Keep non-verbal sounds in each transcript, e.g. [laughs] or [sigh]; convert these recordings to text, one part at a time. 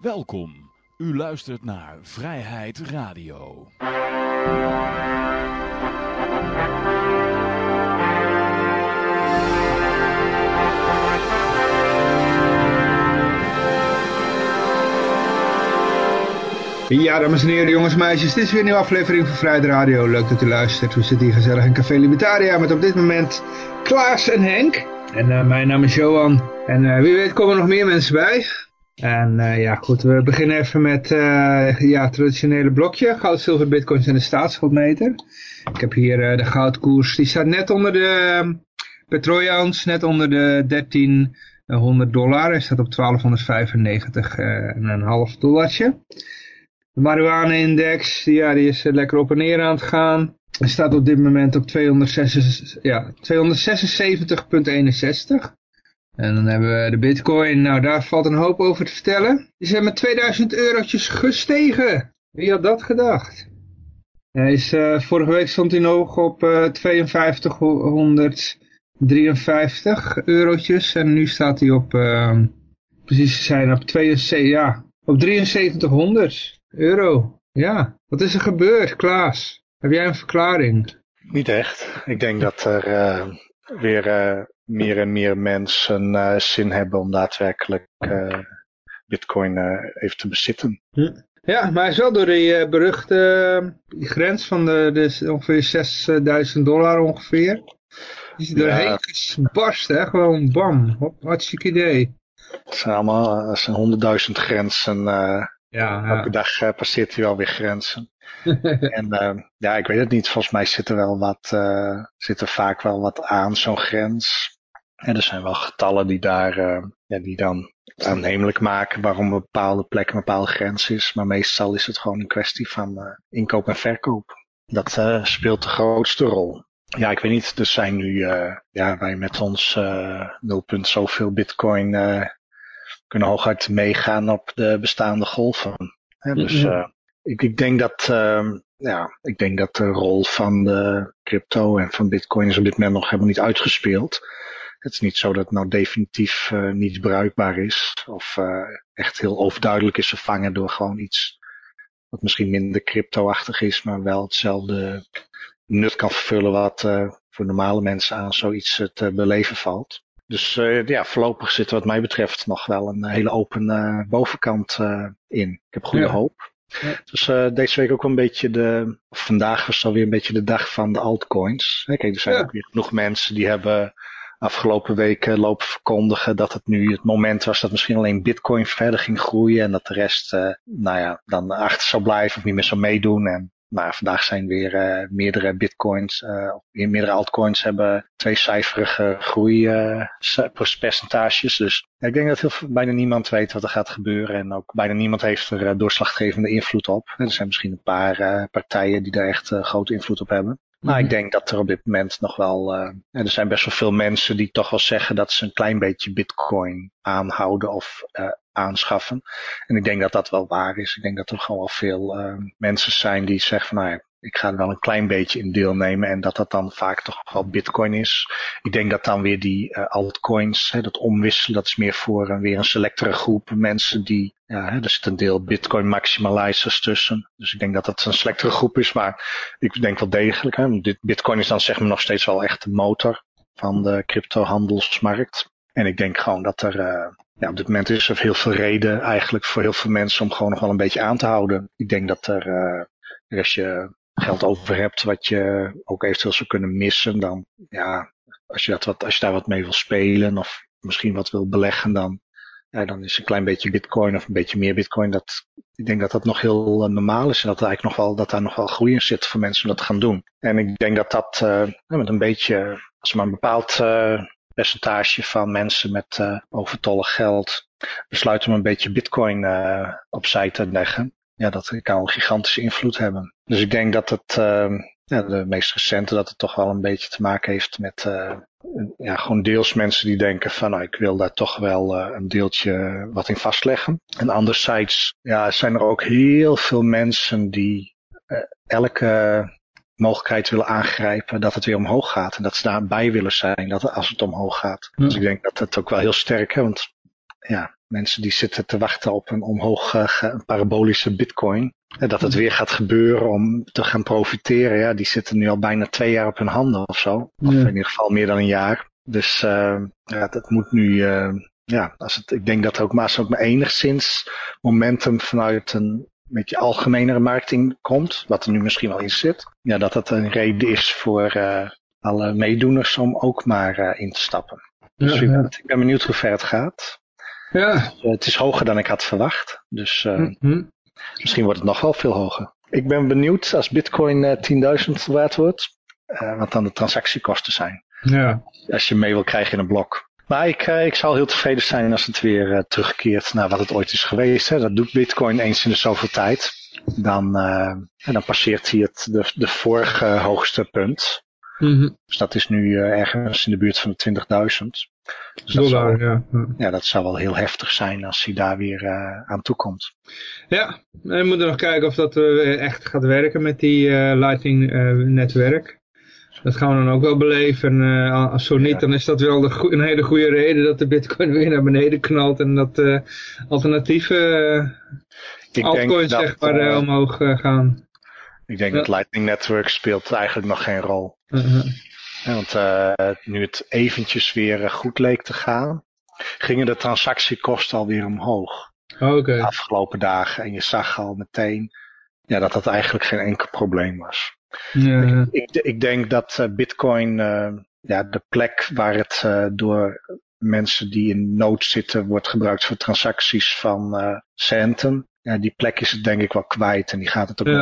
Welkom. U luistert naar Vrijheid Radio. Ja, dames en heren, jongens en meisjes, dit is weer een nieuwe aflevering van Vrijheid Radio. Leuk dat u luistert. We zitten hier gezellig in Café Libertaria met op dit moment Klaas en Henk. En uh, mijn naam is Johan. En uh, wie weet komen er nog meer mensen bij. En uh, ja, goed, we beginnen even met ja, het traditionele blokje. Goud, zilver, bitcoins en de staatsschuldmeter. Ik heb hier de goudkoers, die staat net onder de petroleounce, net onder de 1300 dollar. Hij staat op 1295 en een half dollartje. De marijuana-index, ja, die is lekker op en neer aan het gaan. Hij staat op dit moment op 276, ja, 276,61. En dan hebben we de bitcoin, nou daar valt een hoop over te vertellen. Die zijn met 2000 eurotjes gestegen. Wie had dat gedacht? Hij is, uh, vorige week stond hij nog op uh, 5253 eurotjes. En nu staat hij op, uh, precies zijn op, 72, ja, op 7300 euro. Ja, wat is er gebeurd, Klaas? Heb jij een verklaring? Niet echt. Ik denk dat er uh, weer uh, meer en meer mensen uh, zin hebben om daadwerkelijk bitcoin even te bezitten. Hm. Ja, maar hij is wel door die beruchte die grens van de, ongeveer 6000 dollar ongeveer. Die is doorheen ja. gesbarst, hè? Gewoon bam. Hop, hartstikke idee. Het zijn allemaal dat zijn 100.000 grenzen. Ja, Elke dag uh, passeert hij wel weer grenzen. [laughs] en uh, ja, ik weet het niet. Volgens mij zit er wel wat, uh, zit er vaak wel wat aan zo'n grens. En er zijn wel getallen die daar, ja, die dan aannemelijk maken waarom een bepaalde plek een bepaalde grens is. Maar meestal is het gewoon een kwestie van inkoop en verkoop. Dat speelt de grootste rol. Ja, ik weet niet. Er zijn nu, ja, wij met ons 0, zoveel bitcoin kunnen hooguit meegaan op de bestaande golven. dus uh, ik, ik, denk dat, uh, ja, ik denk dat de rol van de crypto en van bitcoin is op dit moment nog helemaal niet uitgespeeld. Het is niet zo dat het nou definitief uh, niet bruikbaar is of uh, echt heel overduidelijk is vervangen door gewoon iets wat misschien minder crypto-achtig is, maar wel hetzelfde nut kan vervullen wat voor normale mensen aan zoiets te beleven valt. Dus uh, ja, voorlopig zit wat mij betreft nog wel een hele open uh, bovenkant uh, in. Ik heb goede ja. hoop. Ja. Dus deze week ook wel een beetje de, of vandaag was alweer een beetje de dag van de altcoins. Kijk, er zijn ja. ook weer genoeg mensen die hebben afgelopen weken lopen verkondigen dat het nu het moment was dat misschien alleen bitcoin verder ging groeien en dat de rest, nou ja, dan achter zou blijven of niet meer zou meedoen. En maar vandaag zijn weer uh, meerdere bitcoins, uh, meerdere altcoins hebben tweecijferige groeipercentages. Uh, dus ik denk dat heel bijna niemand weet wat er gaat gebeuren en ook bijna niemand heeft er doorslaggevende invloed op. Er zijn misschien een paar partijen die daar echt grote invloed op hebben. Maar ik denk dat er op dit moment nog wel, uh, er zijn best wel veel mensen die toch wel zeggen dat ze een klein beetje bitcoin aanhouden of uh, aanschaffen. En ik denk dat dat wel waar is. Ik denk dat er gewoon wel veel uh, mensen zijn die zeggen van nou ja, ik ga er wel een klein beetje in deelnemen en dat dat dan vaak toch wel bitcoin is. Ik denk dat dan weer die uh, altcoins, hè, dat omwisselen, dat is meer voor uh, weer een selectere groep mensen die, ja, hè, er zit een deel bitcoin maximalizers tussen. Dus ik denk dat dat een selectere groep is, maar ik denk wel degelijk, hè, dit bitcoin is dan zeg maar nog steeds wel echt de motor van de cryptohandelsmarkt. En ik denk gewoon dat er, uh, ja, op dit moment is er heel veel reden eigenlijk voor heel veel mensen om gewoon nog wel een beetje aan te houden. Ik denk dat er, uh, als je geld over hebt wat je ook eventueel zou kunnen missen, dan ja, als je, dat wat, als je daar wat mee wil spelen of misschien wat wil beleggen, dan, ja, dan is een klein beetje bitcoin of een beetje meer bitcoin. Dat, ik denk dat dat nog heel uh, normaal is en dat, eigenlijk nog wel, dat daar nog wel groei in zit voor mensen dat gaan doen. En ik denk dat dat uh, met een beetje, als maar een bepaald uh, percentage van mensen met overtollig geld besluiten om een beetje bitcoin opzij te leggen. Ja, dat kan een gigantische invloed hebben. Dus ik denk dat het, uh, ja, de meest recente, dat het toch wel een beetje te maken heeft met, uh, ja, gewoon deels mensen die denken van, nou, ik wil daar toch wel uh, een deeltje wat in vastleggen. En anderzijds, ja, zijn er ook heel veel mensen die elke mogelijkheid willen aangrijpen dat het weer omhoog gaat. En dat ze daarbij willen zijn dat als het omhoog gaat. Dus ik denk dat het ook wel heel sterk is. Want ja, mensen die zitten te wachten op een omhoog een parabolische bitcoin. En dat het weer gaat gebeuren om te gaan profiteren. Ja, die zitten nu al bijna twee jaar op hun handen of zo. Of in ieder geval meer dan een jaar. Dus ja, dat moet nu ja, als het, ik denk dat ook maar, als ook maar enigszins momentum vanuit een beetje algemenere marketing komt, wat er nu misschien wel in zit, ja, dat dat een reden is voor uh, alle meedoeners om ook maar uh, in te stappen. Dus ja, ik ben benieuwd hoe ver het gaat. Ja. Uh, het is hoger dan ik had verwacht, dus mm -hmm. misschien wordt het nog wel veel hoger. Ik ben benieuwd als Bitcoin 10.000 waard wordt, wat dan de transactiekosten zijn. Ja. Als je mee wil krijgen in een blok. Maar ik, ik zou heel tevreden zijn als het weer terugkeert naar wat het ooit is geweest. Hè. Dat doet Bitcoin eens in de zoveel tijd. Dan, uh, en dan passeert hij het de, de vorige hoogste punt. Mm -hmm. Dus dat is nu ergens in de buurt van de 20.000. Dus dat Dollar, zou, ja. ja, dat zou wel heel heftig zijn als hij daar weer aan toe komt. Ja, we moeten nog kijken of dat echt gaat werken met die Lightning netwerk. Dat gaan we dan ook wel beleven. Uh, als zo niet, dan is dat wel de een hele goede reden dat de bitcoin [laughs] weer naar beneden knalt. En dat uh, alternatieve uh, altcoins zeg maar omhoog gaan. Ik denk ja. dat Lightning Network speelt eigenlijk nog geen rol. -huh. Want nu het eventjes weer goed leek te gaan, gingen de transactiekosten alweer omhoog. Okay. De afgelopen dagen. En je zag al meteen ja, dat dat eigenlijk geen enkel probleem was. Ja. Ik, ik, denk dat uh, Bitcoin, ja, de plek waar het door mensen die in nood zitten wordt gebruikt voor transacties van centen. Ja, die plek is het denk ik wel kwijt en die gaat het ook niet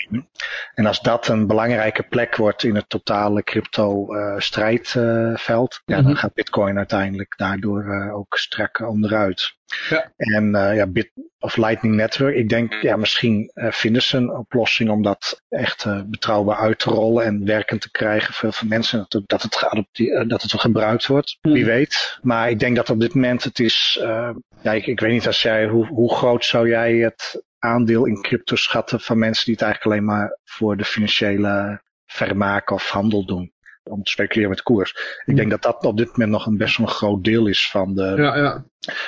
nemen. En als dat een belangrijke plek wordt in het totale crypto strijdveld, ja, Mhm. dan gaat Bitcoin uiteindelijk daardoor ook strak onderuit. Ja. En uh, ja, Bit of Lightning Network, ik denk, ja, misschien uh, vinden ze een oplossing om dat echt uh, betrouwbaar uit te rollen en werkend te krijgen voor veel mensen. Dat het, dat het, geadopteerd, dat het gebruikt wordt, Hmm. wie weet. Maar ik denk dat op dit moment het is, ja, ik, ik weet niet als jij, hoe, hoe groot zou jij het aandeel in crypto schatten van mensen die het eigenlijk alleen maar voor de financiële vermaak of handel doen? Om te speculeren met de koers. Ik denk dat dat op dit moment nog een best wel een groot deel is van de Ja, ja.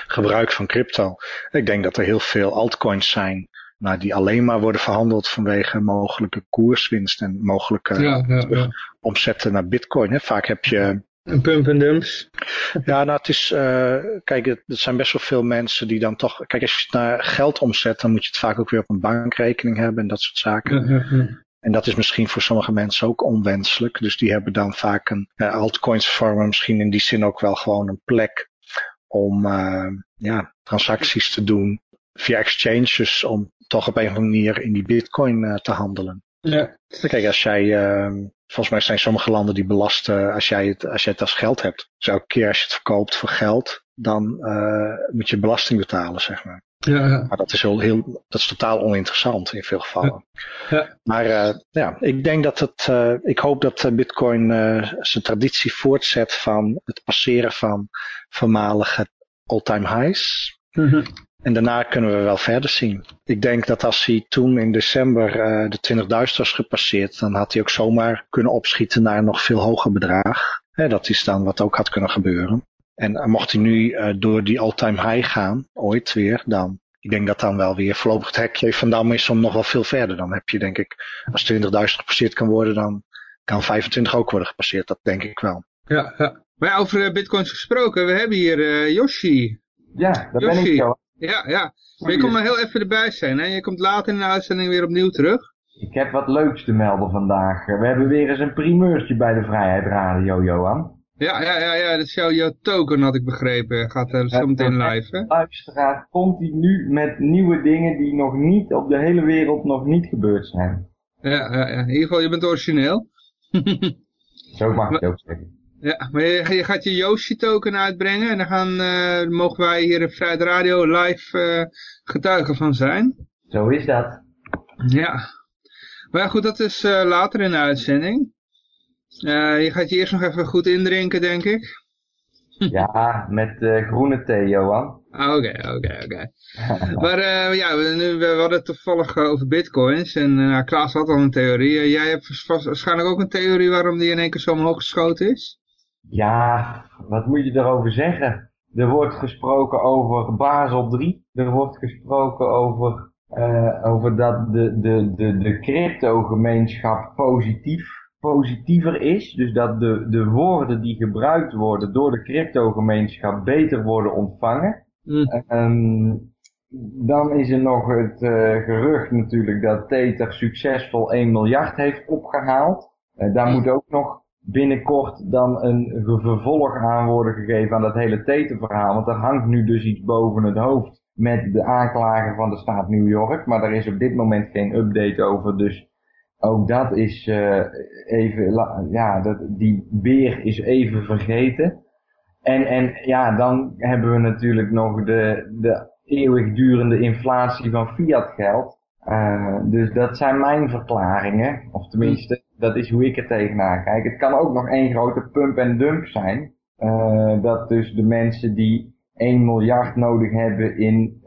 gebruik van crypto. Ik denk dat er heel veel altcoins zijn nou, die alleen maar worden verhandeld vanwege mogelijke koerswinst en mogelijke Ja, omzetten naar bitcoin. Hè. Vaak heb je Een pump en dumps. [laughs] ja, nou, het is, uh, kijk, er zijn best wel veel mensen die dan toch, kijk, als je het naar geld omzet, dan moet je het vaak ook weer op een bankrekening hebben en dat soort zaken. En dat is misschien voor sommige mensen ook onwenselijk. Dus die hebben dan vaak een, uh, altcoins vormen misschien in die zin ook wel gewoon een plek om, uh, ja, transacties te doen via exchanges om toch op een of andere manier in die bitcoin uh, te handelen. Ja. Kijk, als jij, uh, volgens mij zijn sommige landen die belasten als jij het, als jij het als geld hebt. Dus elke keer als je het verkoopt voor geld, dan moet je belasting betalen, zeg maar. Ja, ja. Maar dat is, heel, heel, dat is totaal oninteressant in veel gevallen. Ja. Maar uh, ja, ik denk dat het, uh, ik hoop dat Bitcoin uh, zijn traditie voortzet van het passeren van voormalige all-time highs. Mm -hmm. En daarna kunnen we wel verder zien. Ik denk dat als hij toen in december de 20.000 was gepasseerd, dan had hij ook zomaar kunnen opschieten naar een nog veel hoger bedrag. Hè, dat is dan wat ook had kunnen gebeuren. En mocht hij nu uh, door die all-time high gaan, ooit weer, dan ik denk dat dan wel weer voorlopig het hekje van Dam is om nog wel veel verder. Dan heb je denk ik, als 20.000 gepasseerd kan worden, dan kan 25 ook worden gepasseerd. Dat denk ik wel. Ja, ja. Maar ja, over bitcoins gesproken, we hebben hier uh, Yoshi. Ja, daar Yoshi. ben ik zo. Ja, ja. Maar je komt maar heel even erbij zijn. Hè? Je komt later in de uitzending weer opnieuw terug. Ik heb wat leuks te melden vandaag. We hebben weer eens een primeurtje bij de Vrijheid Radio, Johan. Ja, ja, ja, ja. dat is jouw, jouw token, had ik begrepen. Gaat er zo meteen live, hè? Luisteraar continu met nieuwe dingen die nog niet op de hele wereld nog niet gebeurd zijn. Ja, ja, ja. in ieder geval, je bent origineel. [laughs] Zo mag ik het ook zeggen. Ja, maar je, je gaat je Yoshi token uitbrengen en dan gaan, uh, mogen wij hier in Vrijheid Radio live uh, getuigen van zijn. Zo is dat. Ja. Maar goed, dat is uh, later in de uitzending. Je gaat je eerst nog even goed indrinken, denk ik. [laughs] ja, met uh, groene thee, Johan. Oké, oké, oké. Maar uh, ja, we, nu, we hadden het toevallig over bitcoins. En uh, Klaas had al een theorie. jij hebt vast, waarschijnlijk ook een theorie waarom die in één keer zo omhoog geschoten is? Ja, wat moet je erover zeggen? Er wordt gesproken over Basel 3. Er wordt gesproken over, over dat de, de, de, de crypto-gemeenschap positief, positiever is. Dus dat de, de woorden die gebruikt worden door de crypto-gemeenschap beter worden ontvangen. Mm. dan is er nog het uh, gerucht natuurlijk dat Tether succesvol 1 miljard heeft opgehaald. Uh, daar moet ook nog binnenkort dan een vervolg aan worden gegeven aan dat hele Tether-verhaal. Want er hangt nu dus iets boven het hoofd met de aanklager van de staat New York. Maar daar is op dit moment geen update over. Dus ook dat is uh, even, ja, dat, die beer is even vergeten. En, en ja, dan hebben we natuurlijk nog de, de eeuwigdurende inflatie van fiat geld. Uh, dus dat zijn mijn verklaringen. Of tenminste, dat is hoe ik er tegenaan kijk. Het kan ook nog één grote pump en dump zijn. Uh, dat dus de mensen die 1 miljard nodig hebben in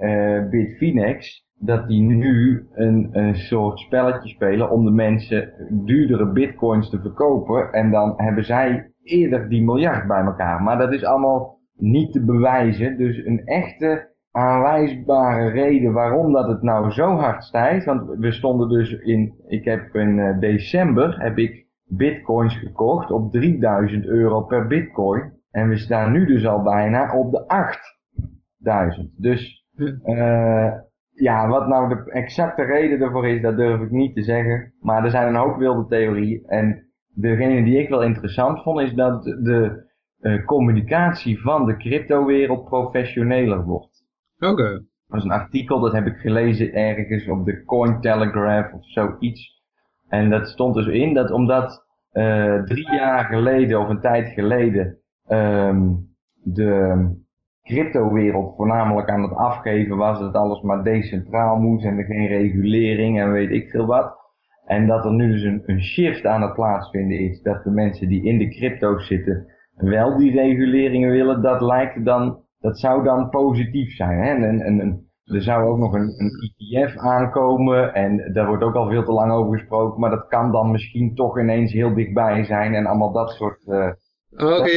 Bitfinex, dat die nu een, een soort spelletje spelen om de mensen duurdere bitcoins te verkopen. En dan hebben zij eerder die miljard bij elkaar. Maar dat is allemaal niet te bewijzen. Dus een echte aanwijsbare reden waarom dat het nou zo hard stijgt. Want we stonden dus in, ik heb in uh, december, heb ik bitcoins gekocht op 3000 euro per bitcoin. En we staan nu dus al bijna op de 8000. Dus uh, ja, wat nou de exacte reden ervoor is, dat durf ik niet te zeggen. Maar er zijn een hoop wilde theorieën. En degene die ik wel interessant vond, is dat de uh, communicatie van de cryptowereld professioneler wordt. Oké. Dat is een artikel, dat heb ik gelezen ergens op de Cointelegraph of zoiets. En dat stond dus in dat omdat uh, drie jaar geleden of een tijd geleden um, de cryptowereld voornamelijk aan het afgeven was, dat alles maar decentraal moest en er geen regulering en weet ik veel wat. En dat er nu dus een, shift aan het plaatsvinden is, dat de mensen die in de crypto's zitten wel die reguleringen willen, dat lijkt dan dat zou dan positief zijn. Hè? En, en, er zou ook nog een, een ETF aankomen en daar wordt ook al veel te lang over gesproken, maar dat kan dan misschien toch ineens heel dichtbij zijn en allemaal dat soort... Uh, Oké,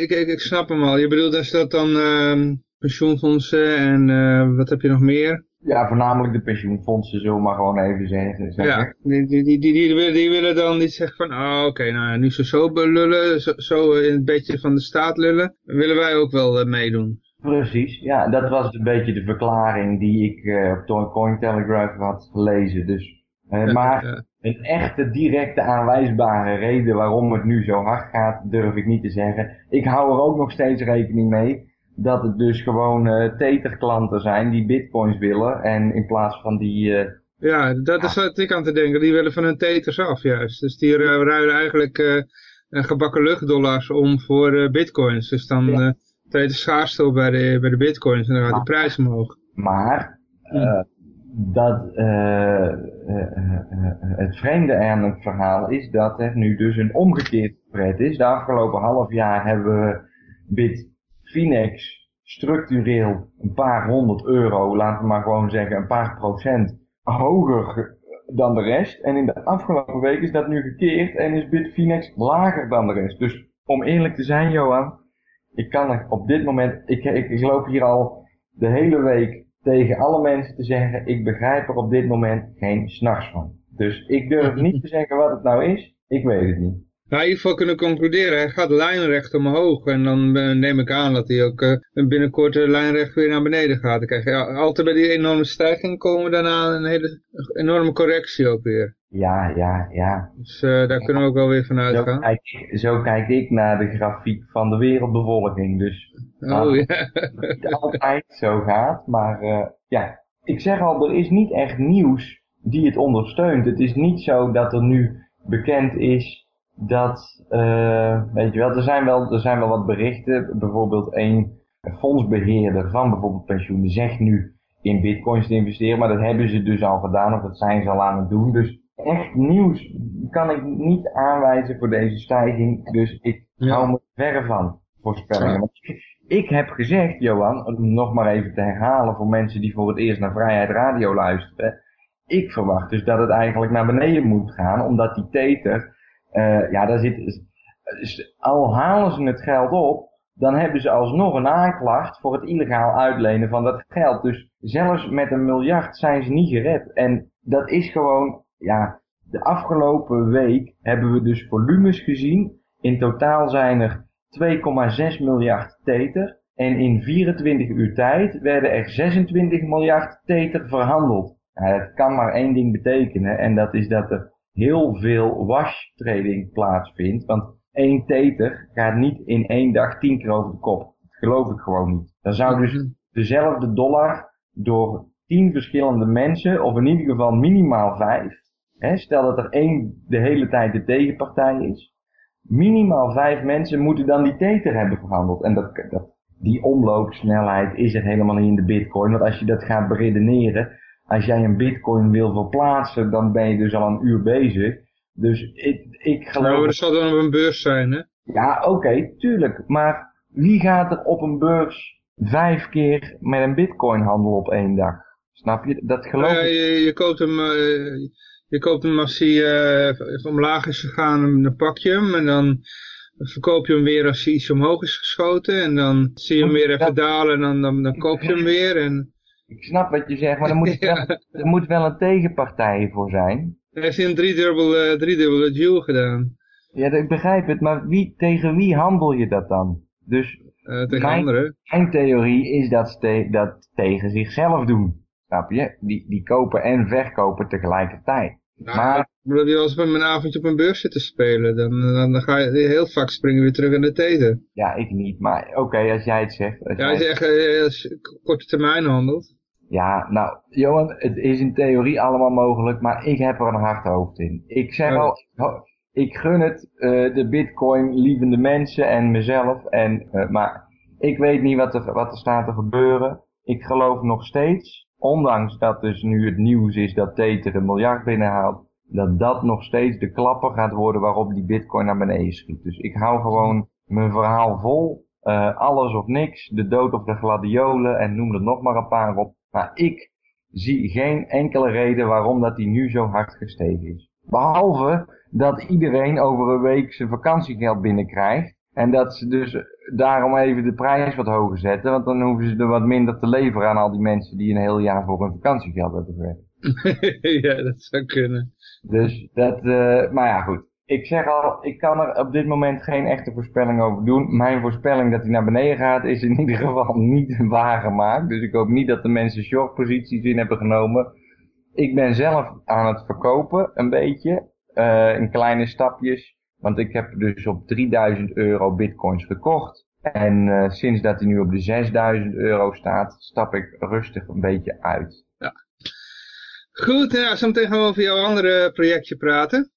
ik, ik, ik, snap hem al. Je bedoelt is dat dan uh, pensioenfondsen en uh, wat heb je nog meer? Ja, voornamelijk de pensioenfondsen, zullen we maar gewoon even zeggen. Ja, die, die, die, die, willen, die willen dan niet zeggen van, oh, oké, nou nu ze zo lullen, zo, zo, in het bedje van de staat lullen, willen wij ook wel meedoen. Precies, ja, dat was een beetje de verklaring die ik op Cointelegraph had gelezen. Dus, maar een echte directe aanwijsbare reden waarom het nu zo hard gaat, durf ik niet te zeggen. Ik hou er ook nog steeds rekening mee dat het dus gewoon uh, teterklanten zijn die bitcoins willen en in plaats van die... ja, dat is wat ik aan te denken. Die willen van hun teters af juist. Dus die ruilen eigenlijk gebakken luchtdollars om voor bitcoins. Dus dan treedt de schaarste op bij de, bij de bitcoins en dan gaat de prijs omhoog. Maar uh, dat, uh, het vreemde aan het verhaal is dat er nu dus een omgekeerd pret is. De afgelopen half jaar hebben we Bitfinex structureel een paar honderd euro, laten we maar gewoon zeggen een paar procent, hoger dan de rest. En in de afgelopen week is dat nu gekeerd en is Bitfinex lager dan de rest. Dus om eerlijk te zijn, Johan, ik kan op dit moment, ik, ik loop hier al de hele week tegen alle mensen te zeggen, ik begrijp er op dit moment geen s'nachts van. Dus ik durf [laughs] niet te zeggen wat het nou is, ik weet het niet. Nou, in ieder geval kunnen concluderen, hij gaat lijnrecht omhoog. En dan eh, neem ik aan dat hij ook uh, binnenkort de lijnrecht weer naar beneden gaat. Dan krijg je altijd bij die enorme stijging komen daarna een hele enorme correctie ook weer. Ja, ja, ja. Dus uh, daar kunnen we ook wel weer van uitgaan. Zo kijk, zo kijk ik naar de grafiek van de wereldbevolking. Dus oh, ja. het altijd zo gaat. Maar uh, ja, ik zeg al, er is niet echt nieuws die het ondersteunt. Het is niet zo dat er nu bekend is dat, uh, weet je wel, er zijn wel, er zijn wel wat berichten. Bijvoorbeeld een fondsbeheerder van bijvoorbeeld pensioenen zegt nu in bitcoins te investeren. Maar dat hebben ze dus al gedaan of dat zijn ze al aan het doen. Dus echt nieuws kan ik niet aanwijzen voor deze stijging. Dus ik hou me ver van voorspellingen. Ik heb gezegd, Johan, om nog maar even te herhalen voor mensen die voor het eerst naar Vrijheid Radio luisteren. Ik verwacht dus dat het eigenlijk naar beneden moet gaan, omdat die teter, uh, ja, daar zit, al halen ze het geld op, dan hebben ze alsnog een aanklacht voor het illegaal uitlenen van dat geld. Dus zelfs met een miljard zijn ze niet gered. En dat is gewoon, ja, de afgelopen week hebben we dus volumes gezien. In totaal zijn er 2,6 miljard teter. En in 24 uur tijd werden er 26 miljard teter verhandeld. Dat kan maar één ding betekenen. En dat is dat er heel veel wash trading plaatsvindt. Want één teter gaat niet in één dag 10 keer over de kop. Dat geloof ik gewoon niet. Dan zou dus mhm. dezelfde dollar door 10 verschillende mensen, of in ieder geval minimaal 5, Stel dat er één de hele tijd de tegenpartij is. Minimaal vijf mensen moeten dan die teter hebben verhandeld. En dat, dat, die omloopsnelheid is er helemaal niet in de bitcoin. Want als je dat gaat beredeneren, als jij een bitcoin wil verplaatsen, dan ben je dus al een uur bezig. Dus ik, ik geloof... Nou, dat zal dan op een beurs zijn, hè? Ja, oké, tuurlijk. Maar wie gaat er op een beurs vijf keer met een bitcoin handelen op één dag? Snap je? Dat geloof ik. Ja, je, je koopt hem... Eh, je koopt hem als hij eh, omlaag is gegaan, dan pak je hem en dan verkoop je hem weer als hij iets omhoog is geschoten en dan zie je hem weer even dalen en dan, dan, dan koop je hem [laughs] weer en Ik snap wat je zegt, maar er moet, [laughs] wel, er moet wel een tegenpartij voor zijn. dan heeft hij een driedubbele, uh, driedubbele duel gedaan Ja, ik begrijp het, maar wie, tegen wie handel je dat dan? Dus eh, tegen Mijn- anderen. mijn theorie is dat ze te- dat tegen zichzelf doen. Snap je? Die, die kopen en verkopen tegelijkertijd. Nou, Maar- heb je wel eens op een avondje op een beurs zitten spelen, dan, dan, dan ga je heel vaak springen weer terug in de teten. Ja, ik niet, maar oké, als jij het zegt. Als Ja, jij als je echt eh, als korte termijn handelt. Ja, nou, Johan, het is in theorie allemaal mogelijk, maar ik heb er een hard hoofd in. Ik zeg Oh. al, ik gun het eh, de bitcoin lievende mensen en mezelf, en, eh, maar ik weet niet wat er, wat er staat te gebeuren. Ik geloof nog steeds, ondanks dat dus nu het nieuws is dat Tether een miljard binnenhaalt, dat dat nog steeds de klapper gaat worden waarop die bitcoin naar beneden schiet. Dus ik hou gewoon mijn verhaal vol. Eh, alles of niks, de dood of de gladiolen en noem er nog maar een paar op. Maar ik zie geen enkele reden waarom dat die nu zo hard gestegen is. Behalve dat iedereen over een week zijn vakantiegeld binnenkrijgt. En dat ze dus daarom even de prijs wat hoger zetten. Want dan hoeven ze er wat minder te leveren aan al die mensen die een heel jaar voor hun vakantiegeld hebben gewerkt. [laughs] ja, dat zou kunnen. Dus dat, eh, maar ja goed. Ik zeg al, ik kan er op dit moment geen echte voorspelling over doen. Mijn voorspelling dat hij naar beneden gaat is in ieder geval niet [laughs] waargemaakt. Dus ik hoop niet dat de mensen short posities in hebben genomen. Ik ben zelf aan het verkopen, een beetje. eh, in kleine stapjes. Want ik heb dus op 3000 euro bitcoins gekocht. En eh, sinds dat hij nu op de 6000 euro staat, stap ik rustig een beetje uit. Goed, ja, zometeen gaan we over jouw andere projectje praten.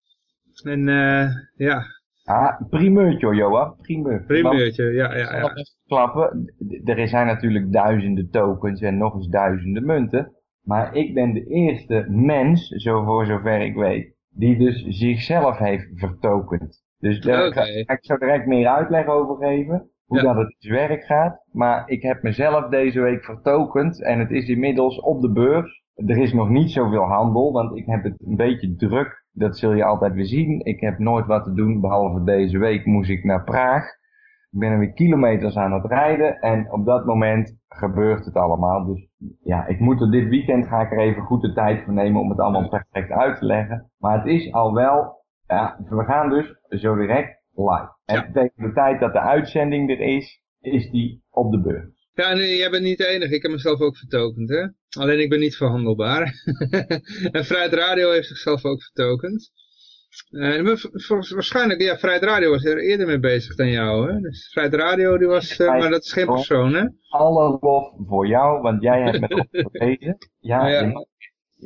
En eh ja, Ah, primeurtje Johan. Primeur. Primeurtje, ja, ja, ja. klappen. Er zijn natuurlijk duizenden tokens en nog eens duizenden munten. Maar ik ben de eerste mens, zo voor zover ik weet, die dus zichzelf heeft vertokend. Dus daar ga, ik zo direct meer uitleg over geven. Hoe Ja. dat het zijn werk gaat. Maar ik heb mezelf deze week vertokend en het is inmiddels op de beurs. Er is nog niet zoveel handel, want ik heb het een beetje druk. Dat zul je altijd weer zien. Ik heb nooit wat te doen, behalve deze week moest ik naar Praag. Ik ben er weer kilometers aan het rijden en op dat moment gebeurt het allemaal. Dus ja, ik moet er dit weekend ga ik er even goed de tijd voor nemen om het allemaal perfect uit te leggen. Maar het is al wel, ja, we gaan dus zo direct live. En tegen de tijd dat de uitzending er is, is die op de beurs. Ja, nee, jij bent niet de enige. Ik heb mezelf ook vertokend, hè. Alleen ik ben niet verhandelbaar. [laughs] en Vrijheid Radio heeft zichzelf ook vertokend. Volgens- waarschijnlijk, ja, Vrijheid Radio was er eerder mee bezig dan jou, hè. Dus Vrijheid Radio, die was, eh, maar dat is geen persoon, hè. Alle lof voor jou, want jij hebt me erop gewezen. [laughs] Ja, ja. Je, mag,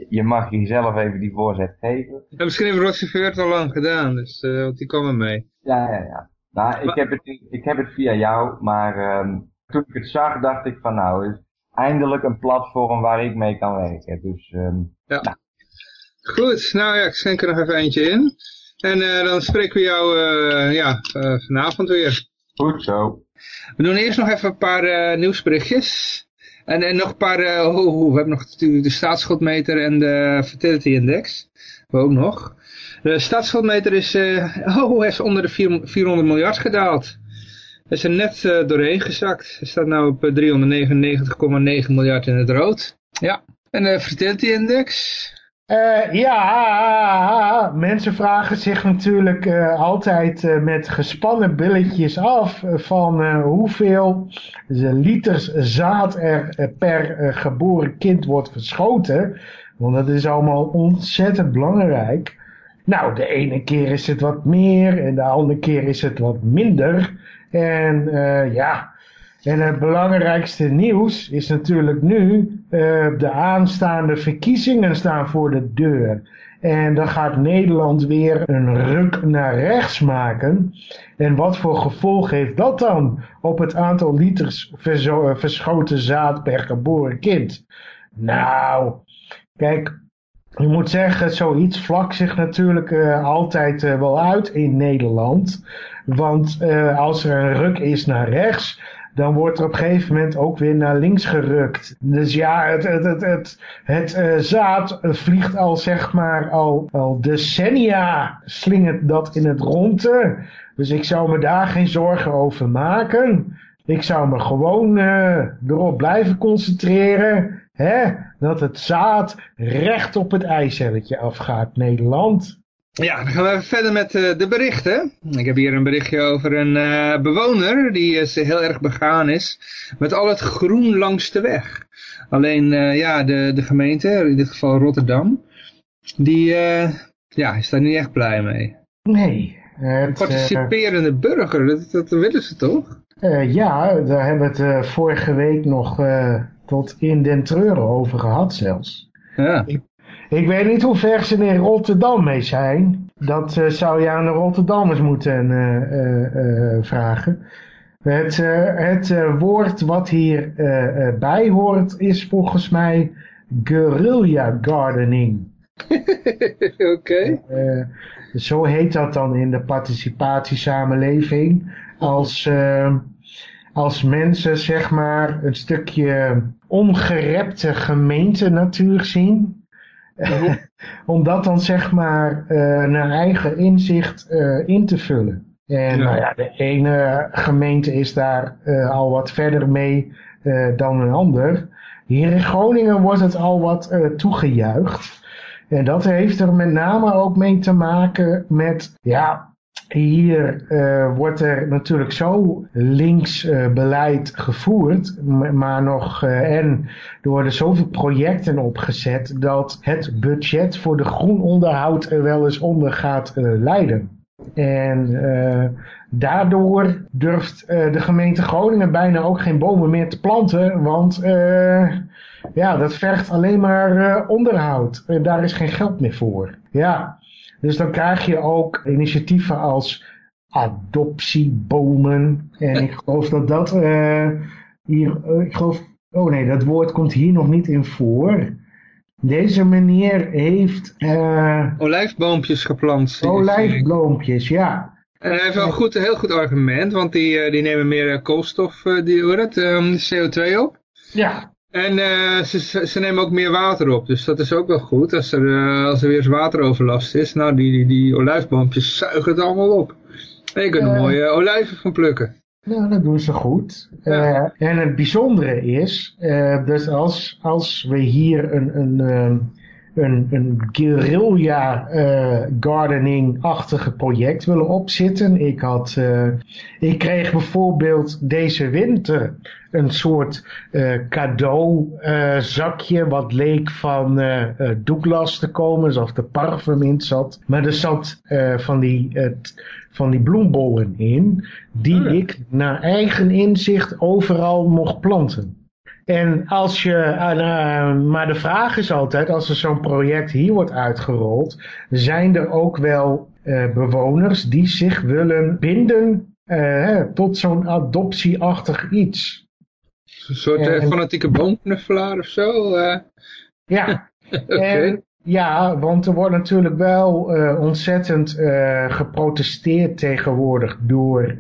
je mag jezelf even die voorzet geven. En misschien heeft Roxy Veert al lang gedaan, dus eh, want die kwam er mee. Ja, ja, ja. Nou, ik Maar- heb, het, ik heb het via jou, maar ehm, toen ik het zag, dacht ik van nou, is eindelijk een platform waar ik mee kan werken. Dus ehm, Goed, nou ja, ik schenk er nog even eentje in. En eh, dan spreken we jou eh, ja, eh, vanavond weer. goed zo. We doen eerst nog even een paar nieuwsberichtjes. En, en nog een paar, oh, we hebben nog natuurlijk de staatsschuldmeter en de fertility index. We ook nog. De staatsschuldmeter is, oh, hij is onder de 400 400 miljard gedaald. is er net doorheen gezakt. Hij staat nu op 399,9 miljard in het rood. Ja, en de fertility index? Uh, ja, mensen vragen zich natuurlijk uh, altijd uh, met gespannen billetjes af van hoeveel liters zaad er per geboren kind wordt verschoten. Want dat is allemaal ontzettend belangrijk. Nou, de ene keer is het wat meer en de andere keer is het wat minder. En ja, en het belangrijkste nieuws is natuurlijk nu, uh, de aanstaande verkiezingen staan voor de deur. En dan gaat Nederland weer een ruk naar rechts maken. En wat voor gevolg heeft dat dan op het aantal liters verschoten zaad per geboren kind? Nou, kijk, je moet zeggen, zoiets vlak zich natuurlijk uh, altijd wel uit in Nederland. Want als er een ruk is naar rechts, dan wordt er op een gegeven moment ook weer naar links gerukt. Dus ja, het, het, het, het, uh, zaad vliegt al zeg maar al, al decennia slingert dat in het ronde. Dus ik zou me daar geen zorgen over maken. Ik zou me gewoon uh, erop blijven concentreren. Hè, dat het zaad recht op het eicelletje afgaat, Nederland. Ja, dan gaan we even verder met uh, de berichten. Ik heb hier een berichtje over een uh, bewoner die uh, heel erg begaan is met al het groen langs de weg. Alleen ja, de, de gemeente, in dit geval Rotterdam, die ja, is daar niet echt blij mee. Nee. Het, Participerende burger, dat, dat, willen ze toch? ja, daar hebben we het vorige week nog tot in den treuren over gehad zelfs. Ja. Ik weet niet hoe ver ze in Rotterdam mee zijn. Dat uh, zou je aan de Rotterdammers moeten uh, uh, vragen. Het, het woord wat hierbij bij hoort is volgens mij guerrilla gardening. [laughs] Oké. Okay. zo heet dat dan in de participatiesamenleving. Als, als mensen zeg maar een stukje ongerepte gemeentenatuur zien [laughs] om dat dan zeg maar uh, naar eigen inzicht uh, in te vullen. En ja. nou ja, de ene gemeente is daar uh, al wat verder mee dan een ander. Hier in Groningen wordt het al wat toegejuicht. En dat heeft er met name ook mee te maken met, ja, hier uh, wordt er natuurlijk zo links uh, beleid gevoerd, maar nog uh, en er worden zoveel projecten opgezet dat het budget voor de groenonderhoud er wel eens onder gaat leiden. En daardoor durft de gemeente Groningen bijna ook geen bomen meer te planten, want ja, dat vergt alleen maar onderhoud. daar is geen geld meer voor. Ja, dus dan krijg je ook initiatieven als adoptiebomen. En ik geloof dat dat uh, hier, uh, ik geloof, oh nee, dat woord komt hier nog niet in voor. Deze meneer heeft... Uh, olijfboompjes geplant. Olijfboompjes, ja. En hij heeft wel een goed, heel goed argument, want die, die nemen meer koolstof, die, hoor het, um, CO2 op. Ja. En uh, ze, ze, nemen ook meer water op, dus dat is ook wel goed. Als er, uh, als er weer eens wateroverlast is, nou die, die, die olijfboompjes zuigen het allemaal op. En je kunt er mooie olijven van plukken. Nou, dat doen ze goed. Ja. en het bijzondere is, dus als, als we hier een, een, een, een guerrilla gardening-achtige project willen opzitten. Ik, had, ik kreeg bijvoorbeeld deze winter een soort uh, cadeau uh, zakje wat leek van uh, Douglas te komen, alsof de parfum in zat. Maar er zat van, die, van die bloembollen in, die oh ik naar eigen inzicht overal mocht planten. En als je, maar de vraag is altijd, als er zo'n project hier wordt uitgerold, zijn er ook wel bewoners die zich willen binden tot zo'n adoptieachtig iets. Een soort uh, fanatieke boomknuffelaar of zo? Ja. [laughs] okay. Ja, want er wordt natuurlijk wel uh, ontzettend geprotesteerd tegenwoordig door,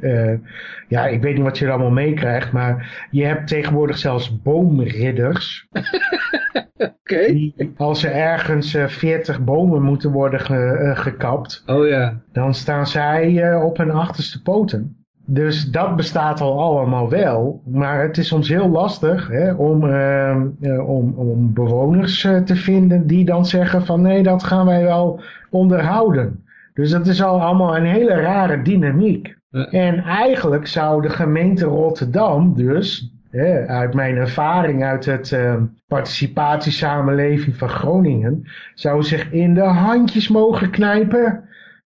ja, ik weet niet wat je er allemaal meekrijgt, maar je hebt tegenwoordig zelfs boomridders. [laughs] Okay. als er ergens uh, 40 bomen moeten worden ge, uh, gekapt, oh, ja. dan staan zij uh, op hun achterste poten. Dus dat bestaat al allemaal wel. Maar het is soms heel lastig hè, om, uh, om, om bewoners uh, te vinden die dan zeggen van nee, dat gaan wij wel onderhouden. Dus dat is al allemaal een hele rare dynamiek. En eigenlijk zou de gemeente Rotterdam dus, hè, uit mijn ervaring uit het uh, participatiesamenleving van Groningen, zou zich in de handjes mogen knijpen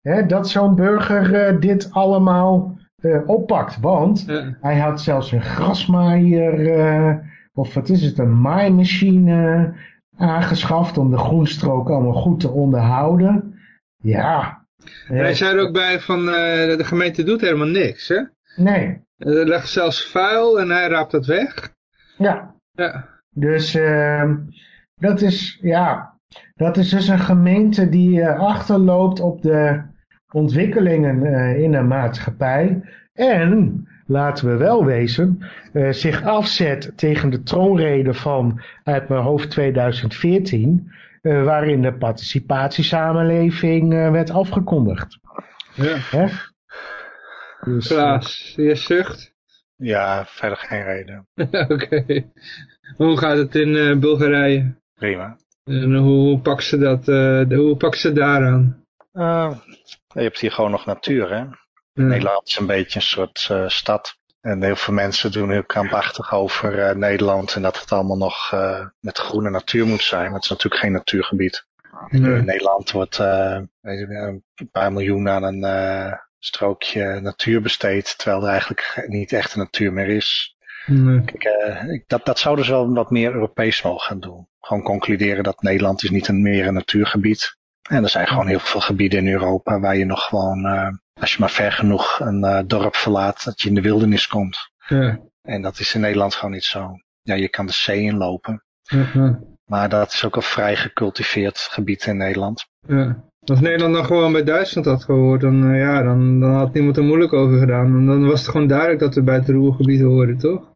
hè, dat zo'n burger dit allemaal uh, oppakt. Want ja. hij had zelfs een grasmaaier, uh, of wat is het, een maaimachine aangeschaft om de groenstrook allemaal goed te onderhouden. Ja. Hij zei er ook bij van uh, de gemeente doet helemaal niks, hè? Nee. Er ligt zelfs vuil en hij raapt dat weg. Ja. Ja. Dus uh, dat is, ja, dat is dus een gemeente die achterloopt op de ontwikkelingen uh, in de maatschappij. En, laten we wel wezen, uh, zich afzet tegen de troonrede van uit mijn hoofd 2014, uh, waarin de participatiesamenleving werd afgekondigd. Ja. Hè? Dus, Klaas, je zucht? Ja, verder geen reden. [laughs] Oké. Okay. Hoe gaat het in Bulgarije? Prima. En hoe pakken ze dat, hoe pakken ze daaraan? Je hebt hier gewoon nog natuur, hè? Mm. Nederland is een beetje een soort uh, stad. En heel veel mensen doen heel krampachtig over uh, Nederland en dat het allemaal nog uh, met groene natuur moet zijn. Maar het is natuurlijk geen natuurgebied. Mm. In Nederland wordt een paar miljoen aan een strookje natuur besteed, terwijl er eigenlijk niet echt een natuur meer is. Mm. Kijk, dat, dat zouden ze wel wat meer Europees mogen gaan doen. Gewoon concluderen dat Nederland is niet een meer een natuurgebied. En er zijn gewoon heel veel gebieden in Europa waar je nog gewoon, uh, als je maar ver genoeg een uh, dorp verlaat, dat je in de wildernis komt. Ja. En dat is in Nederland gewoon niet zo. Ja, je kan de zee inlopen. -huh. Maar dat is ook een vrij gecultiveerd gebied in Nederland. Ja. Als Nederland dan gewoon bij Duitsland had gehoord, dan, uh, ja, dan, dan had niemand er moeilijk over gedaan. En dan was het gewoon duidelijk dat we bij het Roergebied hoorden, toch?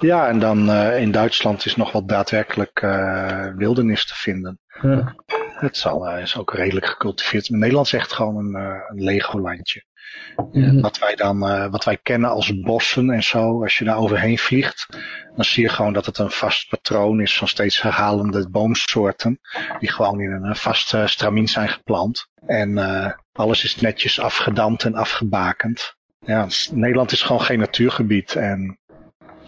Ja, en dan in Duitsland is nog wel daadwerkelijk wildernis te vinden. Ja. Het zal, uh, is ook redelijk gecultiveerd. Nederland is echt gewoon een, uh, een Legolandje. Mhm. Wat wij dan, uh, wat wij kennen als bossen en zo, als je daar overheen vliegt, dan zie je gewoon dat het een vast patroon is van steeds herhalende boomsoorten, die gewoon in een vaste stramien zijn geplant. En alles is netjes afgedamd en afgebakend. Ja, Nederland is gewoon geen natuurgebied en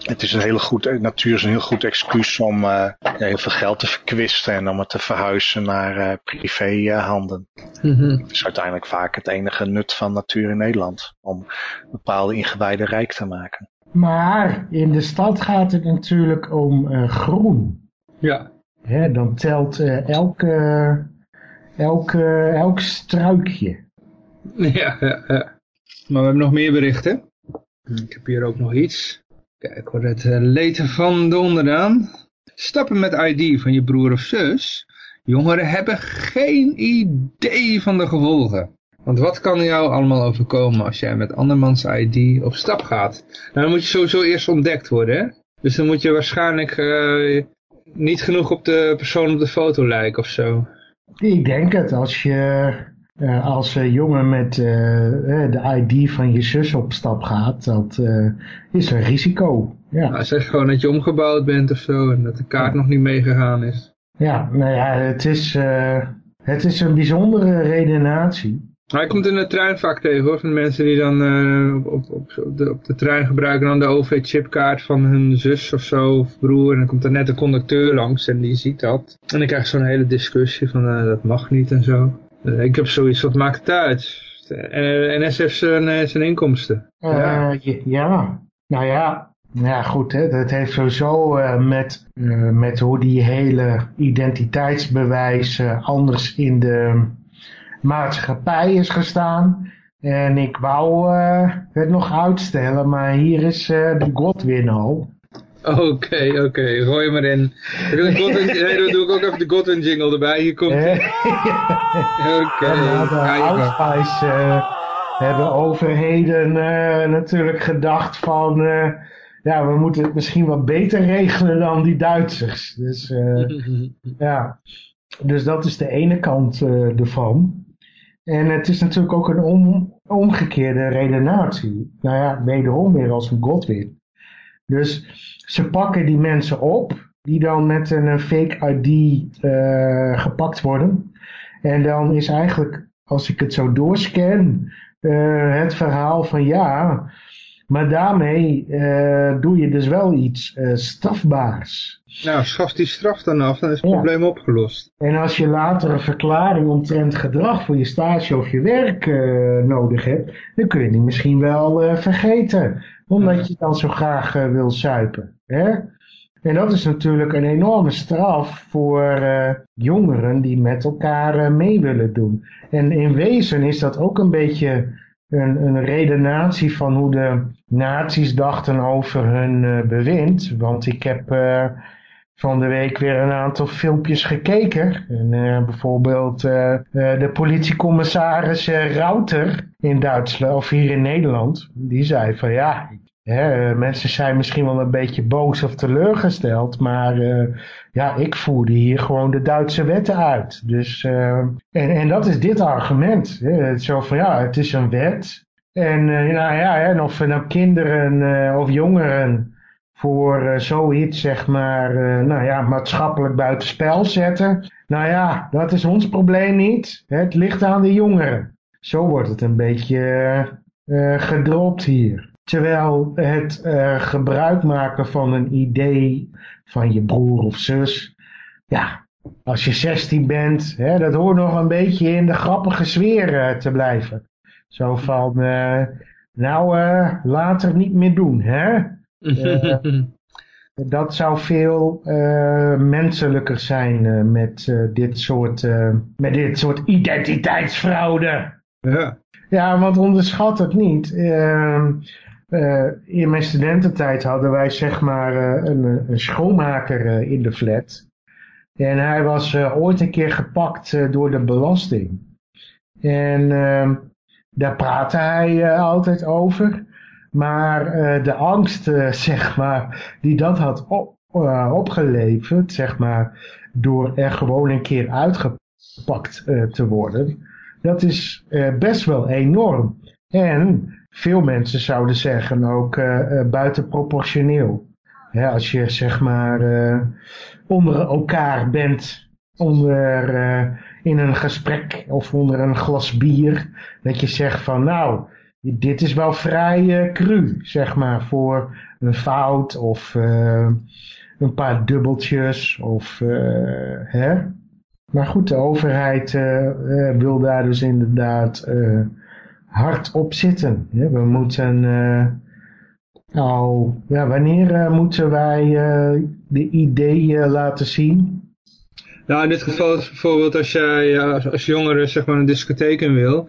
het is een hele goed, natuur is een heel goed excuus om uh, heel veel geld te verkwisten en om het te verhuizen naar uh, privéhanden. Mm -hmm. Dat is uiteindelijk vaak het enige nut van natuur in Nederland. Om bepaalde ingewijden rijk te maken. Maar in de stad gaat het natuurlijk om uh, groen. Ja. Hè, dan telt elke, elke, elk struikje. Ja, ja, ja. Maar we hebben nog meer berichten. Ik heb hier ook nog iets. Kijk hoor, het uh, leed van de onderaan. Stappen met ID van je broer of zus. Jongeren hebben geen idee van de gevolgen. Want wat kan jou allemaal overkomen als jij met andermans ID op stap gaat? Nou, dan moet je sowieso eerst ontdekt worden, hè? Dus dan moet je waarschijnlijk uh, niet genoeg op de persoon op de foto lijken of zo. Ik denk het, als je uh, als uh, jongen met uh, de ID van je zus op stap gaat, dat is een risico. Ja. Nou, zeg gewoon dat je omgebouwd bent of zo en dat de kaart nog niet meegegaan is. Ja, nou ja, het is, het is een bijzondere redenatie. Hij komt in het treinvak tegen hoor, van mensen die dan op, op, op, de, op de trein gebruiken dan de OV-chipkaart van hun zus of zo, of broer. En dan komt er net een conducteur langs en die ziet dat. En dan krijg je zo'n hele discussie van dat mag niet en zo. Ik heb zoiets, wat maakt het uit? NS heeft zijn, zijn inkomsten. Uh, ja. ja, nou ja, ja goed, hè. dat heeft sowieso uh, met, uh, met hoe die hele identiteitsbewijs anders in de maatschappij is gestaan. En ik wou het nog uitstellen, maar hier is de Godwin al. Oké, okay, oké. Okay. Gooi hem erin. Godwin, [laughs] nee, dan doe ik ook even de Godwin jingle erbij. Hier komt hij. Oké. Okay. de Outspice uh, hebben overheden uh, natuurlijk gedacht van... Uh, ja, we moeten het misschien wat beter regelen dan die Duitsers. Dus [laughs] ja, dus dat is de ene kant ervan. En het is natuurlijk ook een omgekeerde redenatie. Nou ja, wederom weer als een Godwin. Dus ze pakken die mensen op, die dan met een fake ID uh, gepakt worden. En dan is eigenlijk, als ik het zo doorscan, uh, het verhaal van ja, maar daarmee uh, doe je dus wel iets uh, strafbaars. Nou, schaf die straf dan af, dan is het probleem opgelost. En als je later een verklaring omtrent gedrag voor je stage of je werk uh, nodig hebt, dan kun je die misschien wel vergeten. Omdat je dan zo graag wil suipen. Hè? En dat is natuurlijk een enorme straf voor jongeren die met elkaar mee willen doen. En in wezen is dat ook een beetje een, een redenatie van hoe de nazi's dachten over hun uh, bewind. Want ik heb uh, van de week weer een aantal filmpjes gekeken. En, uh, bijvoorbeeld de politiecommissaris Rauter in Duitsland, of hier in Nederland. Die zei van ja, Hè, mensen zijn misschien wel een beetje boos of teleurgesteld, maar uh, ja, ik voerde hier gewoon de Duitse wetten uit. Dus, uh, en, en dat is dit argument. Hè. Zo van ja, het is een wet. En, uh, nou ja, of nou kinderen of jongeren voor zoiets, zeg maar, nou ja, maatschappelijk buitenspel zetten. Nou ja, dat is ons probleem niet. Het ligt aan de jongeren. Zo wordt het een beetje gedropt hier. Terwijl het uh, gebruik maken van een idee van je broer of zus, ja, als je 16 bent, hè, dat hoort nog een beetje in de grappige sfeer uh, te blijven. Zo van, uh, nou, later niet meer doen, hè? [laughs] dat zou veel menselijker zijn met, dit soort, met dit soort identiteitsfraude. Ja. Ja, want onderschat het niet. Uh, in mijn studententijd hadden wij zeg maar uh, een, een, schoonmaker in de flat. En hij was ooit een keer gepakt door de belasting. En ehm, daar praatte hij altijd over. Maar de angst, [laughs] zeg maar, die dat had op, opgeleverd, zeg maar, door er gewoon een keer uitgepakt te worden, dat is best wel enorm. En veel mensen zouden zeggen ook uh, buitenproportioneel. Als je zeg maar uh, onder elkaar bent, onder, in een gesprek of onder een glas bier, dat je zegt van nou, dit is wel vrij cru, zeg maar, voor een fout of een paar dubbeltjes of hè. Maar goed, de overheid wil daar dus inderdaad hard op zitten. we moeten uh, al, ja, wanneer uh, moeten wij uh, de ideeën laten zien? Nou, in dit geval is bijvoorbeeld als jij als jongere zeg maar een discotheek in wil.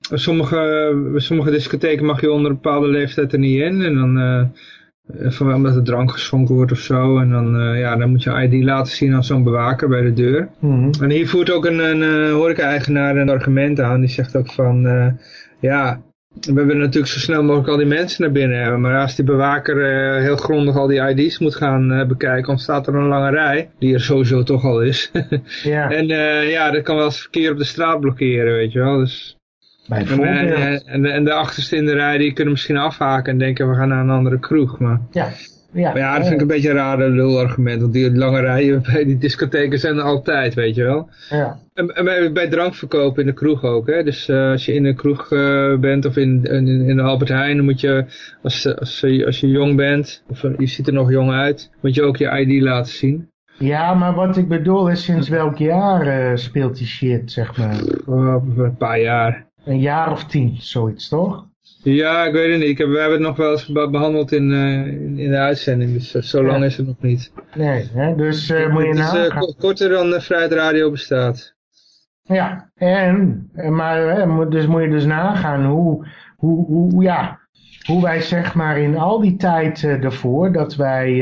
Sommige, sommige discotheken mag je onder een bepaalde leeftijd er niet in. En dan, uh, omdat er drank geschonken wordt of zo. En dan, ja, dan moet je ID laten zien aan zo'n bewaker bij de deur. Mm -hmm. En hier voert ook een, een horeca-eigenaar een argument aan. Die zegt ook van, ja, we willen natuurlijk zo snel mogelijk al die mensen naar binnen hebben. Maar als die bewaker uh, heel grondig al die ID's moet gaan uh, bekijken, ontstaat er een lange rij. Die er sowieso toch al is. [laughs] ja. En uh, ja, dat kan wel eens verkeer op de straat blokkeren, weet je wel. Dus, en, en, en, de achterste in de rij, die kunnen misschien afhaken en denken we gaan naar een andere kroeg. Maar... Ja. Ja, maar ja, dat vind ik een beetje een rare lulargument. Want die lange rijen [laughs] bij die discotheken zijn er altijd, weet je wel. Ja. En, en bij, bij drankverkoop in de kroeg ook. Hè? Dus uh, als je in de kroeg uh, bent of in, in, in, de Albert Heijn, dan moet je, als, als, als je jong bent, of je ziet er nog jong uit, moet je ook je ID laten zien. Ja, maar wat ik bedoel is sinds welk jaar uh, speelt die shit, zeg maar? Een paar jaar. Een jaar of tien, zoiets toch? Ja, ik weet het niet. Ik heb, we hebben het nog wel eens behandeld in, uh, in, in, de uitzending, dus uh, zo lang ja. is het nog niet. Nee, hè? dus uh, moet je het nagaan. is korter dan uh, Vrijheid Radio bestaat. Ja, en, maar dus moet je dus nagaan hoe, hoe, hoe, ja, hoe wij zeg maar in al die tijd ervoor dat wij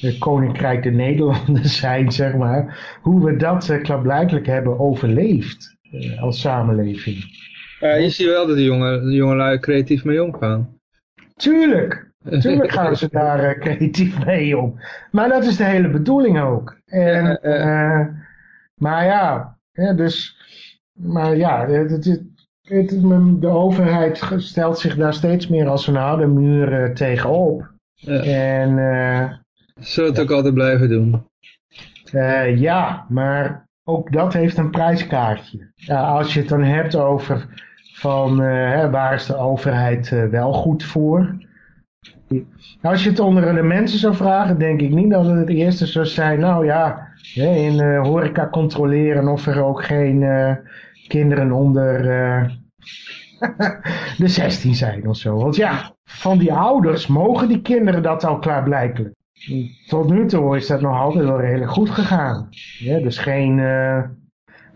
het Koninkrijk de Nederlanden [laughs] zijn, zeg maar, hoe we dat klaarblijkelijk hebben overleefd als samenleving. Ja, je ziet wel dat de jonge, de jongelui creatief mee omgaan. Tuurlijk. Tuurlijk gaan ze [laughs] daar uh, creatief mee om. Maar dat is de hele bedoeling ook. En, uh, maar ja, ja, dus, maar ja, het, het, het, de overheid stelt zich daar steeds meer als een harde muur uh, tegenop. Ja. En uh, Zullen het ook altijd blijven doen? Uh, ja, maar ook dat heeft een prijskaartje. Ja, als je het dan hebt over van uh, waar is de overheid uh, wel goed voor. Als je het onder de mensen zou vragen, denk ik niet dat het het eerste zou zijn. Nou ja, in horeca controleren of er ook geen kinderen onder [laughs] de 16 zijn of zo. Want ja, van die ouders mogen die kinderen dat al klaarblijkelijk. Tot nu toe is dat nog altijd wel redelijk goed gegaan. Ja, dus geen...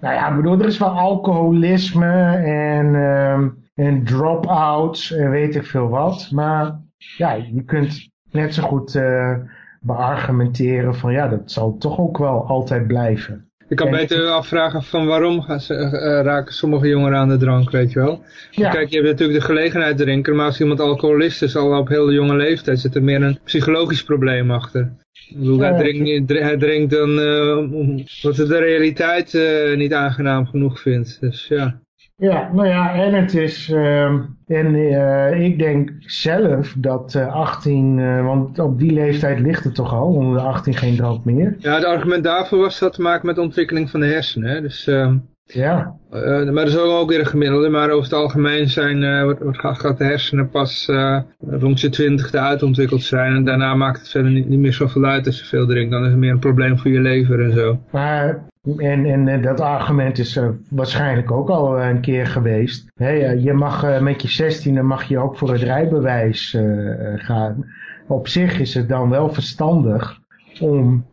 Nou ja, ik bedoel, er is wel alcoholisme en, uh, en drop-outs en weet ik veel wat. Maar ja, je kunt net zo goed uh, beargumenteren van ja, dat zal toch ook wel altijd blijven. Je kan beter afvragen van waarom gaan ze, uh, raken sommige jongeren aan de drank, weet je wel. Ja. Kijk, je hebt natuurlijk de gelegenheid drinken, maar als iemand alcoholist is, al op heel jonge leeftijd, zit er meer een psychologisch probleem achter. Ik bedoel, hij, drinkt, hij drinkt dan uh, omdat hij de realiteit uh, niet aangenaam genoeg vindt. Dus ja. Ja, nou ja, en het is, uh, en uh, ik denk zelf dat uh, 18, uh, want op die leeftijd ligt het toch al, onder de 18 geen drank meer. Ja, het argument daarvoor was dat te maken met de ontwikkeling van de hersenen. Hè? Dus, ja. maar dat is ook weer een gemiddelde, maar over het algemeen zijn, wordt, wordt, gaat de hersenen pas rond je twintigste uitontwikkeld zijn. En daarna maakt het verder niet, niet meer zoveel uit als je veel drinkt. Dan is het meer een probleem voor je lever en zo. Maar en, en dat argument is uh, waarschijnlijk ook al een keer geweest. Hey, je mag uh, met je 16 mag je ook voor het rijbewijs uh, gaan. Op zich is het dan wel verstandig om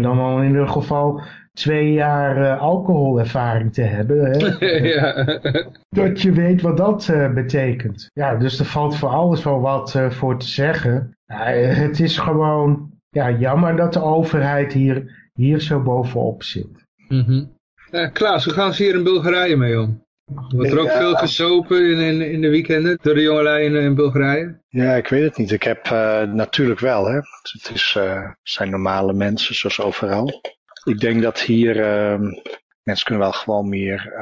dan al in ieder geval twee jaar alcoholervaring te hebben. Hè? [laughs] ja. Dat je weet wat dat betekent. Ja, dus er valt voor alles wel wat voor te zeggen. het is gewoon ja, jammer dat de overheid hier, hier zo bovenop zit. Mm -hmm. uh, Klaas, hoe gaan ze hier in Bulgarije mee om? Wordt er ook ja. veel gesopen in, in, in, de weekenden door de jongelui in, in Bulgarije? Ja, ik weet het niet. Ik heb uh, natuurlijk wel, hè. Het is, uh, zijn normale mensen, zoals overal. Ik denk dat hier mensen kunnen wel gewoon meer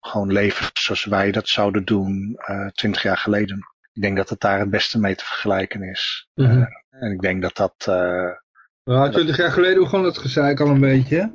gewoon leven zoals wij dat zouden doen twintig jaar geleden. Ik denk dat het daar het beste mee te vergelijken is. Mm -hmm. en ik denk dat dat... Nou, twintig jaar geleden begon het gezeik al een beetje,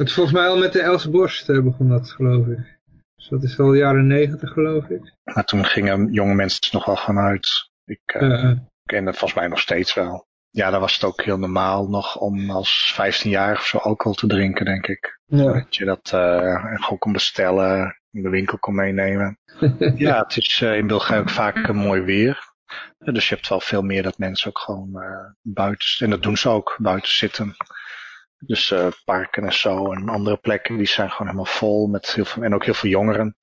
het is volgens mij al met de Else Borst begon dat, geloof ik. Dus dat is al jaren negentig, geloof ik. Maar toen gingen jonge mensen nog wel vanuit. Ik uh, uh. ken het volgens mij nog steeds wel. Ja, dan was het ook heel normaal nog om als 15-jarige of zo alcohol te drinken, denk ik. Ja. Dat je dat gewoon kon bestellen, in de winkel kon meenemen. [laughs] ja, het is in Bulgarije ook vaak een mooi weer. Dus je hebt wel veel meer dat mensen ook gewoon buiten, en dat doen ze ook, buiten zitten. Dus uh, parken en zo en andere plekken, die zijn gewoon helemaal vol met heel veel, en ook heel veel jongeren.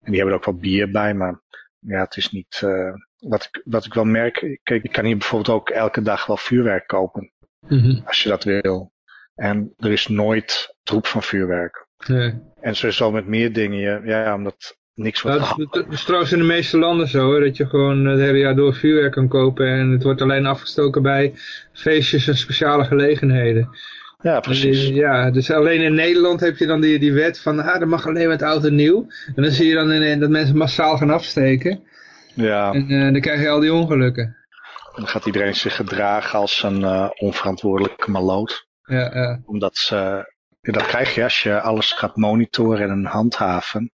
En die hebben er ook wel bier bij, maar ja, het is niet, uh, wat, ik, wat ik wel merk, kijk, ik kan hier bijvoorbeeld ook elke dag wel vuurwerk kopen. Mm -hmm. Als je dat wil. En er is nooit troep van vuurwerk. Nee. En zo is met meer dingen, ja, ja omdat niks wordt nou, het, is trouwens in de meeste landen zo, hè, dat je gewoon het hele jaar door vuurwerk kan kopen en het wordt alleen afgestoken bij feestjes en speciale gelegenheden. Ja, precies. Ja, dus alleen in Nederland heb je dan die, die wet van, ah, dat mag alleen met oud en nieuw. En dan zie je dan in, dat mensen massaal gaan afsteken. Ja. En uh, dan krijg je al die ongelukken. Dan gaat iedereen zich gedragen als een uh, onverantwoordelijke maloot. Ja, ja. Omdat ze, dat krijg je als je alles gaat monitoren en handhaven.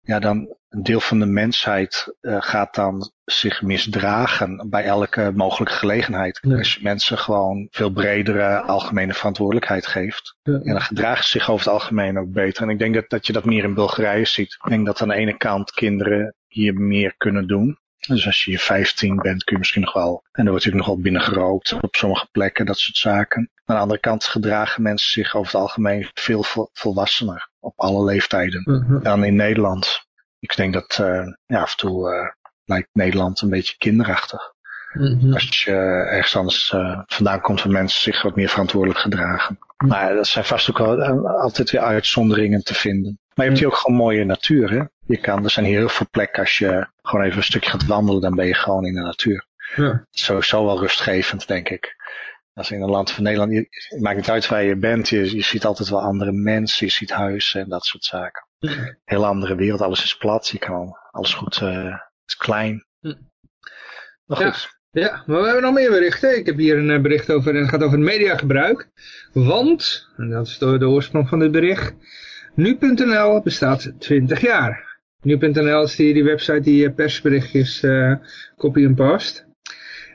Ja. dan een deel van de mensheid uh, gaat dan zich misdragen bij elke mogelijke gelegenheid. Ja. Als je mensen gewoon veel bredere algemene verantwoordelijkheid geeft. Ja. En dan gedragen ze zich over het algemeen ook beter. En ik denk dat, dat je dat meer in Bulgarije ziet. Ik denk dat aan de ene kant kinderen hier meer kunnen doen. Dus als je hier 15 bent kun je misschien nog wel, en er wordt natuurlijk nog wel binnen gerookt op sommige plekken, dat soort zaken. Aan de andere kant gedragen mensen zich over het algemeen veel volwassener op alle leeftijden dan in Nederland. Ik denk dat uh, ja, af en toe uh, lijkt Nederland een beetje kinderachtig. -huh. Als je ergens anders vandaan komt waar mensen zich wat meer verantwoordelijk gedragen. Hm. Maar dat zijn vast ook wel altijd weer uitzonderingen te vinden. Maar je hebt hier ook gewoon mooie natuur. Hè? Je kan, er zijn hier heel veel plekken als je gewoon even een stukje gaat wandelen, dan ben je gewoon in de natuur. Ja. Sowieso wel rustgevend, denk ik. Als in een land van Nederland, je, het maakt niet uit waar je bent, je, je ziet altijd wel andere mensen, je ziet huizen en dat soort zaken. Een hele andere wereld, alles is plat, je kan al, alles goed, uh, is klein. Hm. Maar goed. Ja, ja, maar we hebben nog meer berichten. Ik heb hier een bericht over, en het gaat over het mediagebruik. Want, en dat is de, de oorsprong van dit bericht, nu.nl bestaat 20 jaar. Nu.nl is die, die website die persberichtjes uh, copy en past.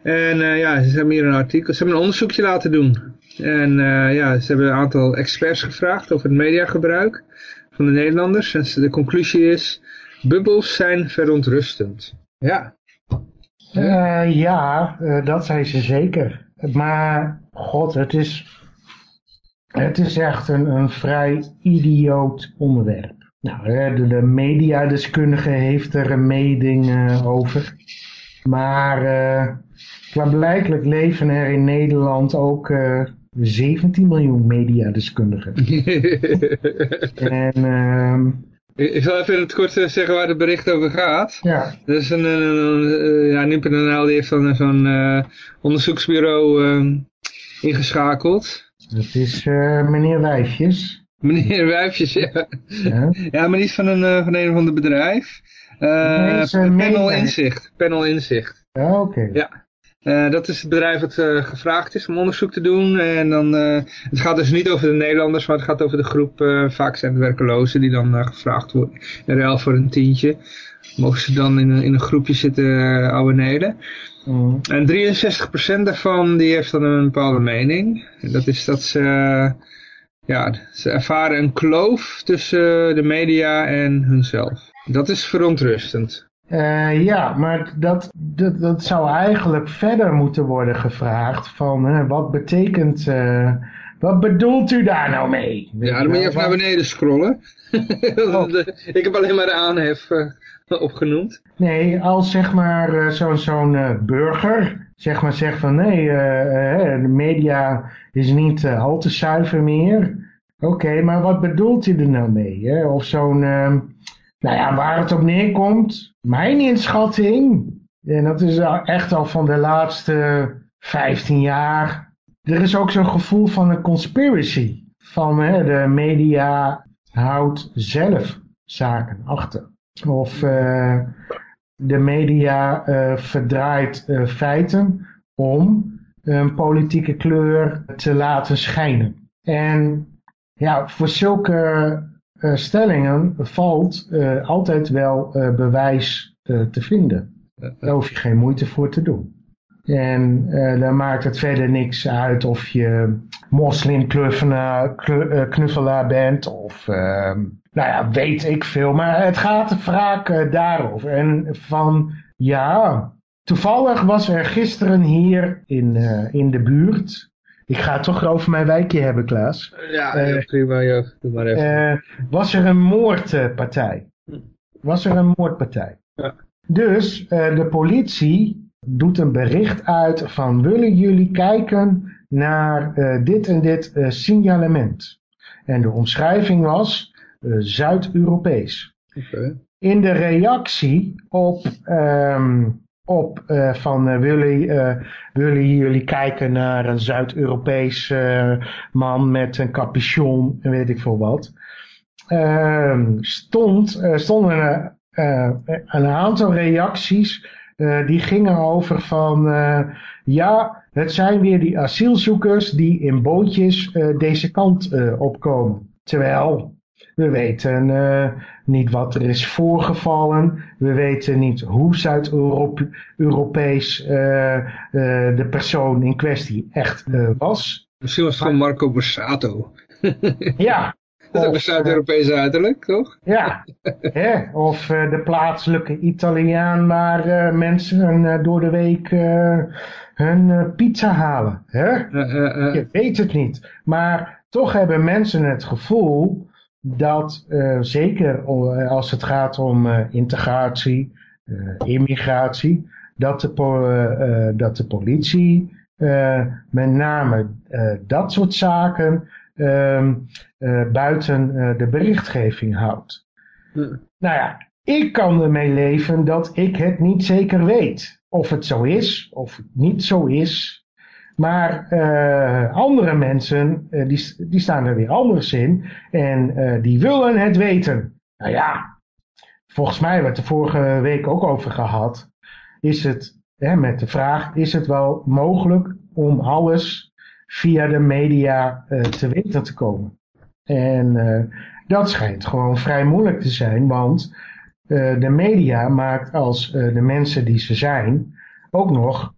En uh, ja, ze hebben hier een artikel, ze hebben een onderzoekje laten doen. En uh, ja, ze hebben een aantal experts gevraagd over het mediagebruik van de Nederlanders. En de conclusie is, bubbels zijn verontrustend. Ja. Uh, ja, dat zijn ze zeker. Maar, god, het is, het is echt een, een vrij idioot onderwerp. Nou, de, de mediadeskundige heeft er een mening over. Maar Klaarblijkelijk leven er in Nederland ook uh, eh, 17 miljoen mediadeskundigen. [laughs] en... Uh, ik zal even in het kort eh, zeggen waar het bericht over gaat. Ja. Dat is een, een, een ja, die heeft zo'n zo'n uh, onderzoeksbureau uh, ingeschakeld. Dat is uh, meneer Wijfjes. Meneer Wijfjes, ja. Ja, ja maar niet van een, van een of ander bedrijf. Panel Inzicht. Panel Inzicht. Ja, oké. Okay. Ja. Uh, dat is het bedrijf dat uh, gevraagd is om onderzoek te doen. En dan, uh, het gaat dus niet over de Nederlanders, maar het gaat over de groep, vaak zijn het werkelozen, die dan gevraagd worden. In ruil voor een tientje. Mogen ze dan in een, in een groepje zitten abonneren. Mm. En 63% daarvan die heeft dan een bepaalde mening. En dat is dat ze, ja, ze ervaren een kloof tussen de media en hunzelf. Dat is verontrustend. Uh, ja, maar dat, dat, dat zou eigenlijk verder moeten worden gevraagd van wat betekent, uh, wat bedoelt u daar nou mee? Ja, dan moet je even naar beneden scrollen. [laughs] Oh. Ik heb alleen maar de aanhef opgenoemd. Nee, als zeg maar zo'n zo'n burger zeg maar zegt van nee, de media is niet al te zuiver meer. Oké, maar wat bedoelt u er nou mee? Hè? Of zo'n ehm, nou ja, waar het op neerkomt, mijn inschatting, en dat is echt al van de laatste 15 jaar, er is ook zo'n gevoel van een conspiracy. Van hè, de media houdt zelf zaken achter. Of uh, de media uh, verdraait uh, feiten om een politieke kleur te laten schijnen. En ja, voor zulke stellingen valt uh, altijd wel uh, bewijs te vinden. Daar hoef je geen moeite voor te doen. En dan maakt het verder niks uit of je moslimknuffelaar bent of ehm, nou ja, weet ik veel. Maar het gaat vaak daarover. En van ja, toevallig was er gisteren hier in, in de buurt ik ga het toch over mijn wijkje hebben, Klaas. Ja, uh, prima, ja. Doe maar even. Uh, was er een moordpartij? Was er een moordpartij? Ja. Dus uh, de politie doet een bericht uit van willen jullie kijken naar dit en dit signalement. En de omschrijving was Zuid-Europees. Okay. In de reactie op um, op uh, van uh, willen, jullie kijken naar een Zuid-Europees man met een capuchon en weet ik veel wat. Ehm, stond, stonden een aantal reacties die gingen over van ja, het zijn weer die asielzoekers die in bootjes deze kant opkomen. Terwijl we weten uh, niet wat er is voorgevallen. We weten niet hoe Zuid-Europees uh, uh, de persoon in kwestie echt was. Misschien was het gewoon Marco Borsato. [laughs] ja. Dat is ook een Zuid-Europees uiterlijk, toch? Ja. Hè? Of de plaatselijke Italiaan waar mensen door de week hun pizza halen. Hè? Je weet het niet. Maar toch hebben mensen het gevoel dat uh, zeker eh, als het gaat om uh, integratie, immigratie, dat de, dat de politie met name dat soort zaken ehm, buiten de berichtgeving houdt. Hm. Nou ja, ik kan ermee leven dat ik het niet zeker weet. Of het zo is, of het niet zo is. Maar uh, andere mensen, uh, die, die staan er weer anders in. En uh, die willen het weten. Nou ja, volgens mij werd de vorige week ook over gehad. Is het, hè, met de vraag, is het wel mogelijk om alles via de media te weten te komen? En dat schijnt gewoon vrij moeilijk te zijn, want de media maakt als de mensen die ze zijn ook nog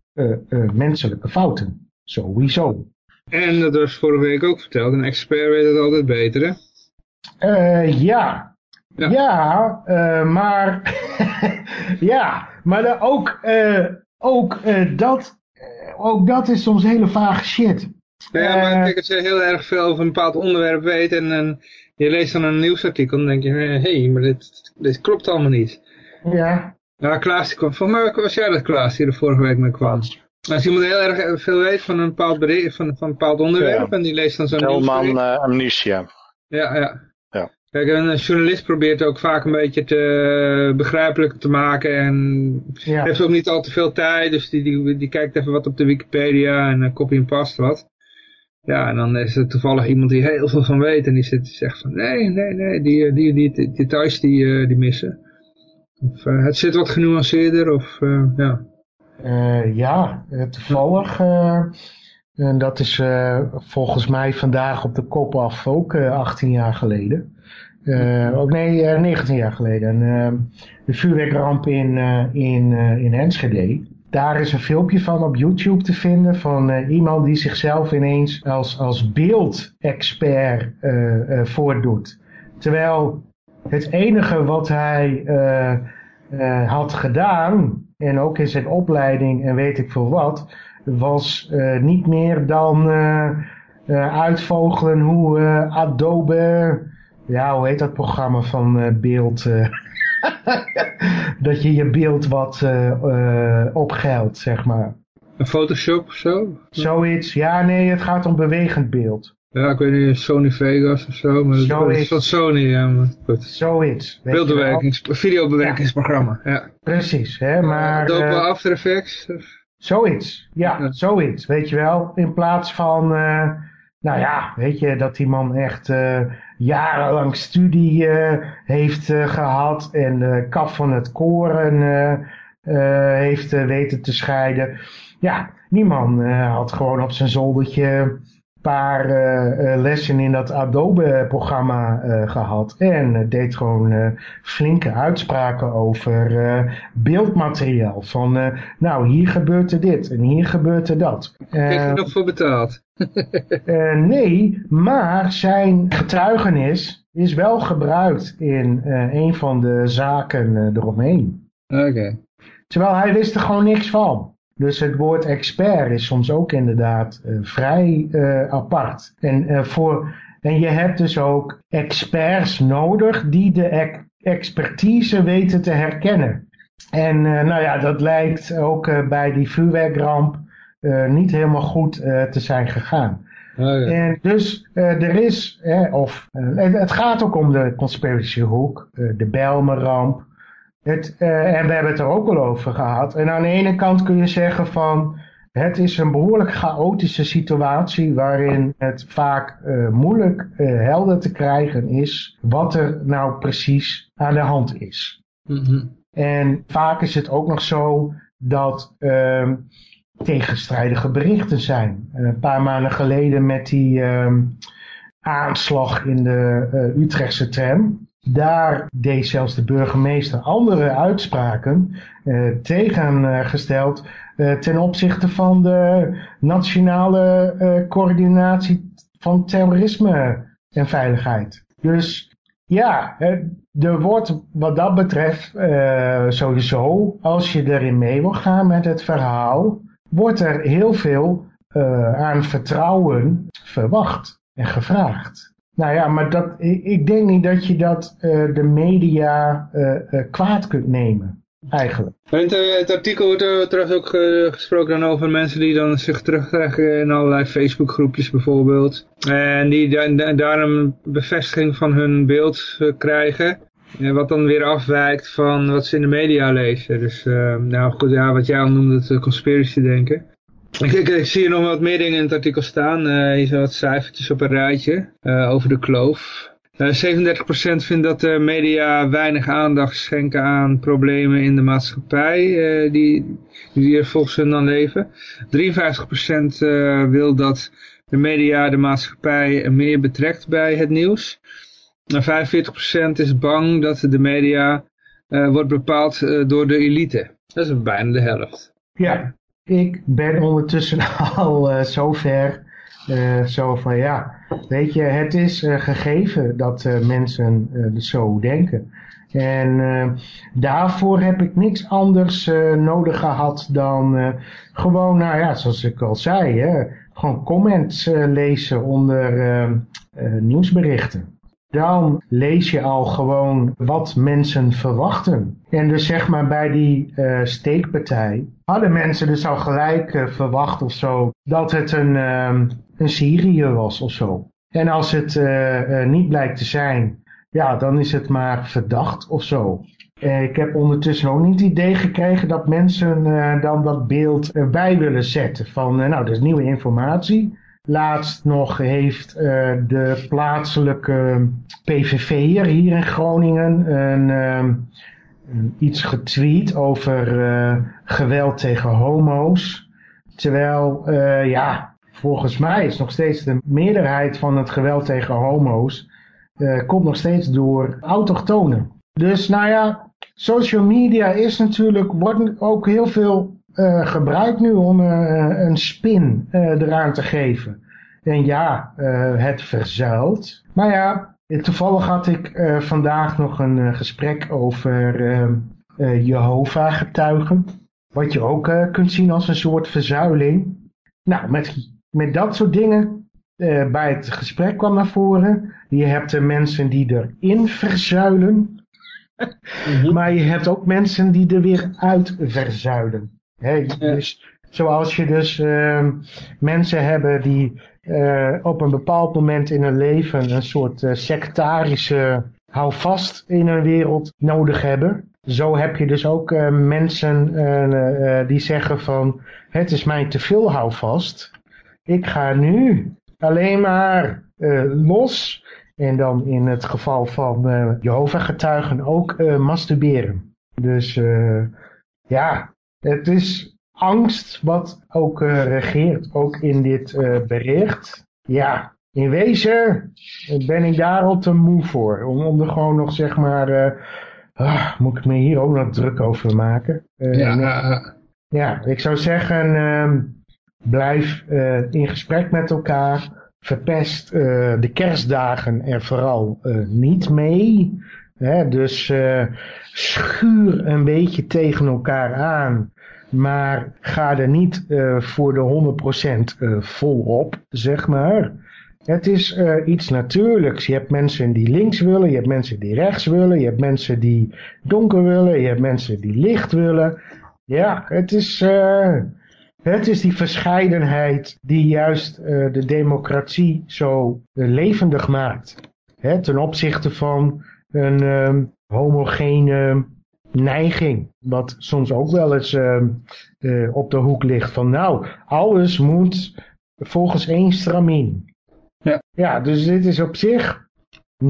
menselijke fouten. Sowieso. En dat was vorige week ook verteld, een expert weet het altijd beter hè? Uh, ja. Ja, ja uh, maar, [laughs] ja, maar ook, uh, ook, dat, ook dat is soms hele vage shit. Ja, maar kijk, als je heel erg veel over een bepaald onderwerp weet en, en je leest dan een nieuwsartikel, dan denk je, hé, hey, maar dit, dit klopt allemaal niet. Ja. Ja, Klaas, die kwam, voor mij was jij dat Klaas die er vorige week mee kwam. Als iemand heel erg veel weet van een bepaald, bericht, van, van een bepaald onderwerp en die leest dan zo'n Telman uh, Amnesia. Ja, ja. ja. Kijk, een journalist probeert ook vaak een beetje te begrijpelijker te maken en ja. heeft ook niet al te veel tijd, dus die, die, die kijkt even wat op de Wikipedia en uh, copy en past wat. Ja, en dan is er toevallig iemand die heel veel van weet en die zit, zegt van nee, nee, nee, die, die, die, die details die, uh, die missen. Of uh, het zit wat genuanceerder of uh, ja. Uh, ja, toevallig. Uh, en dat is volgens mij vandaag op de kop af ook 18 jaar geleden. ook nee, 19 jaar geleden. En, de vuurwerkramp in, in, in Enschede. Daar is een filmpje van op YouTube te vinden van iemand die zichzelf ineens als, als beeldexpert voordoet. Terwijl het enige wat hij had gedaan en ook in zijn opleiding en weet ik veel wat, was uh, niet meer dan uh, uh, uitvogelen hoe Adobe, ja hoe heet dat programma van beeld, [laughs] dat je je beeld wat opgeilt, zeg maar. Een Photoshop of zo? Zoiets, ja nee, het gaat om bewegend beeld. Ja, ik weet niet, Sony Vegas of zo, maar dat is van Sony, ja, maar goed. Zoiets. Beeldbewerkings, videobewerkingsprogramma, ja. ja. Precies, hè, maar... Uh, After Effects? Zoiets, ja, ja, zoiets, weet je wel. In plaats van, uh, nou ja, weet je, dat die man echt uh, jarenlang studie heeft gehad en de kaf van het koren heeft weten te scheiden. Ja, die man had gewoon op zijn zoldertje paar uh, lessen in dat Adobe-programma uh, gehad. En deed gewoon flinke uitspraken over beeldmateriaal. Van, nou, hier gebeurt er dit en hier gebeurt er dat. Krijg je nog voor betaald? [laughs] nee, maar zijn getuigenis is wel gebruikt in een van de zaken eromheen. Oké. Terwijl hij wist er gewoon niks van. Dus het woord expert is soms ook inderdaad uh, vrij uh, apart. En, uh, voor, en je hebt dus ook experts nodig die de e expertise weten te herkennen. En nou ja, dat lijkt ook bij die vuurwerkramp niet helemaal goed te zijn gegaan. Oh ja. En dus er is, of het gaat ook om de conspiratiehoek, de Belmeramp, het, uh, en we hebben het er ook al over gehad. En aan de ene kant kun je zeggen van... Het is een behoorlijk chaotische situatie waarin het vaak uh, moeilijk uh, helder te krijgen is wat er nou precies aan de hand is. Mm -hmm. En vaak is het ook nog zo dat uh, tegenstrijdige berichten zijn. Een paar maanden geleden met die ehm, aanslag in de Utrechtse tram daar deed zelfs de burgemeester andere uitspraken uh, tegengesteld uh, ten opzichte van de nationale coördinatie van terrorisme en veiligheid. Dus ja, er wordt wat dat betreft sowieso, als je erin mee wil gaan met het verhaal, wordt er heel veel aan vertrouwen verwacht en gevraagd. Nou ja, maar dat, ik denk niet dat je dat uh, de media uh, uh, kwaad kunt nemen, eigenlijk. Het, het artikel wordt trouwens ook gesproken dan over mensen die dan zich terugtrekken in allerlei Facebookgroepjes bijvoorbeeld. En die da daar een bevestiging van hun beeld krijgen. Wat dan weer afwijkt van wat ze in de media lezen. Dus nou goed, ja, wat jij al noemde, het conspiracy denken. Ik, ik, zie hier nog wat meer dingen in het artikel staan. Uh, hier zijn wat cijfertjes op een rijtje uh, over de kloof. Uh, 37% vindt dat de media weinig aandacht schenken aan problemen in de maatschappij die, die er volgens hun dan leven. 53% uh, wil dat de media de maatschappij meer betrekt bij het nieuws. En 45% is bang dat de media wordt bepaald door de elite. Dat is bijna de helft. Ja, ik ben ondertussen [laughs] al uh, zover uh, zo van ja, weet je, het is uh, gegeven dat mensen zo denken. En daarvoor heb ik niks anders nodig gehad dan gewoon, nou ja, zoals ik al zei, hè, gewoon comments lezen onder nieuwsberichten dan lees je al gewoon wat mensen verwachten. En dus zeg maar bij die uh, steekpartij hadden mensen dus al gelijk uh, verwacht of zo dat het een, uh, een Syrië was of zo. En als het uh, niet blijkt te zijn, ja, dan is het maar verdacht of zo. Ik heb ondertussen ook niet het idee gekregen dat mensen dan dat beeld erbij willen zetten. Van, nou, dat is nieuwe informatie. Laatst nog heeft uh, de plaatselijke PVV'er hier in Groningen een, uh, iets getweet over uh, geweld tegen homo's. Terwijl, ja, volgens mij is nog steeds de meerderheid van het geweld tegen homo's komt nog steeds door autochtonen. Dus nou ja, social media is natuurlijk, wordt ook heel veel uh, gebruikt nu om uh, een spin uh, eraan te geven. En ja, het verzuilt. Maar ja, toevallig had ik vandaag nog een gesprek over Jehovah-getuigen. Wat je ook kunt zien als een soort verzuiling. Nou, met, met dat soort dingen bij het gesprek kwam naar voren. Je hebt de mensen die erin verzuilen. [laughs] Mhm. Maar je hebt ook mensen die er weer uit verzuilen. Dus, zoals je dus uh, mensen hebben die uh, op een bepaald moment in hun leven een soort uh, sectarische houvast in hun wereld nodig hebben. Zo heb je dus ook uh, mensen die zeggen van het is mij te veel houvast. Ik ga nu alleen maar los en dan in het geval van uh, Jehovah-getuigen ook masturberen. Dus ja, het is angst wat ook uh, regeert, ook in dit uh, bericht. Ja, in wezen ben ik daar al te moe voor. Om, om er gewoon nog zeg maar, uh, ah, moet ik me hier ook nog druk over maken. ja. ja, ik zou zeggen, ehm, blijf in gesprek met elkaar. Verpest de kerstdagen er vooral niet mee. Hè, dus schuur een beetje tegen elkaar aan. Maar ga er niet uh, voor de 100% uh, volop, zeg maar. Het is iets natuurlijks. Je hebt mensen die links willen, je hebt mensen die rechts willen, je hebt mensen die donker willen, je hebt mensen die licht willen. Ja, het is, het is die verscheidenheid die juist de democratie zo levendig maakt. Hè, ten opzichte van een um, homogene neiging. Wat soms ook wel eens uh, uh, op de hoek ligt van nou, alles moet volgens één stramien. Ja. ja, dus dit is op zich,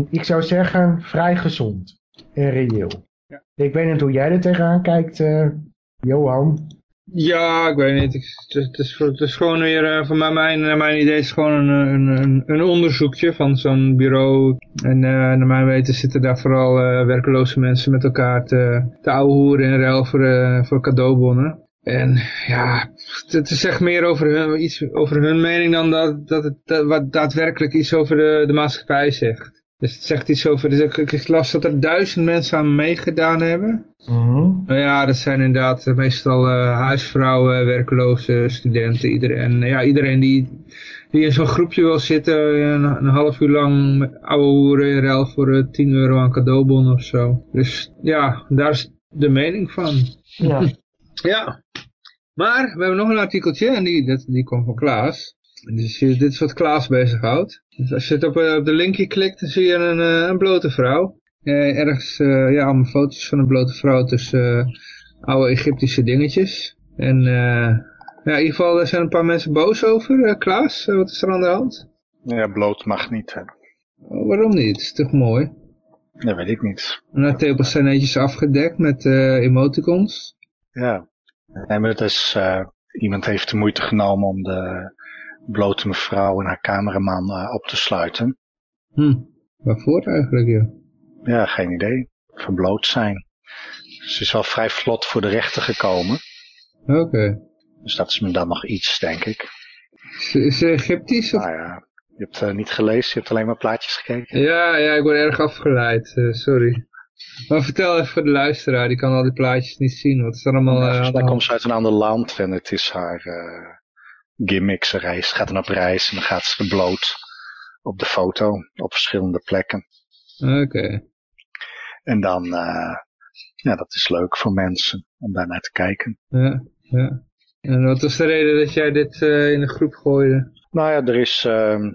ik zou zeggen, vrij gezond en reëel. Ja. Ik weet niet hoe jij er tegenaan kijkt, uh, Johan. Ja, ik weet niet. Het is, het is gewoon weer, voor mij, mijn, mijn idee is gewoon een, een, een onderzoekje van zo'n bureau. En uh, naar mijn weten zitten daar vooral uh, werkeloze mensen met elkaar te, te ouwehoeren in ruil voor, voor cadeaubonnen. En ja, het zegt meer over hun, iets over hun mening dan dat, dat het dat, wat daadwerkelijk iets over de, de maatschappij zegt. Dus het zegt iets over, dus ik, ik las dat er duizend mensen aan meegedaan hebben. Mm Nou ja, dat zijn inderdaad meestal uh, huisvrouwen, werkloze studenten, iedereen, ja, iedereen die, die in zo'n groepje wil zitten, een, een, half uur lang ouwe hoeren in ruil voor uh, eh, 10 euro aan cadeaubon of zo. Dus ja, daar is de mening van. Ja. [laughs] ja. Maar we hebben nog een artikeltje en die, dat, die komt van Klaas. Dus dit is wat Klaas bezighoudt. Dus als je het op, eh, op de linkje klikt, dan zie je een, eh, een blote vrouw. Eh, ergens, uh, ja, allemaal foto's van een blote vrouw tussen uh, oude Egyptische dingetjes. En ja, in ieder geval, er zijn een paar mensen boos over. Klaas, wat is er aan de hand? Ja, bloot mag niet. Hè. Oh, waarom niet? is toch mooi? Dat weet ik niet. De tepels zijn netjes afgedekt met eh, emoticons. Ja. Nee, maar het is, eh, iemand heeft de moeite genomen om de blote mevrouw en haar cameraman eh, op te sluiten. Hm, waarvoor eigenlijk, ja? Ja, geen idee. Verbloot zijn. Ze is wel vrij vlot voor de rechter gekomen. Oké. Dus dat is me dan nog iets, denk ik. Is, is ze Egyptisch? Of... Nou ja, je hebt eh, niet gelezen, je hebt alleen maar plaatjes gekeken. Ja, ja, ik word erg afgeleid. eh, sorry. Maar vertel even voor de luisteraar, die kan al die plaatjes niet zien. Wat is er allemaal Ja, hand? komt ze uit een ander land en het is haar eh gimmick. Ze reist, gaat dan op reis en dan gaat ze bloot op de foto op verschillende plekken. Oké. En dan, eh, ja, dat is leuk voor mensen om daar naar te kijken. Ja, ja. En wat was de reden dat jij dit eh, in de groep gooide? Nou ja, er is, ehm,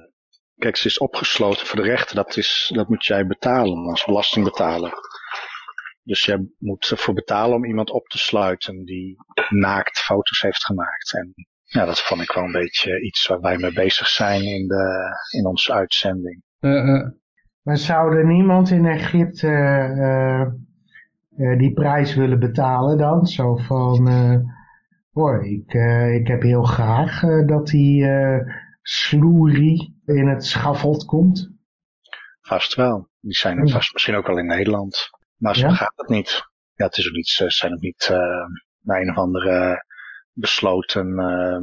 kijk, ze is opgesloten voor de rechter. Dat, is, dat moet jij betalen als belastingbetaler. Dus jij moet ervoor betalen om iemand op te sluiten die naakt foto's heeft gemaakt. En ja, dat vond ik wel een beetje iets waar wij mee bezig zijn in, de, in onze uitzending. Eh, eh. Maar zou er niemand in Egypte eh, eh, die prijs willen betalen dan? Zo van, eh hoor, ik, ik heb heel graag dat die eh sloerie in het schavot komt. Vast wel. Die zijn er Ja. vast misschien ook wel in Nederland. Maar zo Ja? gaat het niet. Ja, het is ook niet, ze zijn ook niet eh, naar een of andere besloten eh,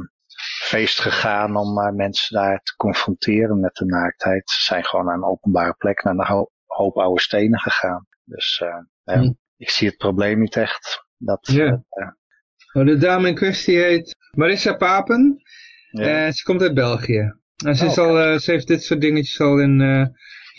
feest gegaan om maar mensen daar te confronteren met de naaktheid. Ze zijn gewoon naar een openbare plek, naar een ho- hoop oude stenen gegaan. Dus eh, ja, Hm. ik zie het probleem niet echt. Dat, Ja. eh, Oh, de dame in kwestie heet Marissa Papen. ja. Ze komt uit België. En ze, is Oh, al, eh, ze heeft dit soort dingetjes al in eh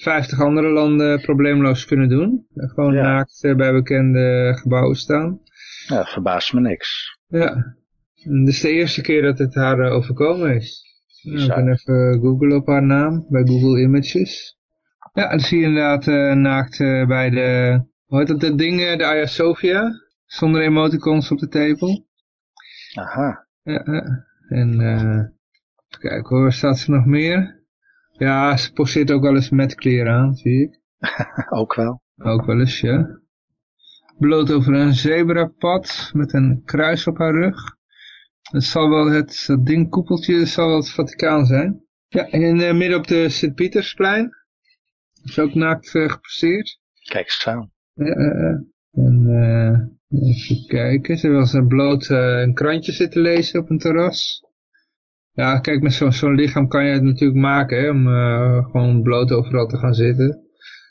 50 andere landen probleemloos kunnen doen. Eh, Gewoon Ja. naakt eh, bij bekende gebouwen staan. ja, verbaast me niks. Ja. Dit is de eerste keer dat het haar eh, overkomen is. Nou, Bizar. kunnen even googlen op haar naam bij Google Images. Ja, dan zie je inderdaad eh, naakt eh, bij de, hoe heet dat, dat ding, eh, de Sophia. Zonder emoticons op de tepel. Aha, Ja, ja. En eh even kijken hoor, waar staat ze nog meer? Ja, ze poseert ook wel eens met kleren aan, zie ik. [laughs] ook wel. Ook wel eens, ja. Bloot over een zebrapad met een kruis op haar rug. Het zal wel het, dat dingkoepeltje zal wel het Vaticaan zijn. Ja, en eh, midden op de Sint-Pietersplein. Is ook naakt eh, geposeerd. Kijk eens aan. Ja, eh, en eh, even kijken. Ze was een bloot een krantje zitten lezen op een terras. Ja, kijk, met zo'n zo'n lichaam kan je het natuurlijk maken, hè, om eh, gewoon bloot overal te gaan zitten.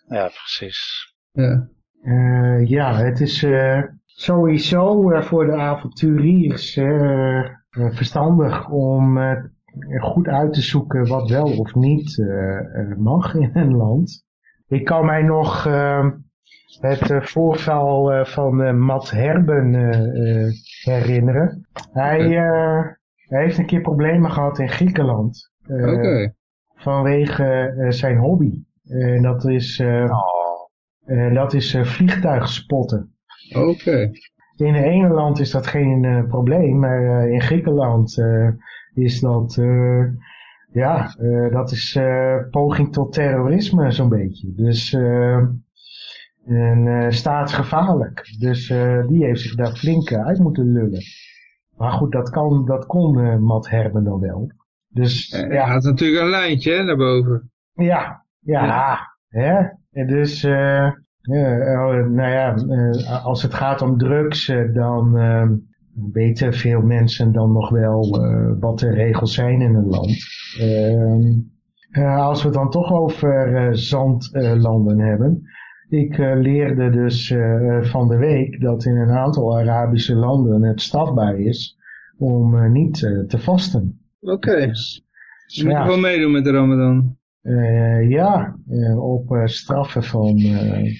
Ja, precies. Ja. Eh, ja, het is eh, sowieso eh, voor de avonturiers eh, eh, verstandig om goed uit te zoeken wat wel of niet mag in een land. Ik kan mij nog eh, het voorval van Matt Herben herinneren. Hij, hij heeft een keer problemen gehad in Griekenland. Vanwege zijn hobby. En dat is, Oh, dat is vliegtuigspotten. Oké. In het ene land is dat geen eh, probleem, maar eh, in Griekenland eh, is dat, ja, dat is poging tot terrorisme zo'n beetje. Dus, en staatsgevaarlijk. Dus die heeft zich daar flink uit moeten lullen. Maar goed, dat, kan, dat kon Matt Herben dan wel. Dus ja, Hij had natuurlijk een lijntje hè, daarboven. ja, ja, Ja. hè. En dus, eh, oh, nou ja, eh, als het gaat om drugs, eh, dan eh, weten veel mensen dan nog wel eh, wat de regels zijn in een land. Ehm, eh, als we het dan toch over eh, zandlanden hebben. Ik eh, leerde dus eh, van de week dat in een aantal Arabische landen het strafbaar is om eh, niet eh, te vasten. Oké. Dus, Je moet ja. gewoon meedoen met de Ramadan. Eh, ja, eh, op eh, straffen van, eh,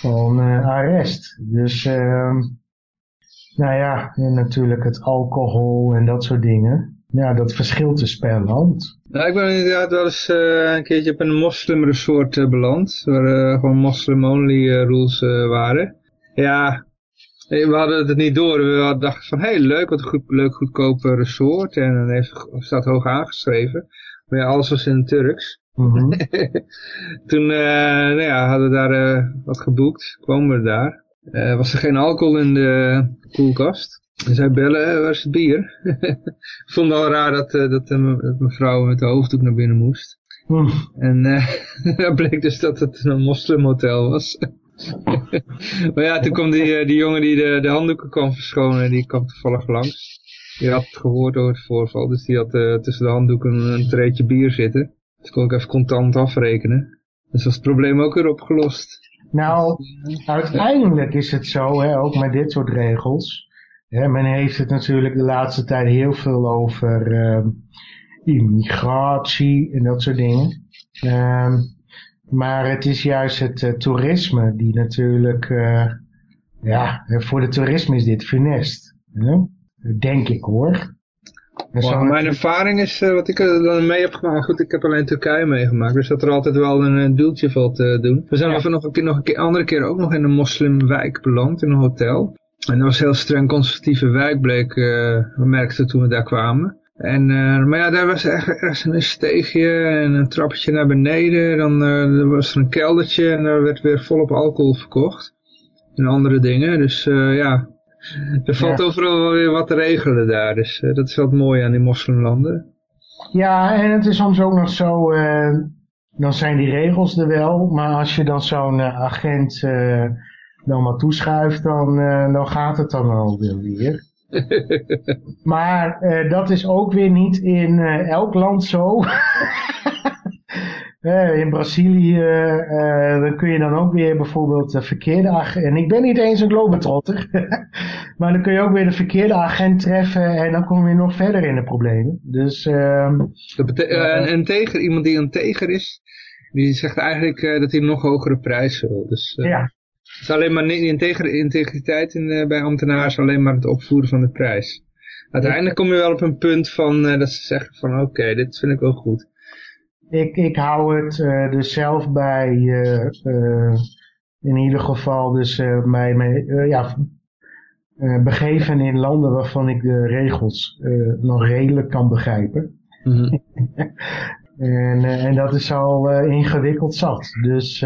van eh, arrest. Dus, ehm, nou ja, en natuurlijk het alcohol en dat soort dingen. Ja, dat verschilt dus per land. Nou, ik ben inderdaad wel eens eh, een keertje op een moslimresort eh, beland. Waar gewoon moslim-only rules waren. Ja, we hadden het niet door. We dachten van, hé, hey, leuk, wat een leuk goedkoop eh, resort. En dan heeft, staat hoog aangeschreven. Maar ja, alles was in het Turks. Mhm. [laughs] Toen eh, nou ja, hadden we daar eh, wat geboekt, kwamen we daar. Eh, was er geen alcohol in de koelkast. En zij bellen, "Eh, waar is het bier? [laughs] Ik vond het al raar dat, dat, dat mevrouw met de hoofddoek naar binnen moest. Hm. En [laughs] het bleek dus dat het een moslimhotel was. maar ja, toen kwam die, die jongen die de, de handdoeken kwam verschonen, die kwam toevallig langs. Die had gehoord over het voorval, dus die had eh, tussen de handdoeken een, treetje bier zitten. Dus kon ik even contant afrekenen. Dus was het probleem ook weer opgelost. Nou, uiteindelijk is het zo, hè, ook met dit soort regels. Hè, men heeft het natuurlijk de laatste tijd heel veel over ehm, immigratie en dat soort dingen. Ehm, maar het is juist het eh, toerisme die natuurlijk, eh, ja, voor de toerisme is dit funest. Denk ik hoor. Mijn ervaring is, eh, wat ik er dan mee heb gemaakt, goed, ik heb alleen Turkije meegemaakt, dus dat er altijd wel een, een duwtje valt te doen. We zijn even nog een keer, nog een keer, andere keer ook nog in een moslimwijk beland, in een hotel. En dat was een heel streng conservatieve wijk, bleek, eh, we merkten toen we daar kwamen. En, eh, maar ja, daar was echt ergens een steegje en een trappetje naar beneden. Dan eh, was er een keldertje en daar werd weer volop alcohol verkocht. En andere dingen, dus eh, ja, er valt Ja. overal wel weer wat te regelen daar. Dus eh, dat is wat mooi aan die moslimlanden. Ja, en het is soms ook nog zo, eh, dan zijn die regels er wel, maar als je dan zo'n eh, agent dan maar toeschuift, dan, dan gaat het dan wel weer weer. [laughs] Maar dat is ook weer niet in elk land zo. [laughs] Eh, in Brazilië, eh, dan kun je dan ook weer bijvoorbeeld de verkeerde agent, en ik ben niet eens een globetrotter, [laughs] maar dan kun je ook weer de verkeerde agent treffen en dan kom je nog verder in de problemen. Dus ehm, Dat bete- eh, een integer, iemand die een teger is, die zegt eigenlijk eh, dat hij een nog hogere prijs wil. Dus eh, ja, het is alleen maar integriteit in, eh, bij ambtenaren is alleen maar het opvoeren van de prijs. Uiteindelijk kom je wel op een punt van eh, dat ze zeggen van oké, dit vind ik wel goed. Ik, ik hou het eh, dus zelf bij, eh, eh, in ieder geval dus bij mij, eh, ja, begeven in landen waarvan ik de regels nog redelijk kan begrijpen. Mhm. [laughs] En, en dat is al ingewikkeld zat. Dus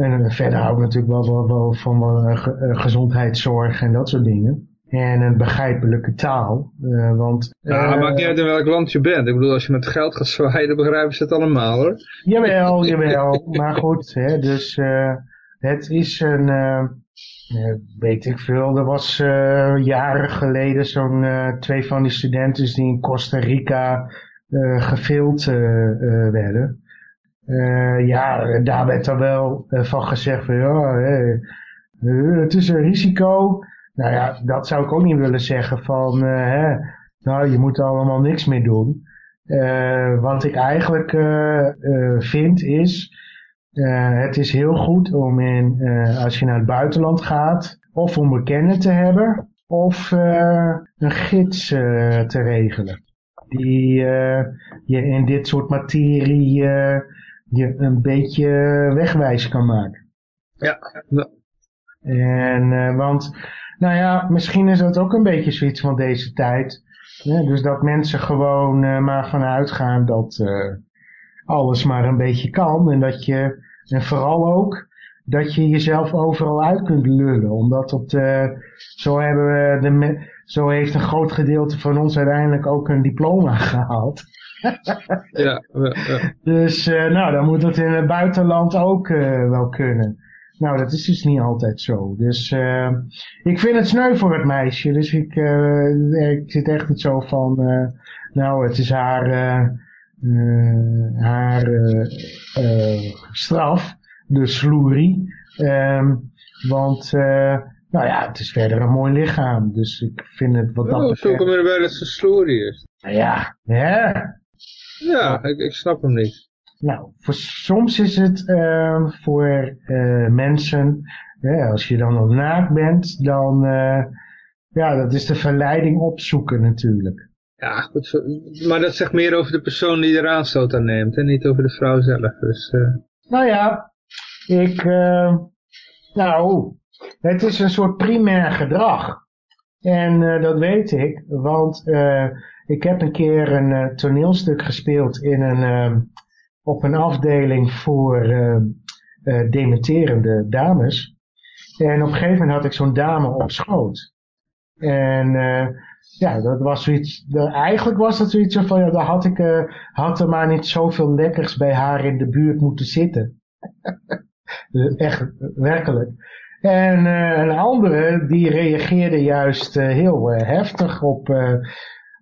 en verder hou ik natuurlijk wel, wel, wel van eh, gezondheidszorg en dat soort dingen. En een begrijpelijke taal. eh, want Ja, eh, maakt niet uit in welk land je bent. Ik bedoel, als je met geld gaat zwaaien, dan begrijpen ze het allemaal hoor. Jawel, jawel. Maar goed, hè, dus eh, het is een, weet ik veel, er was jaren geleden zo'n twee van die studenten die in Costa Rica gefilmd eh, werden. Ja, daar werd dan wel van gezegd van ja, het is een risico. Nou ja, dat zou ik ook niet willen zeggen van, eh, hè, nou je moet allemaal niks mee doen. Eh, wat ik eigenlijk eh, vind is, het is heel goed om in, als je naar het buitenland gaat, of om bekenden te hebben, of een gids te regelen. Die je in dit soort materie je een beetje wegwijs kan maken. Ja, ja. En, want, nou ja, misschien is dat ook een beetje zoiets van deze tijd. Dus dat mensen gewoon eh, maar vanuit gaan dat eh, alles maar een beetje kan. En dat je, en vooral ook, dat je jezelf overal uit kunt lullen. Omdat op de, zo hebben we de, zo heeft een groot gedeelte van ons uiteindelijk ook een diploma [laughs] gehaald. ja, ja, ja. Dus eh, nou, dan moet het in het buitenland ook eh, wel kunnen. Nou, dat is dus niet altijd zo. Dus eh, ik vind het sneu voor het meisje. Dus ik, eh, ik zit echt niet zo van, eh, nou, het is haar, eh, haar straf, de sloerie. Ehm, want, nou ja, het is verder een mooi lichaam. Dus ik vind het wat dat Oh, betreft... kom je erbij dat ze sloerie is. Nou ja, hè? Ja, ik, ik snap hem niet. Nou, voor, soms is het eh, voor eh, mensen, als je dan al naakt bent, dan, eh, ja, dat is de verleiding opzoeken natuurlijk. Ja, goed, maar dat zegt meer over de persoon die er aanstoot aan neemt en niet over de vrouw zelf. Dus, eh, Nou ja, ik, eh, nou, het is een soort primair gedrag. En dat weet ik, want ik heb een keer een toneelstuk gespeeld in een, ehm, op een afdeling voor ehm, eh, dementerende dames. En op een gegeven moment had ik zo'n dame op schoot. En eh, ja, dat was zoiets. eigenlijk was dat zoiets van ja, daar had ik eh, had er maar niet zoveel lekkers bij haar in de buurt moeten zitten. [laughs] Echt, werkelijk. En een andere die reageerde juist heel heftig op,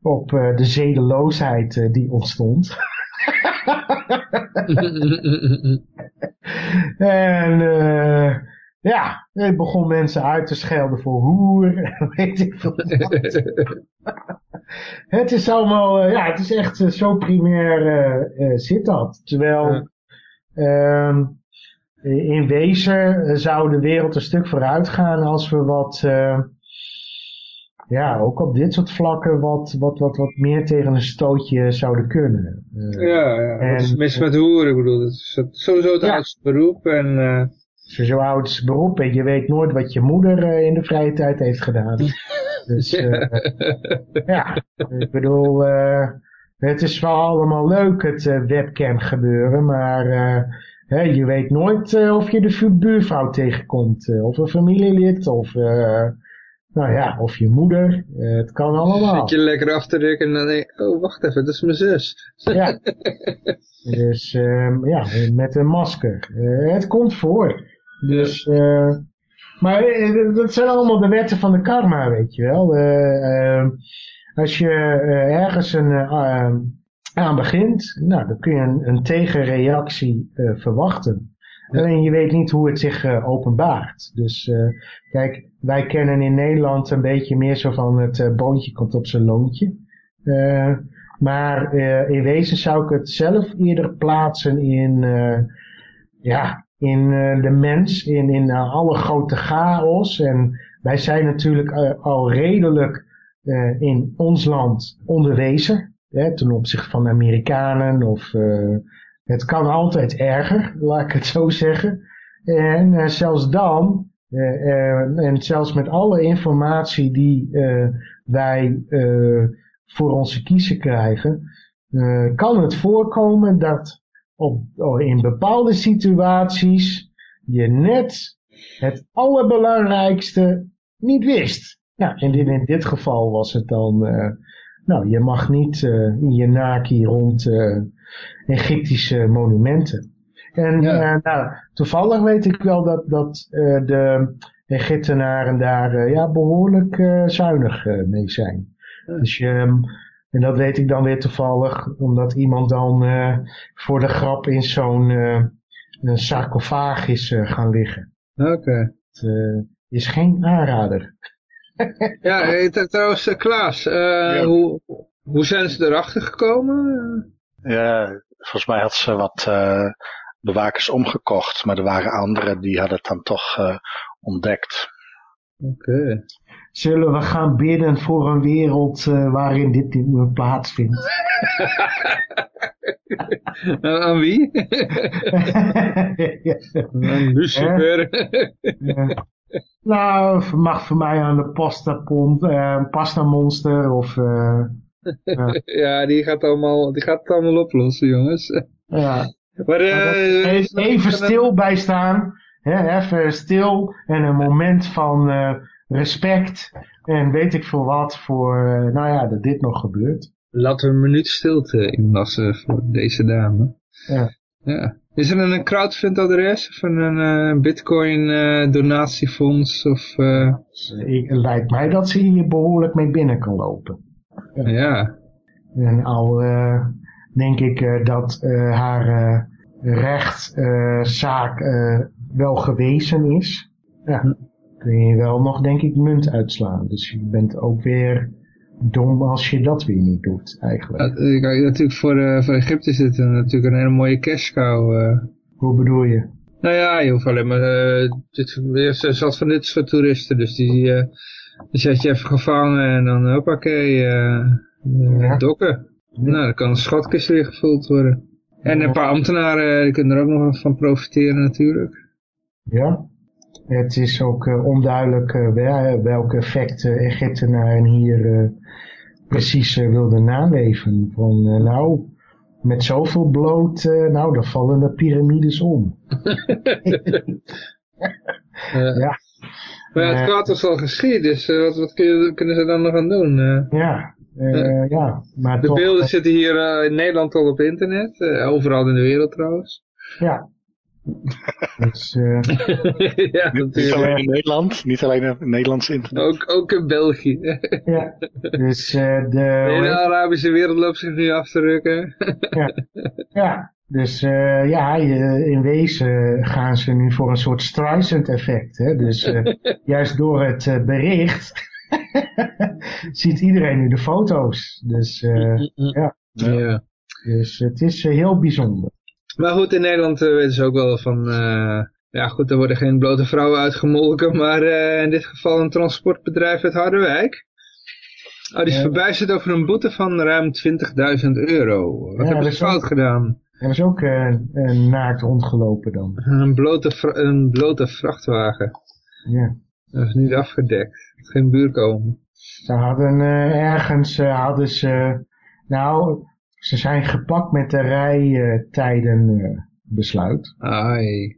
op de zedeloosheid die ontstond. [laughs] [laughs] En eh, ja, ik begon mensen uit te schelden voor hoer. en [laughs] Weet ik veel [laughs] het is allemaal, eh, ja, het is echt eh, zo primair zit dat. Terwijl ehm, in wezen zou de wereld een stuk vooruit gaan als we wat, eh, ja, ook op dit soort vlakken wat, wat, wat, wat meer tegen een stootje zouden kunnen. Eh, Ja, ja. En- is mis met hoeren? Ik bedoel, dat is sowieso het Ja. oudste beroep. En, eh, Ze zo oud is beroep en je weet nooit wat je moeder eh, in de vrije tijd heeft gedaan. [laughs] Dus eh, ja, ik bedoel, eh, het is wel allemaal leuk het eh, webcam gebeuren, maar eh, hè, je weet nooit eh, of je de buurvrouw tegenkomt, eh, of een familielid, of, eh, nou ja, of je moeder. Eh, het kan allemaal. zit je lekker af te drukken en dan denk je, oh wacht even, dat is mijn zus. Ja. [laughs] Dus ehm, ja, met een masker. Eh, het komt voor. Dus, eh, maar dat zijn allemaal de wetten van de karma, weet je wel. Eh, ehm, als je ergens een, eh, ehm, aan begint, nou, dan kun je een, een tegenreactie verwachten. Alleen je weet niet hoe het zich openbaart. Dus kijk, wij kennen in Nederland een beetje meer zo van het eh, boontje komt op zijn loontje. Eh, maar eh, in wezen zou ik het zelf eerder plaatsen in, ja, in de mens, in, in alle grote chaos. En wij zijn natuurlijk al redelijk in ons land onderwezen. Hè, ten opzichte van Amerikanen. Of, het kan altijd erger, laat ik het zo zeggen. En zelfs dan, en zelfs met alle informatie die eh, wij eh, voor onze kiezen krijgen, eh, kan het voorkomen dat op, oh, in bepaalde situaties je net het allerbelangrijkste niet wist. Ja, en in, in dit geval was het dan, eh, nou, je mag niet eh, in je naki rond eh, Egyptische monumenten. En Ja. eh, nou, toevallig weet ik wel dat, dat eh, de Egyptenaren daar eh, ja, behoorlijk eh, zuinig eh, mee zijn. Dus je, ehm, en dat weet ik dan weer toevallig, omdat iemand dan eh, voor de grap in zo'n eh, een sarcofaag is gaan liggen. Oké. Het is geen aanrader. Ja, trouwens, Klaas, eh, hoe, hoe zijn ze erachter gekomen? Ja, volgens mij had ze wat eh, bewakers omgekocht, maar er waren anderen die hadden het dan toch eh, ontdekt. Oké. Zullen we gaan bidden voor een wereld eh, waarin dit niet meer plaatsvindt? [laughs] Aan- aan wie? [laughs] Aan Lucifer. Ja. Nou, mag voor mij aan de pasta, pond, eh, pasta monster of eh, ja, [laughs] die gaat, allemaal, die gaat het allemaal oplossen, jongens. ja. Maar, eh, Even, even stil bij staan. Hè, even stil en een moment van eh, respect en weet ik veel wat voor, eh, nou ja, dat dit nog gebeurt. Laten we een minuut stilte inlassen voor deze dame. Ja. Ja. Is er een crowdfund-adres of een eh, bitcoin eh, donatiefonds of eh, Ik, het lijkt mij dat ze hier behoorlijk mee binnen kan lopen. ja. En al eh, denk ik eh, dat eh, haar eh, rechtszaak eh, wel gewezen is. Ja, kun je wel nog denk ik munt uitslaan. Dus je bent ook weer dom als je dat weer niet doet eigenlijk. Ja, kijk, natuurlijk voor, voor Egypte is het een- natuurlijk een hele mooie cash cow. Hoe bedoel je? Nou ja, je hoeft alleen maar, eh, dit, weer zat van dit soort toeristen, dus die, die zet je even gevangen en dan hoppakee, Ja. dokken. Nou, dan kan een schatkist weer gevuld worden. En een paar ambtenaren, die kunnen er ook nog van profiteren natuurlijk. Ja. Het is ook eh, onduidelijk eh, wel- welke effecten Egyptenaren hier eh, precies eh, wilde naleven. Van eh, nou, met zoveel bloot, eh, nou dan vallen de piramides om. [laughs] Ja. Maar ja, het Eh. kwaad was al geschied, dus eh, wat, wat kunnen ze dan nog aan doen? eh? Ja, eh, ja. maar de toch, beelden zitten hier eh, in Nederland al op internet, eh, overal in de wereld trouwens. [laughs] Ja. Dus, eh, ja, Niet natuurlijk. alleen in Nederland, niet alleen in Nederlands internet. Ook, ook in België. [laughs] ja. Dus eh, de... Hele Arabische wereld loopt zich nu af te rukken. [laughs] Ja, dus eh, ja, je, in wezen gaan ze nu voor een soort Streisand effect. Hè? Dus eh, juist door het eh, bericht [laughs] ziet iedereen nu de foto's. Dus, eh, ja. ja. dus het is eh, heel bijzonder. Maar goed, in Nederland eh, weten ze ook wel van... eh, ja goed, er worden geen blote vrouwen uitgemolken, maar eh, in dit geval een transportbedrijf uit Harderwijk. Oh, die is verbijsterd over een boete van ruim 20.000 euro. Wat Ja, hebben ze fout ook- gedaan? Er is ook eh, een naakt rondgelopen dan. Een blote, een blote vrachtwagen. Ja. Dat is niet afgedekt. Geen buurkomen. Ze hadden eh, ergens, eh, hadden ze, nou, ze zijn gepakt met de rijtijden eh, besluit. Ai.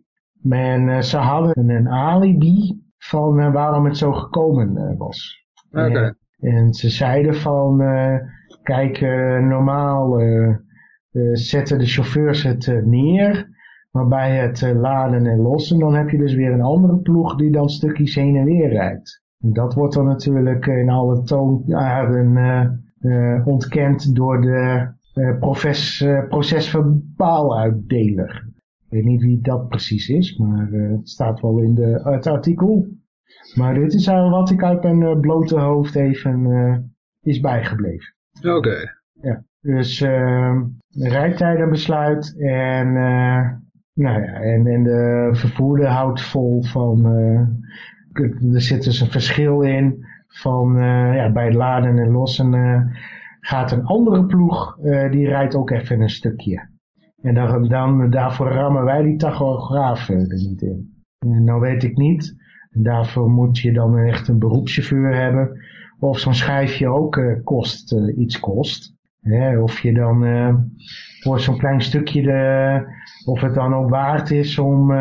En ze hadden een alibi van waarom het zo gekomen was. Oké. En ze zeiden van, kijk, normaal eh, zetten de chauffeurs het neer, maar bij het laden en lossen, dan heb je dus weer een andere ploeg die dan stukjes heen en weer rijdt. Dat wordt dan natuurlijk in alle toonaarden eh, eh, ontkend door de eh, profes, procesverbaaluitdeler. Ik weet niet wie dat precies is, maar het staat wel in de, het artikel. Maar dit is wat ik uit mijn blote hoofd even is bijgebleven. Oké. Okay. Ja, dus uh, rijtijdenbesluit en, uh, nou ja, en, en de vervoerder houdt vol van, uh, er zit dus een verschil in van uh, ja, bij het laden en lossen uh, gaat een andere ploeg, uh, die rijdt ook even een stukje. En dan, dan, daarvoor rammen wij die tachograaf er niet in. En nou weet ik niet, daarvoor moet je dan echt een beroepschauffeur hebben. Of zo'n schijfje ook kost, iets kost. Hè, of je dan voor zo'n klein stukje, de, of het dan ook waard is om,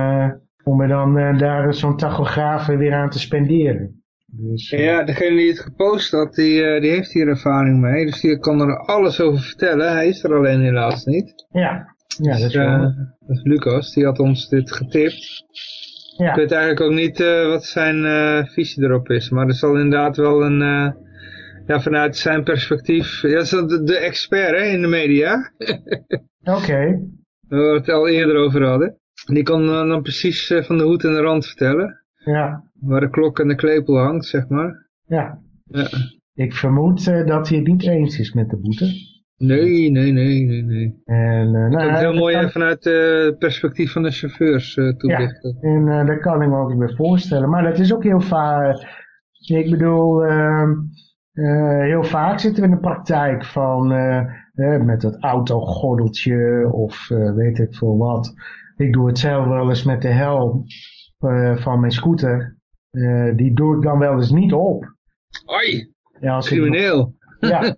om er dan daar zo'n tachograaf weer aan te spenderen. Dus, ja, degene die het gepost had, die, die heeft hier ervaring mee. Dus die kan er alles over vertellen. Hij is er alleen helaas niet. Ja, ja dat is dus, wel... dat is Lucas, die had ons dit getipt. Ja. Ik weet eigenlijk ook niet uh, wat zijn uh, visie erop is, maar er zal inderdaad wel een, uh, ja, vanuit zijn perspectief, ja, dat is de, de expert hè, in de media. [laughs] Oké. Okay. Waar we het al eerder over hadden. Die kan dan precies van de hoed en de rand vertellen. Ja. Waar de klok en de klepel hangt, zeg maar. Ja. ja. Ik vermoed dat hij het niet eens is met de boete. Nee, nee, nee, nee, nee. En, uh, nou, heel mooi kan... vanuit het perspectief van de chauffeurs uh, toelichten. Ja, en uh, dat kan ik me ook weer voorstellen. Maar dat is ook heel vaak, ik bedoel, ehm, heel vaak zitten we in de praktijk van met dat autogordeltje of weet ik veel wat. Ik doe het zelf wel eens met de helm van mijn scooter. die doe ik dan wel eens niet op. Oi, ja, als crimineel. Ik, ja,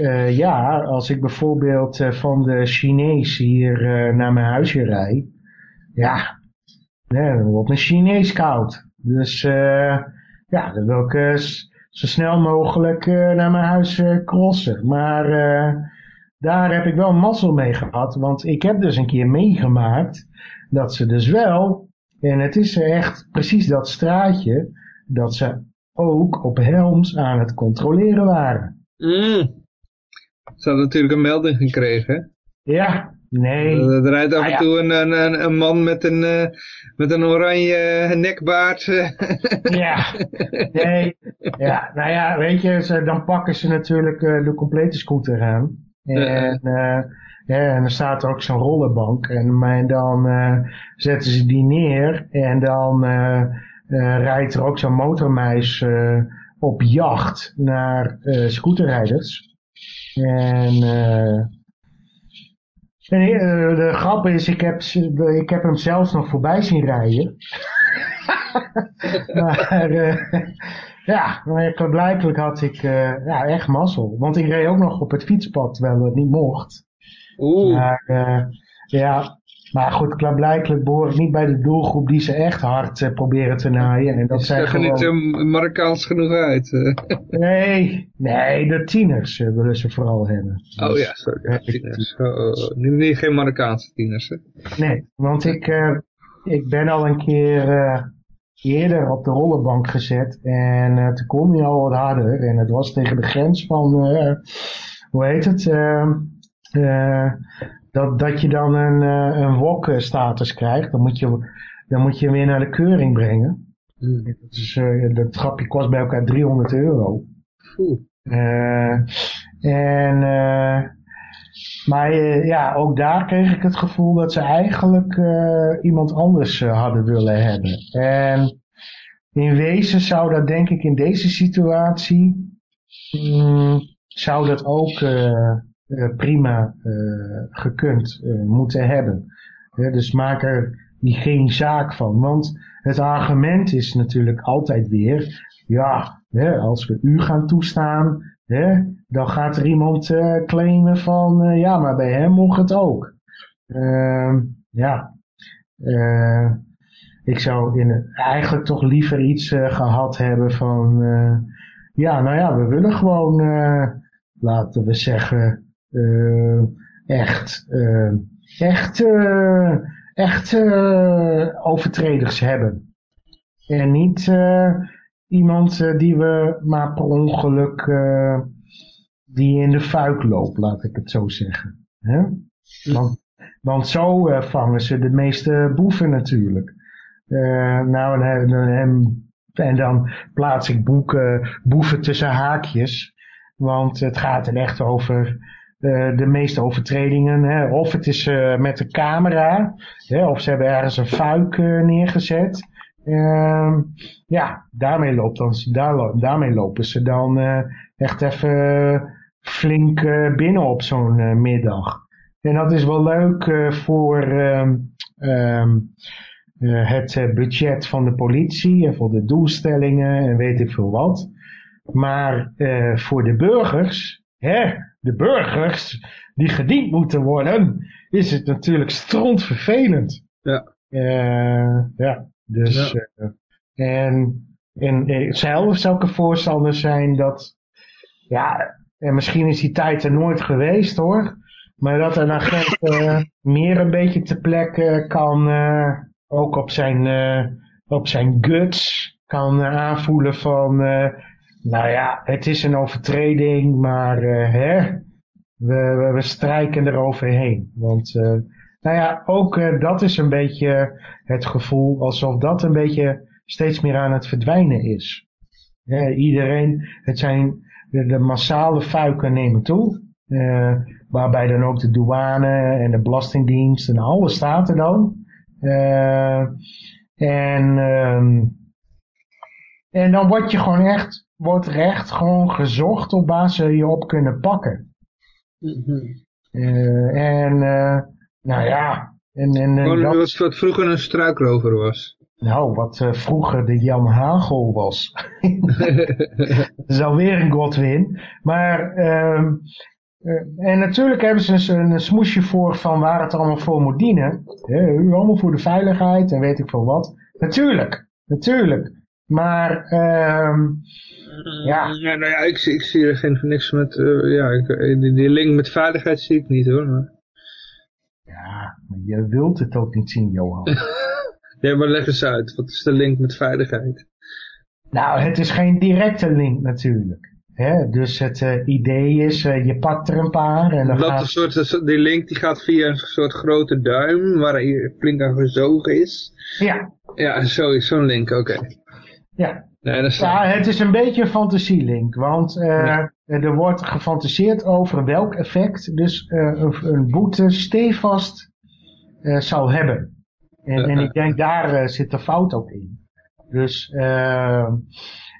uh, [laughs] ja, als ik bijvoorbeeld van de Chinees hier naar mijn huisje rijd, ja, dan wordt mijn Chinees koud. Dus ja, dan wil ik zo snel mogelijk naar mijn huis crossen. Maar daar heb ik wel mazzel mee gehad, want ik heb dus een keer meegemaakt dat ze dus wel, en het is echt precies dat straatje, dat ze ook op Helms aan het controleren waren. Mm. Ze hadden natuurlijk een melding gekregen, hè? Ja, nee. Er, er rijdt af en ah, toe een, een, een, man met een, uh, met een oranje nekbaard. [laughs] ja, nee. Ja, nou ja, weet je, ze, dan pakken ze natuurlijk uh, de complete scooter aan. En, ja, en dan staat er ook zo'n rollenbank. En, dan zetten ze die neer en dan rijdt er ook zo'n motormeis op jacht naar scooterrijders. En, de grap is, ik heb, ik heb hem zelfs nog voorbij zien rijden. [laughs] maar Ja, maar blijkbaar had ik uh, ja, echt mazzel. Want ik reed ook nog op het fietspad, terwijl het niet mocht. Oeh. Maar, uh, ja, maar goed, klaarblijkelijk behoor ik niet bij de doelgroep die ze echt hard uh, proberen te naaien. En dat zijn gewoon... niet Marokkaans genoeg uit. nee, nee, de tieners willen ze vooral hebben. Dus, oh ja, sorry. Ja, tieners. Oh, oh, nu niet geen Marokkaanse tieners, hè? Nee, want ik, ik ben al een keer eerder op de rollenbank gezet. En uh, toen kon hij al wat harder. En het was tegen de grens van, uh, hoe heet het? Uh, dat, dat je dan een, een WOC-status krijgt. Dan moet, je, dan moet je hem weer naar de keuring brengen. Dus, dat grapje kost bij elkaar 300 euro. en maar uh, ja, ook daar kreeg ik het gevoel dat ze eigenlijk uh, iemand anders uh, hadden willen hebben. En in wezen zou dat denk ik in deze situatie, mm, zou dat ook prima gekund moeten hebben. dus maak er geen zaak van. Want het argument is natuurlijk altijd weer, ja, als we u gaan toestaan, Hè? Dan gaat er iemand uh, claimen van, uh, ja, maar bij hem mocht het ook. Uh, ja, uh, ik zou in, eigenlijk toch liever iets gehad hebben van, ja, nou ja, we willen gewoon, laten we zeggen, echt, echt, echt overtreders hebben. En niet iemand die we maar per ongeluk die in de fuik loopt, laat ik het zo zeggen. Hè? Want, want zo uh, vangen ze de meeste boeven natuurlijk. nou, en, en, en, dan plaats ik boeken, boeven tussen haakjes. Want het gaat er echt over de meeste overtredingen. Hè? Of het is met de camera, hè? of ze hebben ergens een fuik neergezet. Uh, ja, daarmee, loopt dan, daar, daarmee lopen ze dan echt even flink uh, binnen op zo'n uh, middag. En dat is wel leuk voor um, um, het budget van de politie en voor de doelstellingen en weet ik veel wat. Maar voor de burgers, hè, de burgers die gediend moeten worden, is het natuurlijk strontvervelend. Ja. ja. Dus, ja. uh, en, en uh, zelf zou ik er voorstander zijn dat, ja, en misschien is die tijd er nooit geweest hoor, maar dat een agent uh, meer een beetje te plekke kan, ook op zijn, op zijn guts, kan aanvoelen van, nou ja, het is een overtreding, maar hè, we, we, we strijken eroverheen. Want nou ja, ook dat is een beetje het gevoel alsof dat een beetje steeds meer aan het verdwijnen is. Iedereen, het zijn de, de massale fuiken nemen toe. Uh, waarbij dan ook de douane en de belastingdienst en alles staat er dan. Uh, en, um, en dan word je gewoon echt, wordt recht gewoon gezocht op waar ze je op kunnen pakken. Mm -hmm. en nou ja. En, en, en dat... was wat vroeger een struikrover was. Nou, wat uh, vroeger de Jan Hagel was. dat [laughs] is alweer een Godwin. Maar, uh, en natuurlijk hebben ze een, een smoesje voor van waar het allemaal voor moet dienen. u allemaal voor de veiligheid en weet ik veel wat. Natuurlijk, natuurlijk. Maar, ehm ja. ja. Nou ja, ik, ik zie er geen, niks met, uh, ja, ik, die, die link met veiligheid zie ik niet hoor. Maar... Ja, maar je wilt het ook niet zien, Johan. [laughs] ja, maar leg eens uit. Wat is de link met veiligheid? Nou, het is geen directe link natuurlijk. Hè? Dus het uh, idee is, uh, je pakt er een paar en dan dat gaat... soort, die link die gaat via een soort grote duim, waar je flink aan gezogen is. Ja. Ja, zo'n zo link, oké. Okay. Ja. Nee, dat is ja, het is een beetje een fantasielink, want uh, ja. er wordt gefantaseerd over welk effect dus een, een, boete stevast zou hebben. En, en, ik denk daar zit de fout ook in. Dus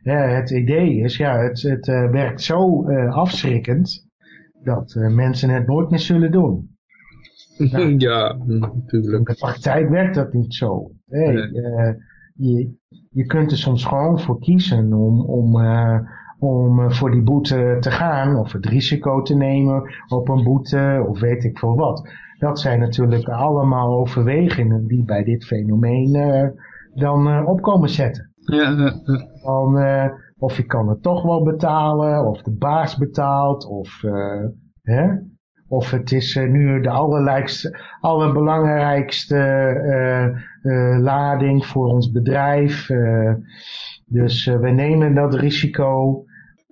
het idee is, ja, het, het werkt zo afschrikkend dat mensen het nooit meer zullen doen. [laughs] Nou, ja, natuurlijk. In de praktijk werkt dat niet zo. Hey, nee. je, je kunt er soms gewoon voor kiezen om, om, om voor die boete te gaan of het risico te nemen op een boete of weet ik veel wat. Dat zijn natuurlijk allemaal overwegingen die bij dit fenomeen uh, dan uh, opkomen zetten. Ja, Van, of je kan het toch wel betalen, of de baas betaalt, of, hè? of het is nu de allerlijkste, allerbelangrijkste lading voor ons bedrijf. dus we nemen dat risico.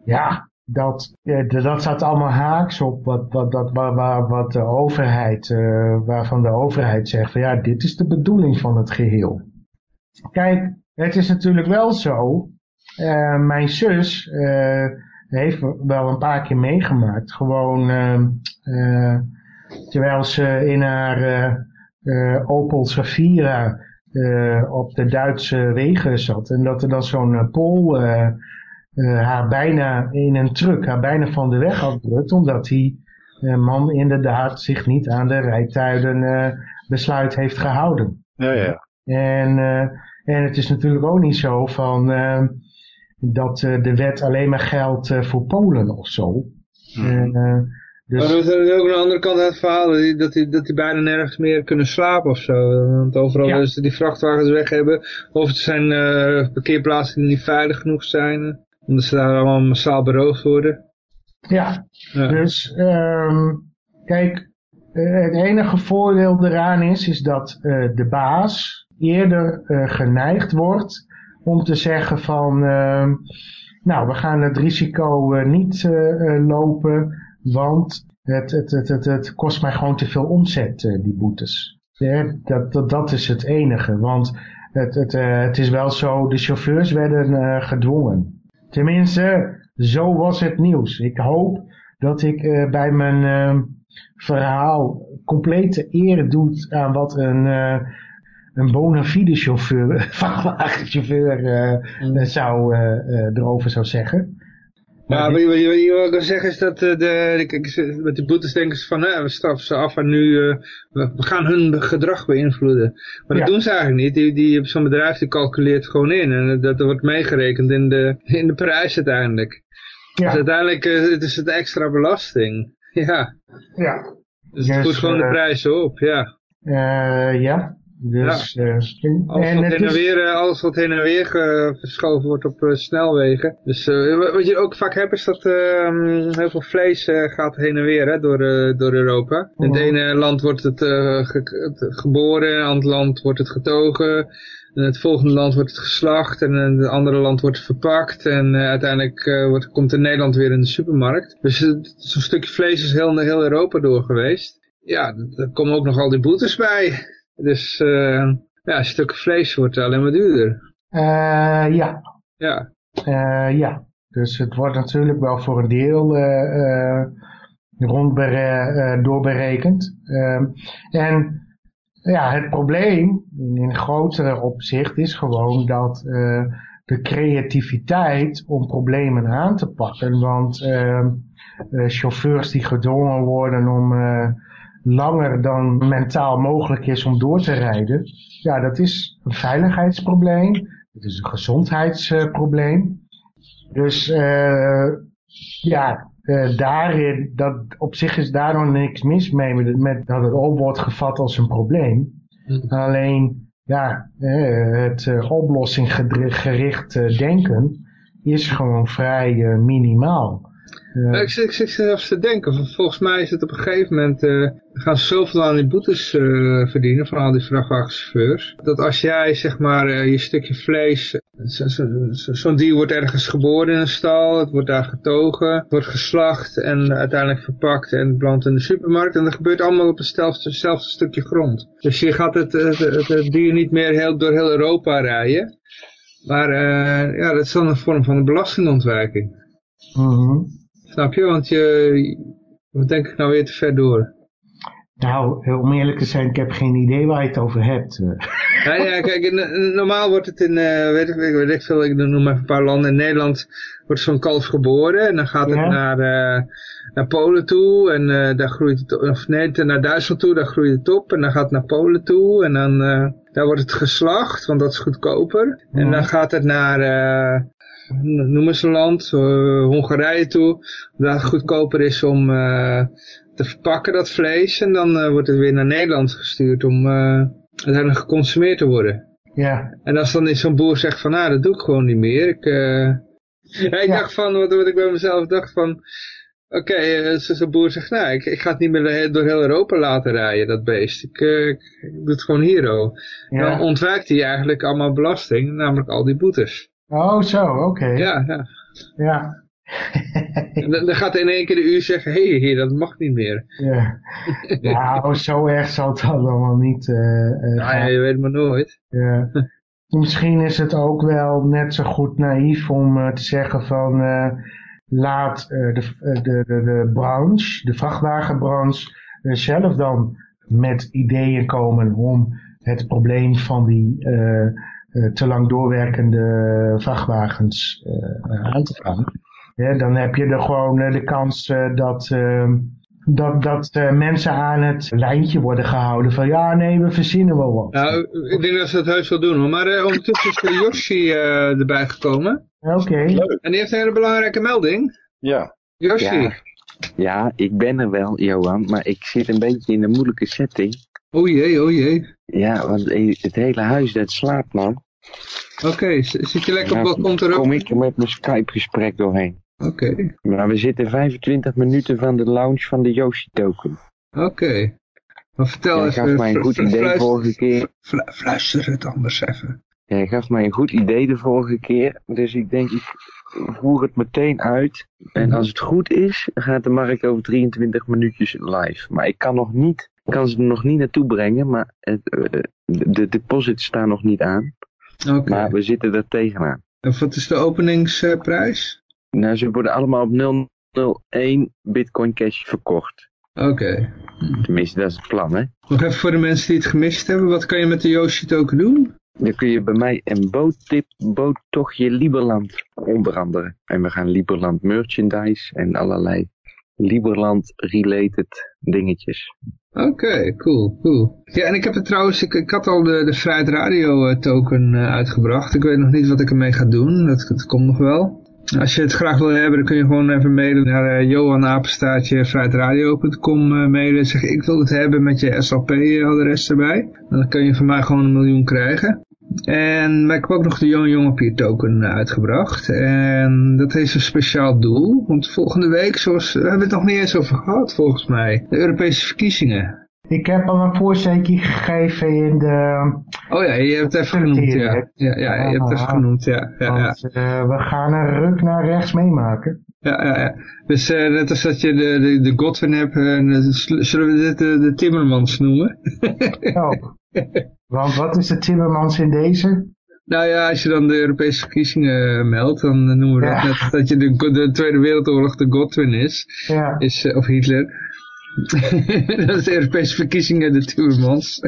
Ja, dat, dat staat allemaal haaks op wat, wat, wat, wat, wat de overheid, uh, waarvan de overheid zegt van ja, dit is de bedoeling van het geheel. Kijk, het is natuurlijk wel zo, uh, mijn zus uh, heeft wel een paar keer meegemaakt, gewoon terwijl ze in haar Opel Safira op de Duitse wegen zat en dat er dan zo'n Pool uh, haar bijna in een truck, haar bijna van de weg afdrukt, omdat die uh, man inderdaad zich niet aan de rijtuigen uh, besluit heeft gehouden. Ja, ja. En, en het is natuurlijk ook niet zo van dat de wet alleen maar geldt voor Polen of zo. Hmm. Dus... Maar er is ook een andere kant uit het verhaal, dat die, dat die bijna nergens meer kunnen slapen of zo. Want overal ja. ze die vrachtwagens weg hebben, of het zijn parkeerplaatsen die niet veilig genoeg zijn omdat ze daar allemaal massaal beroofd worden. Ja, ja. dus um, kijk, uh, het enige voordeel eraan is, is dat uh, de baas eerder uh, geneigd wordt om te zeggen van, nou we gaan het risico niet lopen, want het, het, het, het, het kost mij gewoon te veel omzet, die boetes. Ja, dat, dat, dat is het enige, want het, het, het is wel zo, de chauffeurs werden gedwongen. Tenminste, zo was het nieuws. Ik hoop dat ik uh, bij mijn uh, verhaal complete eer doe aan wat een, uh, een bona fide chauffeur, [laughs] vrachtwagenchauffeur mm. zou, erover zou zeggen. Ja, wat je, wat je wil zeggen is dat uh, de, met de boetes denken ze van, uh, we straffen ze af en nu, uh, we gaan hun gedrag beïnvloeden. Maar dat doen ze eigenlijk niet. Die, die, Zo'n bedrijf die calculeert gewoon in en dat, wordt meegerekend in de, in de prijs uiteindelijk. Ja. Dus uiteindelijk het is het extra belasting. [laughs] Ja. Ja. Dus het voert gewoon de prijzen op, ja. ja, dus, ja. uh, alles, en wat heen en weer, uh, alles wat heen en weer verschoven wordt op uh, snelwegen. Dus wat je ook vaak hebt is dat ehm, heel veel vlees gaat heen en weer hè, door, door Europa. In het ene land wordt het, ge geboren, in het andere land wordt het getogen. In het volgende land wordt het geslacht en in het andere land wordt het verpakt. En uiteindelijk wordt, komt in Nederland weer in de supermarkt. Dus zo'n stukje vlees is heel, heel Europa door geweest. Ja, er komen ook nog al die boetes bij. Dus uh, ja, stukken vlees wordt alleen maar duurder. Uh, ja. Ja. Uh, ja. Dus het wordt natuurlijk wel voor een deel rond doorberekend. Ehm, en ja, het probleem in grotere opzicht is gewoon dat de creativiteit om problemen aan te pakken. Want ehm, chauffeurs die gedwongen worden om langer dan mentaal mogelijk is om door te rijden. Ja, dat is een veiligheidsprobleem. Het is een gezondheidsprobleem. Dus uh, ja, uh, daarin, dat, op zich is daar nog niks mis mee met, met dat het op wordt gevat als een probleem. Hm. Alleen, ja, uh, het oplossing denken is gewoon vrij minimaal. Ja. Ik, ik, ik zit even te denken, volgens mij is het op een gegeven moment, uh, gaan ze zoveel aan die boetes uh, verdienen van al die vrachtwagenchauffeurs, dat als jij zeg maar uh, je stukje vlees, zo'n zo, zo dier wordt ergens geboren in een stal, het wordt daar getogen, het wordt geslacht en uiteindelijk verpakt en belandt in de supermarkt en dat gebeurt allemaal op hetzelfde, stukje grond. Dus je gaat het, het, het, het dier niet meer heel, door heel Europa rijden, maar ja, dat is dan een vorm van een belastingontwijking. Mm Snap je? Want je, wat denk ik nou weer te ver door? Nou, om eerlijk te zijn, ik heb geen idee waar je het over hebt. Ja, ja kijk, normaal wordt het in, eh, weet ik, weet ik veel, ik noem even een paar landen. In Nederland wordt zo'n kalf geboren en dan gaat het Ja. naar, eh, naar Polen toe en eh, daar groeit het, of nee, naar Duitsland toe, daar groeit het op en dan gaat het naar Polen toe en dan, eh, daar wordt het geslacht, want dat is goedkoper. En dan gaat het naar, eh, noem eens een land, eh, Hongarije toe, waar het goedkoper is om eh, te verpakken dat vlees en dan eh, wordt het weer naar Nederland gestuurd om uiteindelijk geconsumeerd te worden. Ja, En als dan zo'n boer zegt van, nou, dat doe ik gewoon niet meer. Ik, [laughs] ja, ik Ja. dacht van, wat, wat ik bij mezelf dacht van, oké, zo- zo'n boer zegt, nou, ik, ik ga het niet meer door heel Europa laten rijden, dat beest. Ik, ik doe het gewoon hier, oh. Dan ja. ontwijkt hij eigenlijk allemaal belasting, namelijk al die boetes. Oh, zo, oké. Ja, ja. Ja. En dan, dan gaat in één keer de uur zeggen, hé, hey, hier, dat mag niet meer. ja. Nou, zo erg zal het allemaal niet gaan. ja, je weet maar nooit. Ja. [laughs] Misschien is het ook wel net zo goed naïef om eh, te zeggen van laat de, de, de, de branche, de vrachtwagenbranche, zelf dan met ideeën komen om het probleem van die te lang doorwerkende vrachtwagens eh, aan te gaan. Ja, dan heb je er gewoon eh, de kans eh, dat, eh, dat, dat eh, mensen aan het lijntje worden gehouden van ja nee we verzinnen wel wat. Nou, ik denk dat ze het heus wel doen, hoor. maar eh, ondertussen is de Yoshi eh, erbij gekomen. Oké. En die heeft een hele belangrijke melding. Ja. Yoshi. Ja. Ja, ik ben er wel, Johan, maar ik zit een beetje in een moeilijke setting. O jee, o jee. Ja, want eh, het hele huis dat slaapt, man. Oké, zit je lekker op het balkon te kom ik er met mijn Skype-gesprek doorheen. Oké, Maar we zitten 25 minuten van de launch van de Yoshi-token. oké. Maar vertel Jij even. gaf mij een goed idee vorige keer. flu- Fluister het anders even. Jij gaf mij een goed idee de vorige keer. Dus ik denk, ik voer het meteen uit. En als het goed is, gaat de markt over 23 minuutjes live. Maar ik kan nog niet, kan ze er nog niet naartoe brengen. Maar het, eh, de, de deposits staan nog niet aan. Maar we zitten er tegenaan. En wat is de openingsprijs? Nou, ze worden allemaal op 001 Bitcoin Cash verkocht. Oké. Tenminste, dat is het plan, hè. Nog even voor de mensen die het gemist hebben. Wat kan je met de Yoshi token doen? Dan kun je bij mij een boottip, boottochtje Lieberland onder andere. En we gaan Lieberland merchandise en allerlei Lieberland-related dingetjes. Oké, cool, cool. Ja, en ik heb er trouwens, ik, ik had al de, de Vrijheid Radio eh, token eh, uitgebracht. Ik weet nog niet wat ik ermee ga doen, dat, komt nog wel. Als je het graag wil hebben, dan kun je gewoon even mailen naar uh, johanapenstaatje vrijheidradio.com uh, mailen. Zeg ik wil het hebben met je SLP-adres erbij. En dan kun je van mij gewoon een miljoen krijgen. En maar ik heb ook nog de Jonge Jongepier token uh, uitgebracht. En dat heeft een speciaal doel. Want volgende week, zoals, we hebben het nog niet eens over gehad volgens mij. De Europese verkiezingen. Ik heb al een voorsteekje gegeven in de... Oh ja, je hebt het even genoemd, ja. Ja, ja, je hebt het even genoemd, ja. ja, ja. Want uh, we gaan een ruk naar rechts meemaken. Ja, ja, ja. Dus uh, net als dat je de, de, de Godwin hebt, uh, zullen we dit de, de Timmermans noemen? oh. [laughs] Want wat is de Timmermans in deze? Nou ja, als je dan de Europese verkiezingen meldt, dan noemen we ja. dat net dat je de, de Tweede Wereldoorlog de Godwin is. Ja. is uh, of Hitler. [laughs] dat is de Europese verkiezingen de Timmermans.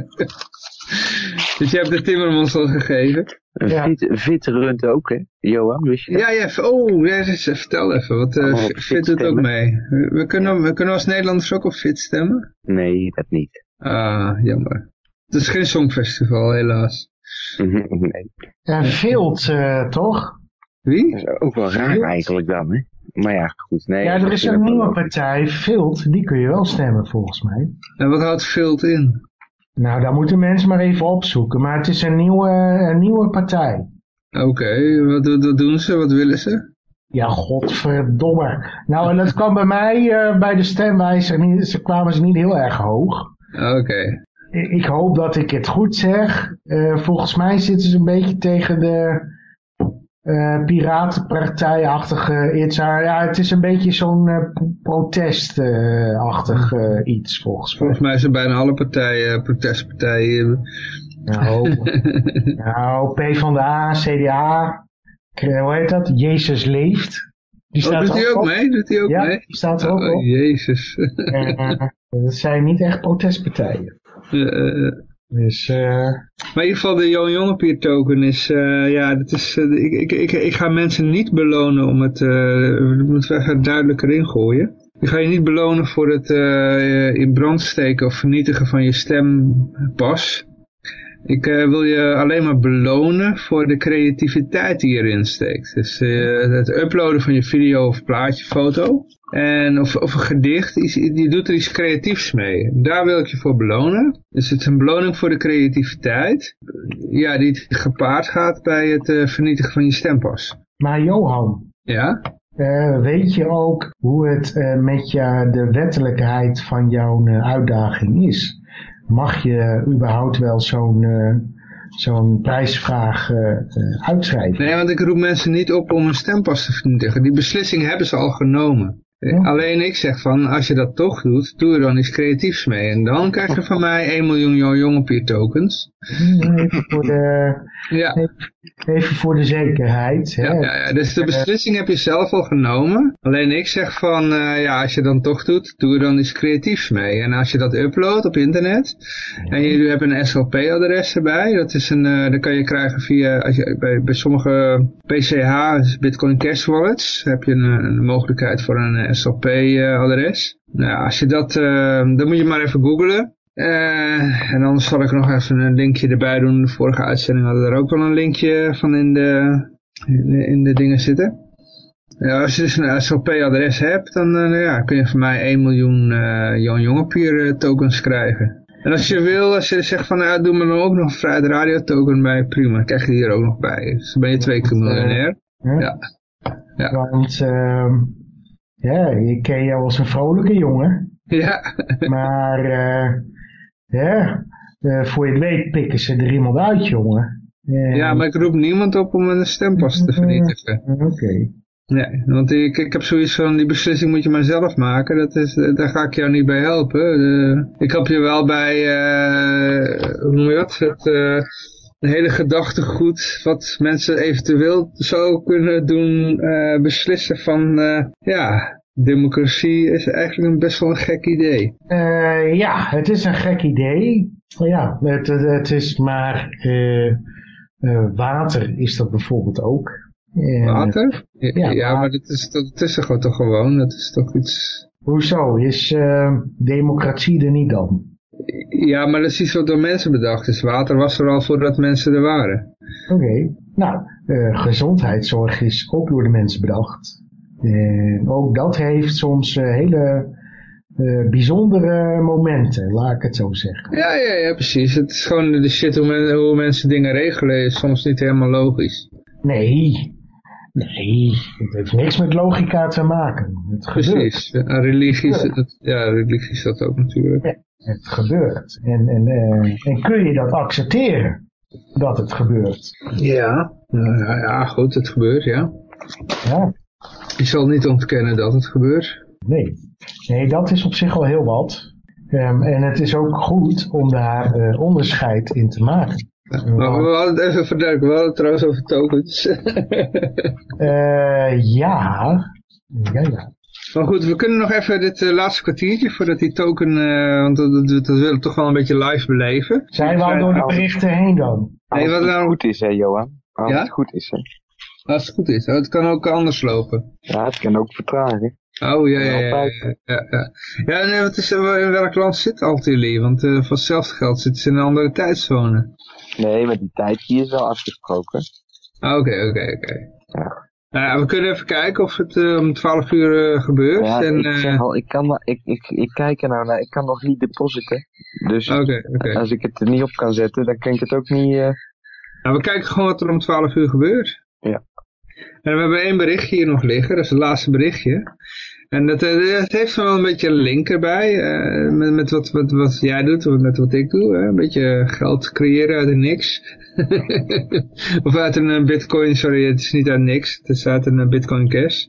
[laughs] dus je hebt de Timmermans al gegeven. Ja. Fit, fit runt ook, hè? Johan, wist je dat? Ja, ja, oh, ja, vertel even. Wat uh, fit, fit doet ook mee. We, we, kunnen, we kunnen als Nederlanders ook op fit stemmen? Nee, dat niet. Ah, jammer. Het is geen songfestival, helaas. [laughs] nee. Ja, Vilt, uh, toch? Wie? Dat is ook wel raar Vilt? eigenlijk dan, hè? Maar ja, goed. Nee, ja, er is een nieuwe partij, Vilt, die kun je wel stemmen volgens mij. En wat houdt Vilt in? Nou, daar moeten mensen maar even opzoeken. Maar het is een nieuwe, een nieuwe partij. Oké, okay, wat, wat, doen ze? Wat willen ze? Ja, godverdomme. Nou, en dat kwam bij mij, uh, bij de stemwijzer, niet, ze kwamen ze niet heel erg hoog. Oké. Okay. Ik hoop dat ik het goed zeg. Uh, volgens mij zitten ze een beetje tegen de uh, piratenpartijachtige iets. Ja, het is een beetje zo'n uh, protestachtig iets volgens mij. Volgens mij zijn bijna alle partijen protestpartijen. Nou, [laughs] nou, P van de A, CDA, hoe heet dat? Jezus leeft. Die staat oh, doet hij ook, ook mee? Doet hij ook ja, mee? Die staat er ook oh, op. Jezus. [laughs] Dat zijn niet echt protestpartijen. Dus, eh, maar in ieder geval de Johan Jongepier token is, eh, ja, dat is, eh, ik, ik, ik, ga mensen niet belonen om het, we moeten even duidelijker ingooien. Ik ga je niet belonen voor het in brand steken of vernietigen van je stempas. Ik eh, wil je alleen maar belonen voor de creativiteit die je erin steekt. Dus eh, het uploaden van je video of plaatje, foto. En of, of een gedicht, iets, je doet er iets creatiefs mee. Daar wil ik je voor belonen. Dus het is een beloning voor de creativiteit. Ja, die gepaard gaat bij het eh, vernietigen van je stempas. maar Johan, Ja? weet je ook hoe het met je, de wettelijkheid van jouw uitdaging is? Mag je überhaupt wel zo'n eh, zo'n prijsvraag eh, uitschrijven? Nee, want ik roep mensen niet op om een stempas te vernietigen. Die beslissing hebben ze al genomen. Eh, Ja. Alleen ik zeg van, als je dat toch doet, doe er dan iets creatiefs mee. En dan krijg je van mij 1 miljoen jongepier tokens. Even voor de, Ja, even voor de zekerheid. Hè? ja, ja, ja. dus de beslissing heb je zelf al genomen. Alleen ik zeg van, eh, ja, als je dan toch doet, doe er dan iets creatiefs mee. En als je dat uploadt op internet, en je hebt een SLP-adres erbij, dat is een, eh dat kan je krijgen via, als je, bij, bij sommige PCH, Bitcoin Cash Wallets, heb je een, een mogelijkheid voor een SLP-adres. Nou, als je dat, eh, dan moet je maar even googlen. Eh, en anders zal ik nog even een linkje erbij doen. De vorige uitzending hadden we er ook wel een linkje van in de, in de, in de dingen zitten. Ja, als je dus een SLP-adres hebt, dan eh, ja, kun je van mij 1 miljoen eh Jan Jongepier eh, tokens krijgen. En als je wil, als je zegt van, nou, doe me dan ook nog een Vrijheid Radio token bij, prima, dan krijg je die er ook nog bij. Dus dan ben je twee keer miljonair. Ja. Ja. Want ehm, ja, ik ken jou als een vrolijke jongen. Ja, [laughs] Maar eh, ja, eh, voor je het weet pikken ze er iemand uit, jongen. En- ja, maar ik roep niemand op om een stempas te [laughs] vernietigen. Oké. Nee, want ik, ik heb zoiets van, die beslissing moet je maar zelf maken. Dat is, eh, daar ga ik jou niet bij helpen. Eh, ik help je wel bij, eh, hoe noem je dat? Het, eh, de hele gedachtegoed wat mensen eventueel zo kunnen doen eh, beslissen van, eh, ja, democratie is eigenlijk een best wel een gek idee. Eh, ja, het is een gek idee. Ja, het, het, is maar water is dat bijvoorbeeld ook. Water? Ja, maar- dat is, dat is toch toch gewoon, dat is toch iets... Hoezo? Is democratie er niet dan? Ja, maar dat is iets wat door mensen bedacht is. Water was er al voordat mensen er waren. Oké. Nou, eh, gezondheidszorg is ook door de mensen bedacht. En ook dat heeft soms eh, hele eh, bijzondere momenten, laat ik het zo zeggen. Ja, ja, ja, precies. Het is gewoon de shit hoe, men- hoe mensen dingen regelen is soms niet helemaal logisch. Nee, nee, het heeft niks met logica te maken. Het. Precies. Ja, religie is, dat, ja, religie is dat ook natuurlijk. Het gebeurt. En, en, eh, en kun je dat accepteren? Dat het gebeurt. Ja. Ja, ja, goed, het gebeurt, ja. Ja, Je zal niet ontkennen dat het gebeurt. nee. Nee, dat is op zich al heel wat. Ehm, en het is ook goed om daar eh, onderscheid in te maken. Maar we hadden het even verduidelijken. We hadden het trouwens over tokens. [laughs] Eh, ja. Ja, ja. Maar goed, we kunnen nog even dit eh, laatste kwartiertje voordat die token, eh, want dat, dat, dat willen we toch wel een beetje live beleven. Zijn we al door de berichten heen dan? Als Nee, wat het nou- goed is, hè, Johan? Als Ja? het goed is, hè? Als het goed is. Oh, het kan ook anders lopen. Ja, het kan ook vertragen. Oh, ja, ja, ja. Ja, ja, ja. nee, wat is, in welk land zit Altilie? Want eh, voor hetzelfde geld zitten ze in een andere tijdzone. Nee, maar die tijd die is wel afgesproken. Ah, Oké, oké, oké. Ja. Nou ja, we kunnen even kijken of het eh, om 12 uur eh, gebeurt. Ja, en, ik eh, zeg al, ik, kan, ik, ik, ik kijk er nou naar, ik kan nog niet depositen. Dus als ik het er niet op kan zetten, dan kan ik het ook niet... Nou, we kijken gewoon wat er om 12 uur gebeurt. Ja. En we hebben één berichtje hier nog liggen, dat is het laatste berichtje. En dat, eh, het heeft wel een beetje een link erbij, eh, met, met wat, wat, wat jij doet, of met wat ik doe. Hè? Een beetje geld creëren uit niks. [laughs] of uit een eh, bitcoin, sorry, het is niet uit niks, het is uit een bitcoin cash.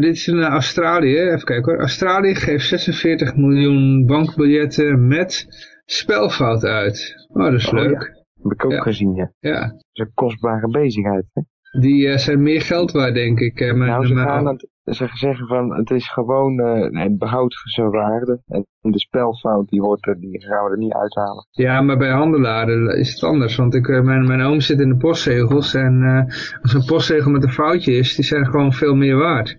Dit is in Australië, even kijken hoor. Australië geeft 46 miljoen bankbiljetten met spelfout uit. Oh, dat is Oh, leuk. heb ik ook Ja. gezien, ja. Ja, Dat is een kostbare bezigheid, hè? Die eh, zijn meer geld waard, denk ik. eh, maar nou, ze maar- gaan het, ze zeggen van het is gewoon, uh, het behoudt zijn waarde. En de spelfout die, hoort er, die gaan we er niet uithalen. Ja, maar bij handelaren is het anders. Want ik, mijn, mijn oom zit in de postzegels. En uh, als een postzegel met een foutje is, die zijn gewoon veel meer waard.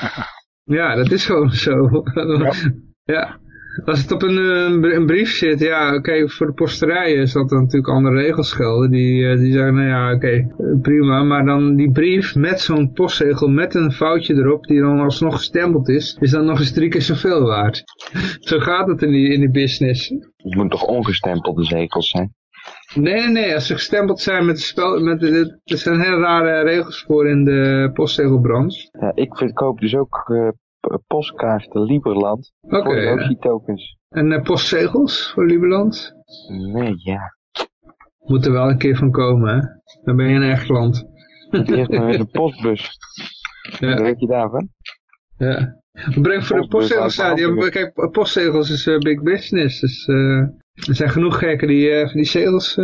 [laughs] ja, dat is gewoon zo. ja. [laughs] ja. Als het op een, eh, een brief zit, ja, oké, voor de posterijen zal er natuurlijk andere regels gelden. Die, eh, die zeggen, nou ja, oké, eh, prima. Maar dan die brief met zo'n postzegel met een foutje erop, die dan alsnog gestempeld is, is dan nog eens drie keer zoveel waard. [laughs] Zo gaat het in die, in die business. Het moet toch ongestempelde zegels zijn? Nee, nee, nee. Als ze gestempeld zijn met spel... Met de, er zijn heel rare regels voor in de postzegelbranche. Ja, ik verkoop dus ook uh, postkaarten Liberland. Oké. Okay, tokens. En uh, postzegels voor Liberland? Nee, ja. Moet er wel een keer van komen, hè? Dan ben je een echt land. Eerst maar weer een [laughs] postbus. Ja. Wat denk je daarvan? Ja. Breng voor de postzegels uit. Ja, kijk, postzegels is uh, big business. Dus uh, er zijn genoeg gekken die uh, die zegels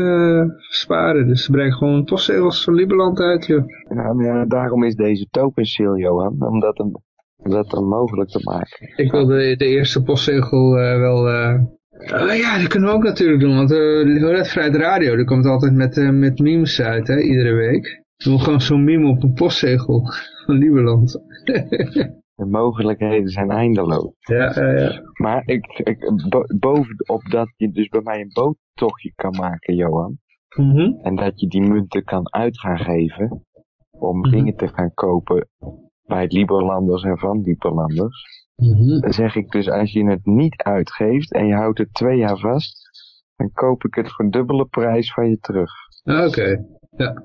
sparen. Dus ze brengen gewoon postzegels van Liberland uit, joh. Ja, ja, daarom is deze token sale, Johan. Omdat een dat mogelijk te maken. Ik wil de, de eerste postzegel uh, wel... Uh... Oh ja, dat kunnen we ook natuurlijk doen, want uh, Red Vrijheid Radio, die komt altijd met, uh, met memes uit, hè, iedere week. We doen gewoon zo'n meme op een postzegel van Lieberland. [laughs] De mogelijkheden zijn eindeloos. Ja, ja, ja. Maar ik, ik, bovenop dat je dus bij mij een boottochtje kan maken, Johan. Mm -hmm. En dat je die munten kan uit gaan geven om mm -hmm. dingen te gaan kopen bij Liberlanders en van Liberlanders. Mm Dan zeg ik dus, als je het niet uitgeeft en je houdt het twee jaar vast, dan koop ik het voor dubbele prijs van je terug. Ah, oké, ja.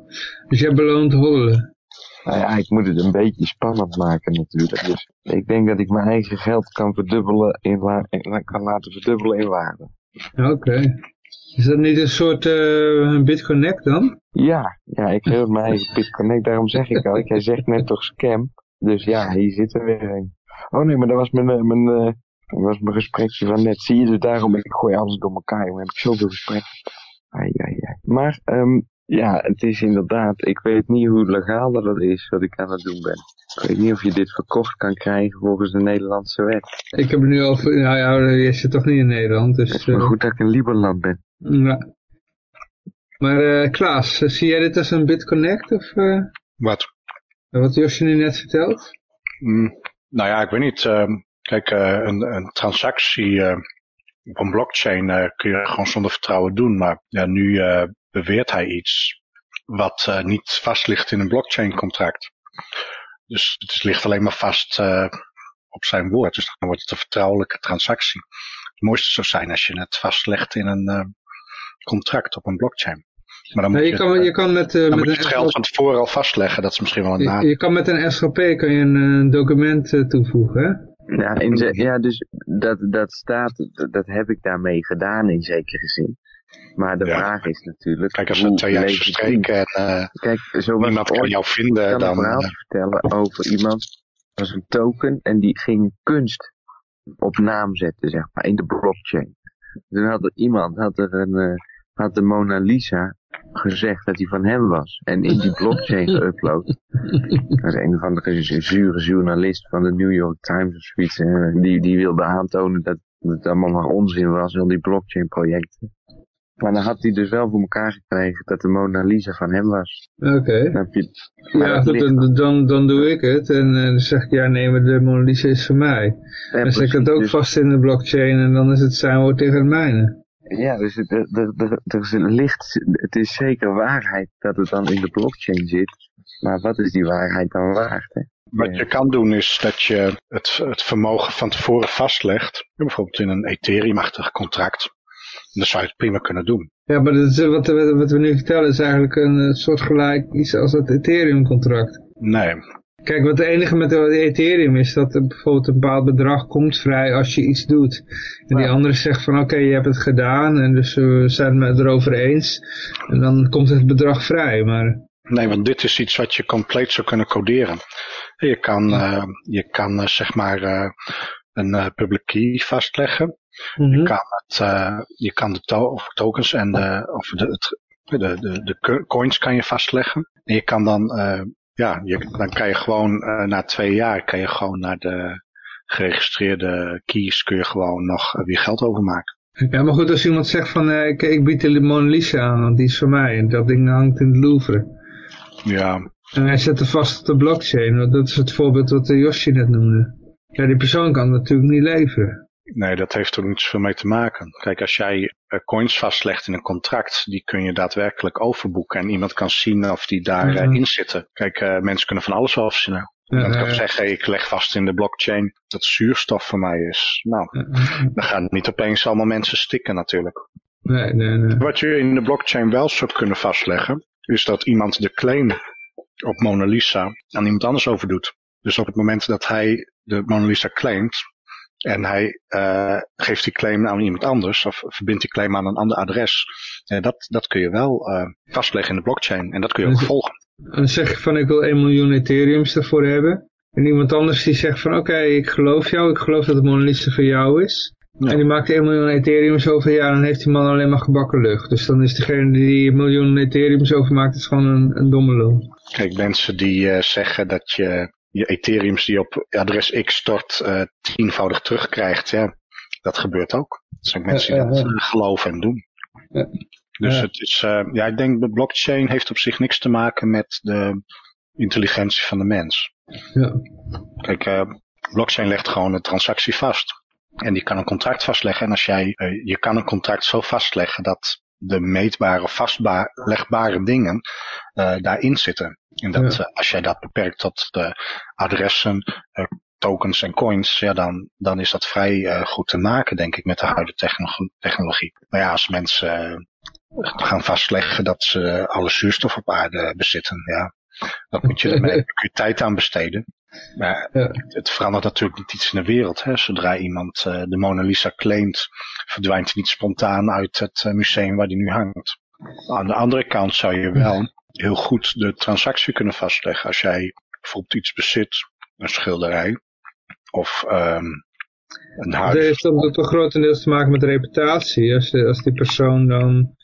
Dus jij beloont hoddelen. Nou ja, ik moet het een beetje spannend maken natuurlijk. Dus ik denk dat ik mijn eigen geld kan verdubbelen in kan laten verdubbelen in waarde. Oké. Is dat niet een soort uh, BitConnect dan? Ja, ja, ik wil mijn eigen BitConnect, daarom zeg ik al. Jij zegt net toch scam? Dus ja, hier zit er weer een. Oh nee, maar dat was mijn, eh, mijn, uh, dat was mijn gesprekje van net. Zie je, dus daarom, ik gooi alles door elkaar. Dan heb ik zoveel gesprekken. Ai, ai, ai. Maar um, ja, het is inderdaad, ik weet niet hoe legaal dat is wat ik aan het doen ben. Ik weet niet of je dit verkocht kan krijgen volgens de Nederlandse wet. Ik heb nu al, nou ja, je zit toch niet in Nederland. Dus, het is maar uh, goed dat ik in Lieberland ben. Ja. Maar uh, Klaas, zie jij dit als een BitConnect? Of, uh... Wat? Wat Josje nu net vertelt? Mm, nou ja, ik weet niet. Uh, kijk, uh, een, een, transactie uh, op een blockchain kun je gewoon zonder vertrouwen doen. Maar ja, nu beweert hij iets wat niet vast ligt in een blockchain contract. Dus het ligt alleen maar vast op zijn woord. Dus dan wordt het een vertrouwelijke transactie. Het mooiste zou zijn als je het vastlegt in een contract op een blockchain. Maar dan je, je, kan, je kan met, uh, met moet je het geld van tevoren al vastleggen. Dat is misschien wel een nadeel. Je, kan met een SGP kan je een, een document uh, toevoegen, hè? Ja, in ja, dus dat, dat staat, dat heb ik daarmee gedaan in zekere zin. Maar de ja. vraag is natuurlijk... Kijk, als het twee jaar verstreken en uh, Kijk, zo niemand kan jou vinden, ik kan dan... een verhaal vertellen over iemand, als een token, en die ging kunst op naam zetten, zeg maar, in de blockchain. Toen had er iemand, had er een, had de Mona Lisa gezegd dat hij van hem was. En in die blockchain [laughs] geüpload. Dat is een van de zure journalist van de New York Times of zoiets. Die, die wilde aantonen dat het allemaal maar onzin was, al die blockchain projecten. Maar dan had hij dus wel voor elkaar gekregen dat de Mona Lisa van hem was. Oké. Okay. Ja, goed, dan, dan, dan doe ik het. En uh, dan zeg ik, ja nee, maar de Mona Lisa is van mij. Ja, dan zet ik dat ook dus... vast in de blockchain en dan is het zijn woord tegen het mijne. Ja, dus het, er, er, er ligt, het is zeker waarheid dat het dan in de blockchain zit. Maar wat is die waarheid dan waard? Hè? Wat je kan doen is dat je het, het vermogen van tevoren vastlegt. Bijvoorbeeld in een Ethereum-achtig contract. En dan zou je het prima kunnen doen. Ja, maar dat is, wat, wat we nu vertellen is eigenlijk een soort gelijk iets als het Ethereum-contract. Nee, Kijk, wat het enige met de Ethereum is dat er bijvoorbeeld een bepaald bedrag komt vrij als je iets doet. En die andere zegt van oké, je hebt het gedaan en dus we zijn het erover eens. En dan komt het bedrag vrij, maar... Nee, want dit is iets wat je compleet zou kunnen coderen. Je kan, uh, je kan uh, zeg maar uh, een public key vastleggen. Mm -hmm. Je kan, het, je kan de to tokens en de, of de, de, de, de coins kan je vastleggen. En je kan dan ja, je, dan kan je gewoon uh, na twee jaar kan je gewoon naar de geregistreerde keys kun je gewoon nog weer geld overmaken. Ja, maar goed, als iemand zegt van uh, ik, ik bied de Mona Lisa aan, want die is van mij en dat ding hangt in het Louvre. Ja. En hij zet er vast op de blockchain, want dat is het voorbeeld wat Yoshi net noemde. Ja, die persoon kan natuurlijk niet leveren. Nee, dat heeft er niet zoveel mee te maken. Kijk, als jij coins vastlegt in een contract, die kun je daadwerkelijk overboeken. En iemand kan zien of die daarin mm -hmm. zitten. Kijk, uh, mensen kunnen van alles. Je ja, kan zeggen, ik leg vast in de blockchain dat zuurstof voor mij is. Nou, dan gaan niet opeens allemaal mensen stikken natuurlijk. Nee, nee, nee. Wat je in de blockchain wel zou kunnen vastleggen, is dat iemand de claim op Mona Lisa aan iemand anders overdoet. Dus op het moment dat hij de Mona Lisa claimt, en hij uh, geeft die claim aan iemand anders of verbindt die claim aan een ander adres. Uh, dat, dat kun je wel uh, vastleggen in de blockchain en dat kun je ook volgen. Dan zeg je van ik wil 1 miljoen Ethereums ervoor hebben. En iemand anders die zegt van oké, okay, ik geloof jou, ik geloof dat het Mona Lisa voor jou is. Ja. En die maakt 1 miljoen Ethereums over, ja dan heeft die man alleen maar gebakken lucht. Dus dan is degene die een miljoen Ethereums overmaakt, is gewoon een, een domme lul. Kijk, mensen die zeggen dat je je Ethereums die op adres X stort uh, tienvoudig terugkrijgt. Ja, dat gebeurt ook. Dat zijn mensen die dat uh, geloven en doen. Ja. Dus het is, uh, ja, ik denk de blockchain heeft op zich niks te maken met de intelligentie van de mens. Ja. Kijk, blockchain legt gewoon een transactie vast. En die kan een contract vastleggen. En als jij, je kan een contract zo vastleggen dat de meetbare, vastlegbare dingen uh, daarin zitten. En dat, ja. uh, als jij dat beperkt tot de adressen, uh, tokens en coins, ja, dan, dan is dat vrij goed te maken, denk ik, met de huidige technologie. Maar ja, als mensen gaan vastleggen dat ze alle zuurstof op aarde bezitten, ja, dan moet je er [laughs] tijd aan besteden. Maar het verandert natuurlijk niet iets in de wereld. Hè. Zodra iemand uh, de Mona Lisa claimt, verdwijnt hij niet spontaan uit het uh, museum waar die nu hangt. Aan de andere kant zou je wel heel goed de transactie kunnen vastleggen. Als jij bijvoorbeeld iets bezit, een schilderij of um, een huis. Dat heeft toch, toch grotendeels te maken met reputatie. Als, de, als die persoon dan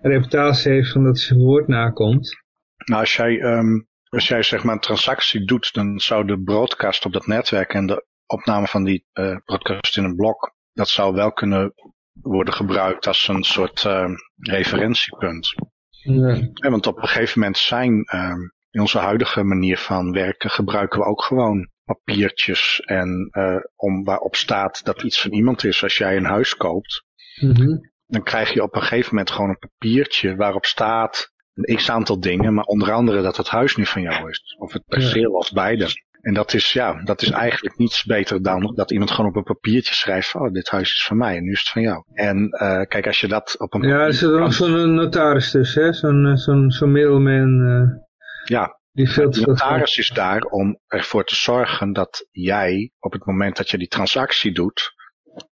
reputatie heeft van dat ze zijn woord nakomt. Nou, als jij um, als jij zeg maar een transactie doet, dan zou de broadcast op dat netwerk en de opname van die uh, broadcast in een blok, dat zou wel kunnen worden gebruikt als een soort uh, referentiepunt. Ja. Ja, want op een gegeven moment zijn, uh, in onze huidige manier van werken, gebruiken we ook gewoon papiertjes en om waarop staat dat iets van iemand is. Als jij een huis koopt, mm -hmm. dan krijg je op een gegeven moment gewoon een papiertje waarop staat een x-aantal dingen, maar onder andere dat het huis nu van jou is. Of het perceel of beide. En dat is, ja, dat is eigenlijk niets beter dan dat iemand gewoon op een papiertje schrijft van, oh, dit huis is van mij en nu is het van jou. En uh, kijk, als je dat op een Ja, er zit er nog zo'n notaris tussen, hè? Zo'n zo'n zo'n middleman. Uh, ja, die veel de notaris is daar om ervoor te zorgen dat jij op het moment dat je die transactie doet,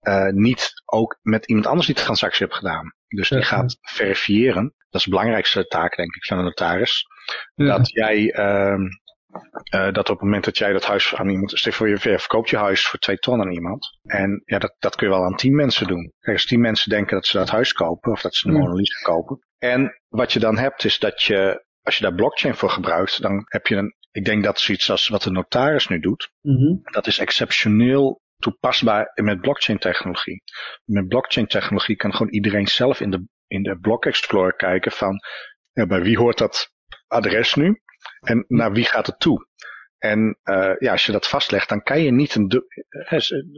uh, niet ook met iemand anders die transactie hebt gedaan. Dus die gaat verifiëren. Dat is de belangrijkste taak, denk ik, van een notaris. Ja. Dat jij, uh, dat op het moment dat jij dat huis aan iemand, stel voor je verkoopt je huis voor twee ton aan iemand. En ja, dat, dat kun je wel aan tien mensen doen. Kijk, als tien mensen denken dat ze dat huis kopen, of dat ze een Mona Lisa kopen. En wat je dan hebt, is dat je, als je daar blockchain voor gebruikt, dan heb je een, ik denk dat zoiets als wat de notaris nu doet, mm -hmm. dat is exceptioneel toepasbaar met blockchain technologie. Met blockchain technologie kan gewoon iedereen zelf in de, in de Block Explorer kijken van ja, bij wie hoort dat adres nu en naar wie gaat het toe. En uh, ja, als je dat vastlegt, dan kan je niet een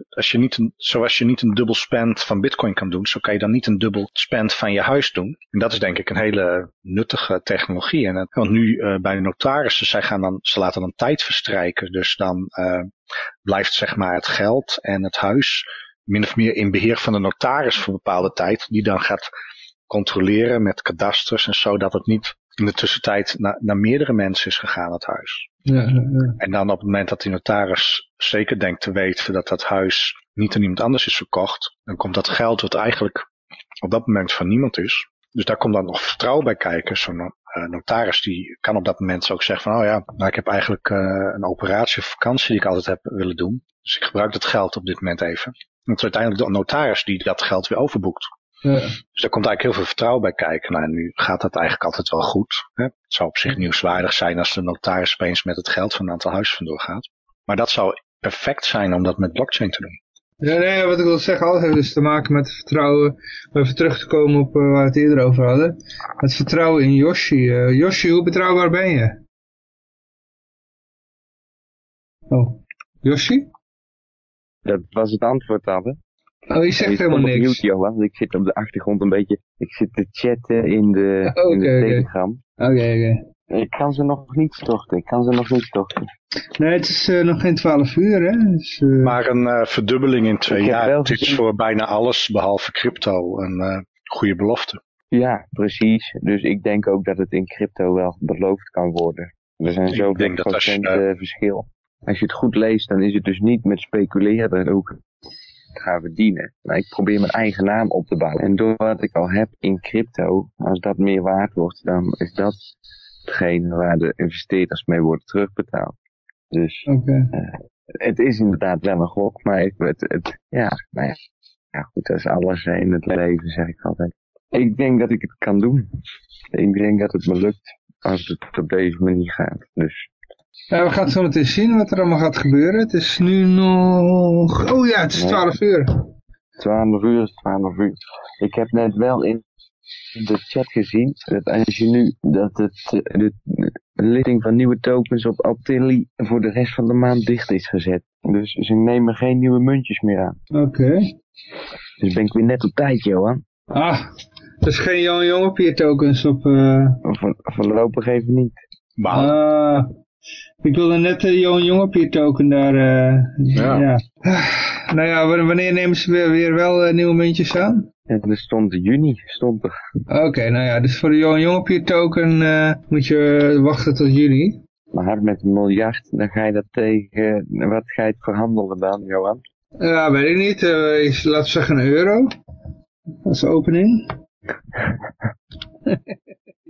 als je niet een, zoals je niet een dubbel spend van bitcoin kan doen, zo kan je dan niet een dubbel spend van je huis doen. En dat is denk ik een hele nuttige technologie. En, want nu bij de notarissen, zij gaan dan, ze laten dan tijd verstrijken. Dus dan blijft zeg maar het geld en het huis min of meer in beheer van de notaris voor een bepaalde tijd, die dan gaat controleren met kadasters en zo, dat het niet in de tussentijd naar, naar meerdere mensen is gegaan, het huis. Ja, ja, ja. En dan op het moment dat die notaris zeker denkt te weten dat dat huis niet aan iemand anders is verkocht, dan komt dat geld wat eigenlijk op dat moment van niemand is. Dus daar komt dan nog vertrouwen bij kijken. Zo'n uh, notaris die kan op dat moment ook zeggen van, oh ja, nou ik heb eigenlijk uh, een operatie of vakantie die ik altijd heb willen doen. Dus ik gebruik dat geld op dit moment even. En het is uiteindelijk de notaris die dat geld weer overboekt. Ja. Dus daar komt eigenlijk heel veel vertrouwen bij kijken. Nou, nu gaat dat eigenlijk altijd wel goed. Hè? Het zou op zich nieuwswaardig zijn als de notaris opeens met het geld van een aantal huizen vandoor gaat. Maar dat zou perfect zijn om dat met blockchain te doen. Ja, nee, wat ik wil zeggen, alles heeft dus te maken met vertrouwen. Om even terug te komen op eh, waar we het eerder over hadden. Het vertrouwen in Yoshi. Eh Yoshi, hoe betrouwbaar ben je? Oh, Yoshi? Dat was het antwoord hè? Oh, je zegt helemaal niks. mute, Johan. Ik zit op de achtergrond een beetje... Ik zit te chatten in de, Oh, in de oké, oké. telegram. Oké, oké. Ik kan ze nog niet storten. Ik kan ze nog niet storten. Nee, het is eh, nog geen 12 uur, hè? Dus, eh, Maar een eh, verdubbeling in twee jaar, het is voor bijna alles behalve crypto een eh, goede belofte. Ja, precies. Dus ik denk ook dat het in crypto wel beloofd kan worden. Er zijn Ik zoveel denk dat als je, procent eh, verschil. Als je het goed leest, dan is het dus niet met speculeren ook gaan verdienen. Maar ik probeer mijn eigen naam op te bouwen. En door wat ik al heb in crypto, als dat meer waard wordt, dan is dat hetgene waar de investeerders mee worden terugbetaald. Dus Oké. het is inderdaad wel een gok, maar ik, het, het, ja, nou ja, ja, goed, dat is alles in het leven, zeg ik altijd. Ik denk dat ik het kan doen. Ik denk dat het me lukt als het op deze manier gaat. Dus Ja, we gaan zo meteen zien wat er allemaal gaat gebeuren. Het is nu nog... Oh ja, het is 12 uur. 12 uur is 12 uur. Ik heb net wel in de chat gezien dat als je nu dat het, de, de listing van nieuwe tokens op Altilli voor de rest van de maand dicht is gezet. Dus ze nemen geen nieuwe muntjes meer aan. Oké. Dus ben ik weer net op tijd, Johan. Ah, er is geen Johan Jongepier tokens op... eh Voor, voorlopig even niet. Maar Ah, ik wilde net de Johan Jongepier token daar... eh, Ja. ja. [sighs] Nou ja, wanneer nemen ze weer, weer wel eh, nieuwe muntjes aan? En er stond juni, stond er. Oké, nou ja, dus voor de Johan Jongepier token eh, moet je wachten tot juni. Maar met een miljard, dan ga je dat tegen, wat ga je het verhandelen dan, Johan? Ja, weet ik niet. eh, is- laten we zeggen een euro. Als opening. [laughs]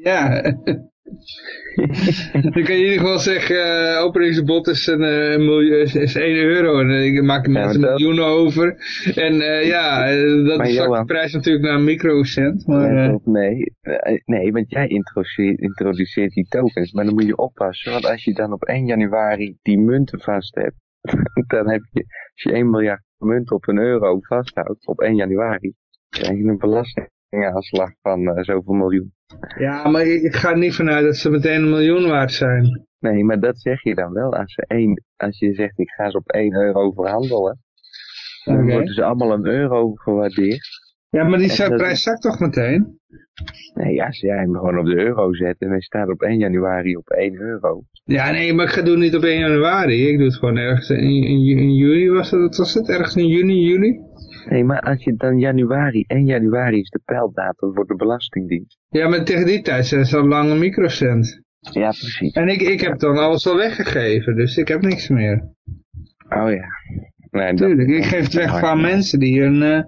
ja. [laughs] [laughs] Dan kan je in ieder geval zeggen, eh openingsbod is, een, eh, een miljoen, is, is 1 euro. En eh, ik maak er Ja, mensen dat- miljoenen over. En ja, dat is de prijs natuurlijk naar een microcent. Maar nee, Eh, nee, want jij introduceert, introduceert die tokens, maar dan moet je oppassen, want als je dan op 1 januari die munten vast hebt, [laughs] dan heb je, als je 1 miljard munten op een euro vasthoudt op 1 januari, krijg je een belastingaanslag van eh, zoveel miljoen. ja, maar ik, ga er niet vanuit dat ze meteen een miljoen waard zijn. Nee, maar dat zeg je dan wel. Als, ze één, als je zegt, ik ga ze op 1 euro verhandelen, dan worden ze allemaal een euro gewaardeerd. Ja, maar die dat- prijs zakt toch meteen? Nee, als jij hem gewoon op de euro zet en hij staat op 1 januari op 1 euro. Ja, nee, maar ik ga doen niet op 1 januari. Ik doe het gewoon ergens in, in, in juli, was het, wat was het? Ergens in juni, juli? Nee, maar als je dan januari, 1 januari is de pijldatum voor de belastingdienst. Ja, maar tegen die tijd zijn ze al lang een microcent. Ja, precies. En ik, ik heb dan alles al weggegeven, dus ik heb niks meer. Oh ja. Nee, Tuurlijk, ik geef het weg aan mensen die, hun, eh,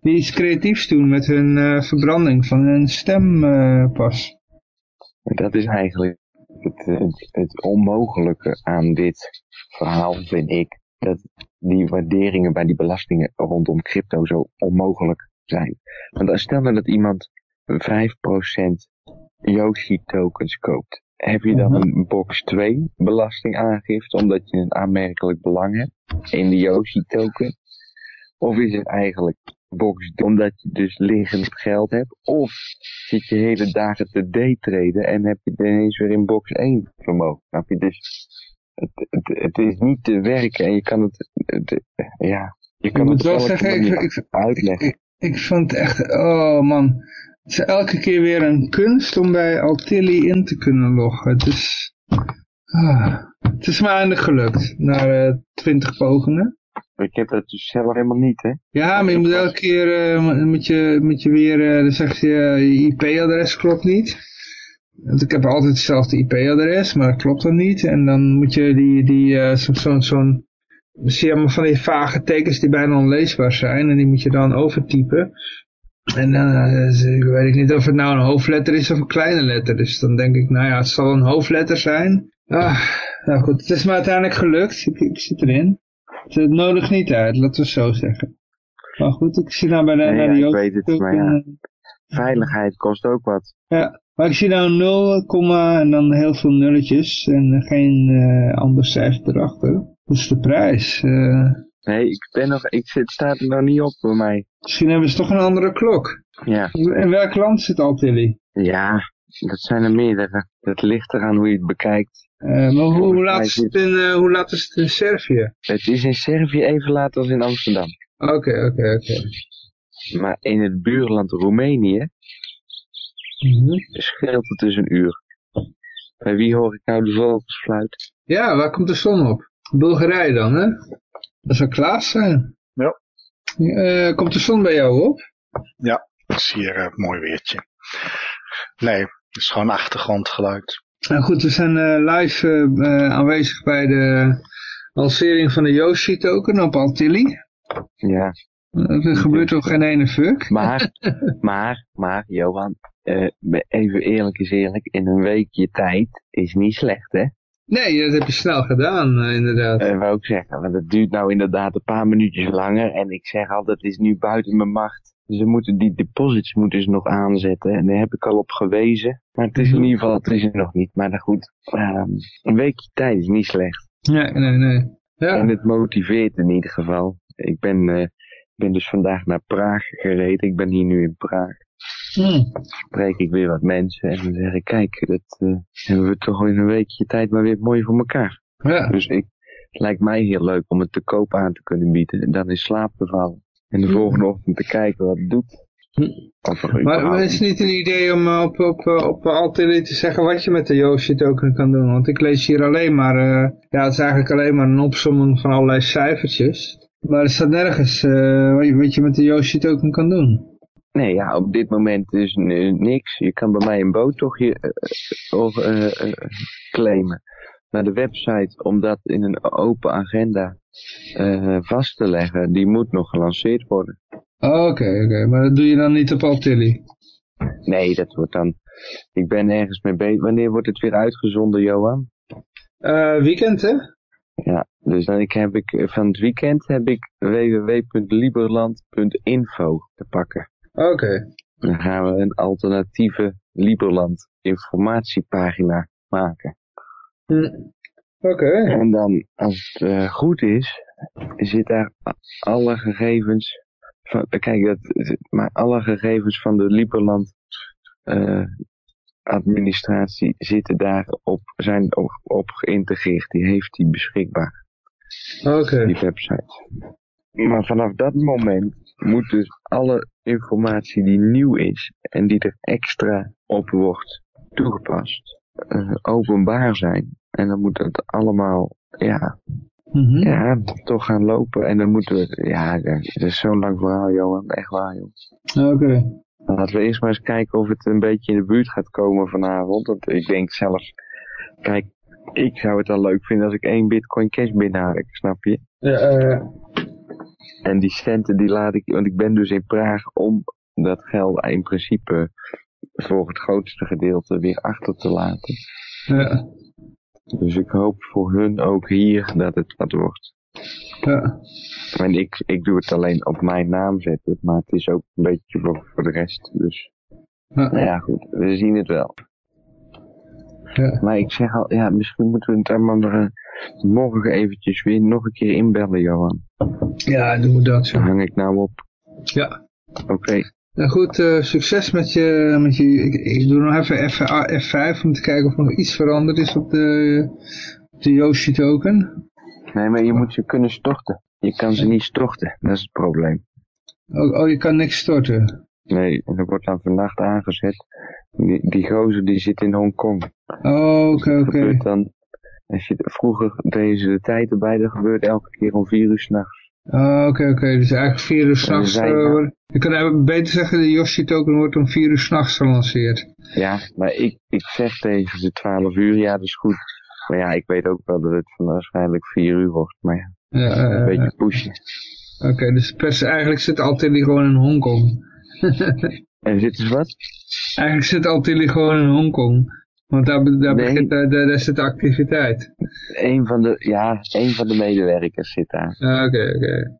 die iets creatiefs doen met hun eh, verbranding van hun stempas. Dat is eigenlijk het, het, het onmogelijke aan dit verhaal, vind ik. Dat die waarderingen bij die belastingen rondom crypto zo onmogelijk zijn. Want als stel dat iemand 5% Yoshi tokens koopt. Heb je dan een box 2 belastingaangifte omdat je een aanmerkelijk belang hebt in de Yoshi token? Of is het eigenlijk box omdat je dus liggend geld hebt? Of zit je hele dagen te daytraden en heb je ineens weer in box 1 vermogen? Snap je? Dus het, het, het is niet te werken en je kan het, het- ja, je kan moet het wel zeggen, ik- ik- uitleggen. Ik, ik vond het echt, oh man. Het is elke keer weer een kunst om bij Altilli in te kunnen loggen. Het is, ah, het is me eindelijk gelukt, na eh, twintig pogingen. Ik heb dat dus zelf helemaal niet, hè? Ja, maar je moet elke keer eh, moet je, moet je weer, eh, dan zeg je, je IP-adres klopt niet. Want ik heb altijd hetzelfde IP-adres, maar dat klopt dan niet. En dan moet je die, die eh, zo'n, zo'n, zo'n, zie je allemaal van die vage tekens die bijna onleesbaar zijn. En die moet je dan overtypen. En dan eh, ik weet ik niet of het nou een hoofdletter is of een kleine letter. Dus dan denk ik, nou ja, het zal een hoofdletter zijn. Ah, nou goed, het is me uiteindelijk gelukt. Ik, ik zit erin. Het nodigt niet uit, laten we het zo zeggen. Maar goed, ik zie nou bij de, Nee, naar ja, de ik weet het, maar ja. Eh, Veiligheid kost ook wat. Ja, maar ik zie nou 0, komma en dan heel veel nulletjes en geen eh ander cijfer erachter. Dat is de prijs. Eh, Nee, ik ben nog, ik zit, staat er nog niet op bij mij. misschien hebben ze toch een andere klok. Ja. In welk land zit Altilli? Ja, dat zijn er meerdere. Dat ligt eraan hoe je het bekijkt. Eh, maar hoe, laat is het in, eh, hoe laat is het in Servië? Het is in Servië even laat als in Amsterdam. Oké, oké, oké. Maar in het buurland Roemenië Mhm. scheelt het dus een uur. Bij wie hoor ik nou de vogelsfluit? Ja, waar komt de zon op? Bulgarije dan, hè? Dat zou Klaas zijn. Ja. Eh, komt de zon bij jou op? Het is hier een mooi weertje. Nee, het is gewoon achtergrondgeluid. Nou goed, we zijn eh, live eh, eh, aanwezig bij de lancering van de Yoshi token op Altilli. Ja, Eh, Er gebeurt toch geen ene fuck? maar, maar, maar, Johan, eh, even eerlijk is eerlijk, in een weekje tijd is niet slecht, hè? Nee, dat heb je snel gedaan, eh, inderdaad. Eh, wou ik zeggen, want het duurt nou inderdaad een paar minuutjes langer. En ik zeg altijd, het is nu buiten mijn macht. Ze moeten die deposits moeten ze nog aanzetten. En daar heb ik al op gewezen. Maar het is in ieder geval, het is er nog niet. Maar dan goed, ehm, een weekje tijd is niet slecht. Nee, nee, nee. En Ja, het motiveert in ieder geval. Ik ben, ben dus vandaag naar Praag gereden. Ik ben hier nu in Praag. hm. Spreek ik weer wat mensen en dan zeg ik, kijk, dat eh, hebben we toch in een weekje tijd maar weer mooi voor elkaar. ja. Dus ik, het lijkt mij heel leuk om het te koop aan te kunnen bieden. En dan in slaap te vallen. En de volgende ochtend te kijken wat het doet. Hm. Er Maar is het niet een idee om eh, op, op, eh, op Altilli te zeggen wat je met de Yoshi token kan doen? Want ik lees hier alleen maar, ja het is eigenlijk alleen maar een opsomming van allerlei cijfertjes. Maar er staat nergens eh, wat, je, met de Yoshi token kan doen. Nee, ja, op dit moment is niks. Je kan bij mij een boottochtje eh, eh, of, claimen. Maar de website, om dat in een open agenda vast te leggen, die moet nog gelanceerd worden. Oké, oké, maar dat doe je dan niet op Altilli? Nee, dat wordt dan... Ik ben ergens mee bezig. Wanneer wordt het weer uitgezonden, Johan? Weekend hè? Ja, dus dan ik heb ik, eh, van het weekend heb ik www.liberland.info te pakken. Oké. Dan gaan we een alternatieve Liberland informatiepagina maken. Hm. Oké. En dan, als het eh, goed is, zit daar alle gegevens van, kijk, dat, maar alle gegevens van de Liberland eh, administratie zitten daarop, zijn op, op geïntegreerd. Die heeft die beschikbaar, Oké. die website. Maar vanaf dat moment moet dus alle informatie die nieuw is en die er extra op wordt toegepast, eh, openbaar zijn. En dan moet het allemaal, ja, Mhm. ja, toch gaan lopen. En dan moeten we, ja, dat is zo'n lang verhaal, Johan. Echt waar, joh. Oké. Laten we eerst maar eens kijken of het een beetje in de buurt gaat komen vanavond. Want ik denk zelf, kijk, ik zou het dan leuk vinden als ik één bitcoin cash binnenhaal, snap je? Ja, eh, En die centen die laat ik, want ik ben dus in Praag om dat geld in principe voor het grootste gedeelte weer achter te laten. ja, Dus ik hoop voor hun ook hier dat het wat wordt. Ja. En ik, ik doe het alleen op mijn naam zetten, maar het is ook een beetje voor, voor de rest. Dus, Ja. nou ja, goed, we zien het wel. Ja. Maar ik zeg al, ja, misschien moeten we het allemaal eh, morgen eventjes weer nog een keer inbellen, Johan. Ja, doen we dat zo. Dan hang ik nou op. Ja. Oké, Nou goed, eh, succes met je, met je ik, ik doe nog even F, F5 om te kijken of er nog iets veranderd is op de, de Yoshi token. Nee, maar je moet ze kunnen storten. Je kan ze niet storten, dat is het probleem. Oh, oh je kan niks storten. Nee, en dat wordt dan vannacht aangezet. Die, die gozer die zit in Hongkong. Oh, oké, Dat oké. gebeurt dan, als je, vroeger deden ze de tijd erbij, dat gebeurt elke keer om vier uur s'nachts. Oh, oké, oké. Dus eigenlijk vier uur s'nachts. Uh, wordt- je kan eigenlijk beter zeggen, de Yoshi token wordt om vier uur s'nachts gelanceerd. Ja, maar ik, ik zeg tegen ze 12 uur, ja, dat is goed. Maar ja, ik weet ook wel dat het van waarschijnlijk 4 uur wordt. Maar ja, Ja, eh, een eh, beetje pushen. Oké, dus pers, eigenlijk zit Altilli gewoon in Hongkong. [laughs] En zitten ze wat? Eigenlijk zit Altilli gewoon in Hongkong. Want daar, daar, Nee. begint, daar, zit de activiteit. Een van de, ja, een van de medewerkers zit daar. Oké, oké.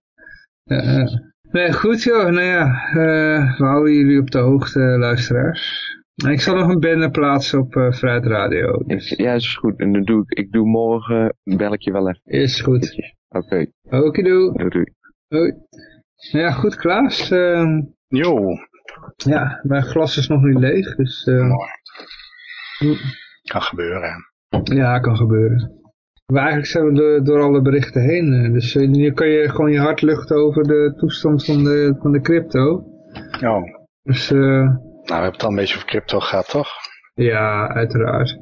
Ja. Nee, goed joh. Nou ja, uh, we houden jullie op de hoogte, luisteraars. Ik zal nog een banner plaatsen op uh, Vrijheid Radio. Dus. Ja, is goed. En dan doe ik, ik doe morgen, bel ik je wel even. Is goed. Oké. Okay. Oké, doe. Doei, doei. Hoi. Ja, goed Klaas. Uh, jo. Ja, mijn glas is nog niet leeg, dus... Uh, kan gebeuren. Ja, kan gebeuren. Maar eigenlijk zijn we door, door alle berichten heen. Dus nu kan je gewoon je hart luchten over de toestand van de, van de crypto. Oh. Dus... Uh, nou, we hebben het al een beetje over crypto gehad, toch? Ja, uiteraard.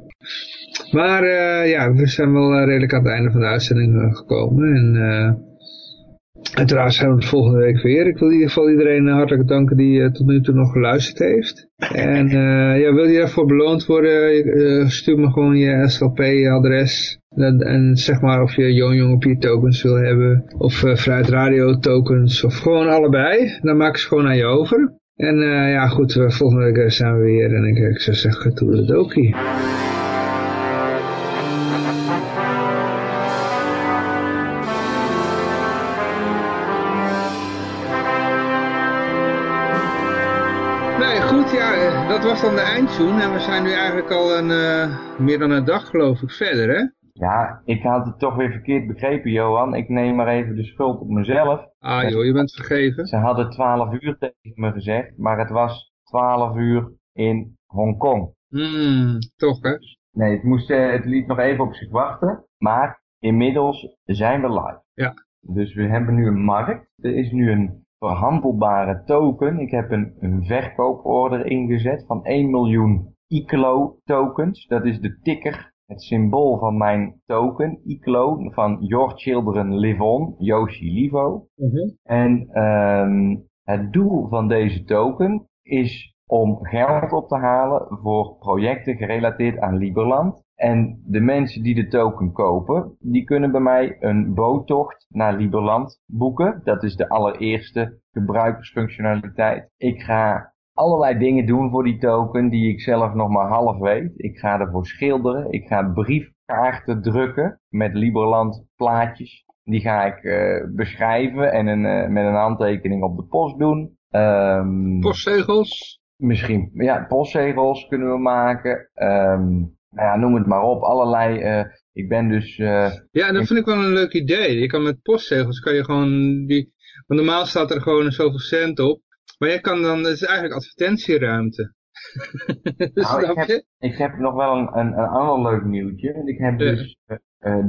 Maar uh, ja, we zijn wel redelijk aan het einde van de uitzending gekomen. En uh, uiteraard zijn we de volgende week weer. Ik wil in ieder geval iedereen hartelijk danken die tot nu toe nog geluisterd heeft. En ja, wil je daarvoor beloond worden, stuur me gewoon je SLP-adres. En, zeg maar of je Jong op je tokens wil hebben. Of Fruit Radio tokens. Of gewoon allebei. Dan maken ze gewoon aan je over. En uh, ja goed, we, volgende week zijn we weer. En ik, zou zeggen, toedeledokie. Nee, goed, ja, dat was dan de eindtune. En we zijn nu eigenlijk al een, meer dan een dag geloof ik verder, hè? Ja, ik had het toch weer verkeerd begrepen, Johan. Ik neem maar even de schuld op mezelf. Ah joh, je bent vergeven. Ze hadden 12 uur tegen me gezegd, maar het was 12 uur in Hongkong. Hmm, toch hè? Nee, het, moest, uh, het liet nog even op zich wachten, maar inmiddels zijn we live. Ja. Dus we hebben nu een markt. Er is nu een verhandelbare token. Ik heb een, een verkooporder ingezet van 1 miljoen ICLO tokens. Dat is de ticker het symbool van mijn token, ICLO, van Your Children Live On, Yoshi Livo. Mm -hmm. En um, het doel van deze token is om geld op te halen voor projecten gerelateerd aan Liberland. En de mensen die de token kopen, die kunnen bij mij een boottocht naar Liberland boeken. Dat is de allereerste gebruikersfunctionaliteit. Ik ga allerlei dingen doen voor die token die ik zelf nog maar half weet. Ik ga ervoor schilderen. Ik ga briefkaarten drukken met Liberland plaatjes. Die ga ik uh, beschrijven en een, uh, met een handtekening op de post doen. Um, postzegels? Misschien, ja, postzegels kunnen we maken. Um, nou ja, noem het maar op. Allerlei, uh, ik ben dus... ja, dat vind ik wel een leuk idee. Je kan met postzegels, kan je gewoon die... Want normaal staat er gewoon zoveel cent op. Maar je kan dan, het is eigenlijk advertentieruimte. [laughs] nou, ik, heb, ik heb nog wel een, een, een ander leuk nieuwtje. Ik heb ja. dus uh,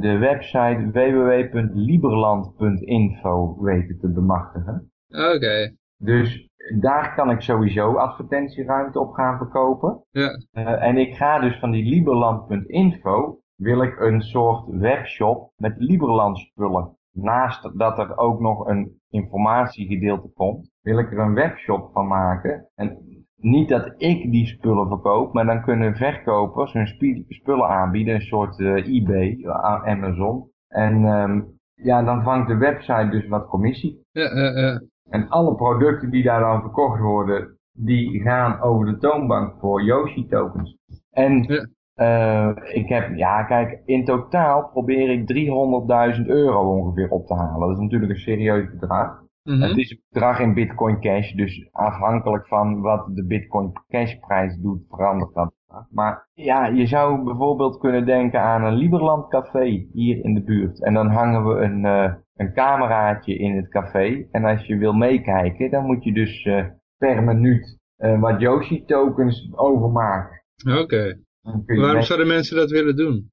de website www.liberland.info weten te bemachtigen. Oké. Okay. Dus daar kan ik sowieso advertentieruimte op gaan verkopen. Ja. Uh, en ik ga dus van die liberland.info wil ik een soort webshop met Liberland spullen. Naast dat er ook nog een informatiegedeelte komt, wil ik er een webshop van maken. En niet dat ik die spullen verkoop, maar dan kunnen verkopers hun spullen aanbieden, een soort uh, eBay, Amazon. En um, ja, dan vangt de website dus wat commissie. Ja, uh, uh. En alle producten die daar dan verkocht worden, die gaan over de toonbank voor Yoshi tokens. En ja. Uh, ik heb, ja kijk, in totaal probeer ik 300.000 euro ongeveer op te halen. Dat is natuurlijk een serieus bedrag. Mm -hmm. Het is een bedrag in bitcoin cash, dus afhankelijk van wat de bitcoin cash prijs doet, verandert dat. Maar ja, je zou bijvoorbeeld kunnen denken aan een Liberland café hier in de buurt. En dan hangen we een, uh, een cameraatje in het café. En als je wil meekijken, dan moet je dus uh, per minuut wat Yoshi tokens overmaken. Oké. Okay. Waarom zouden mensen dat willen doen?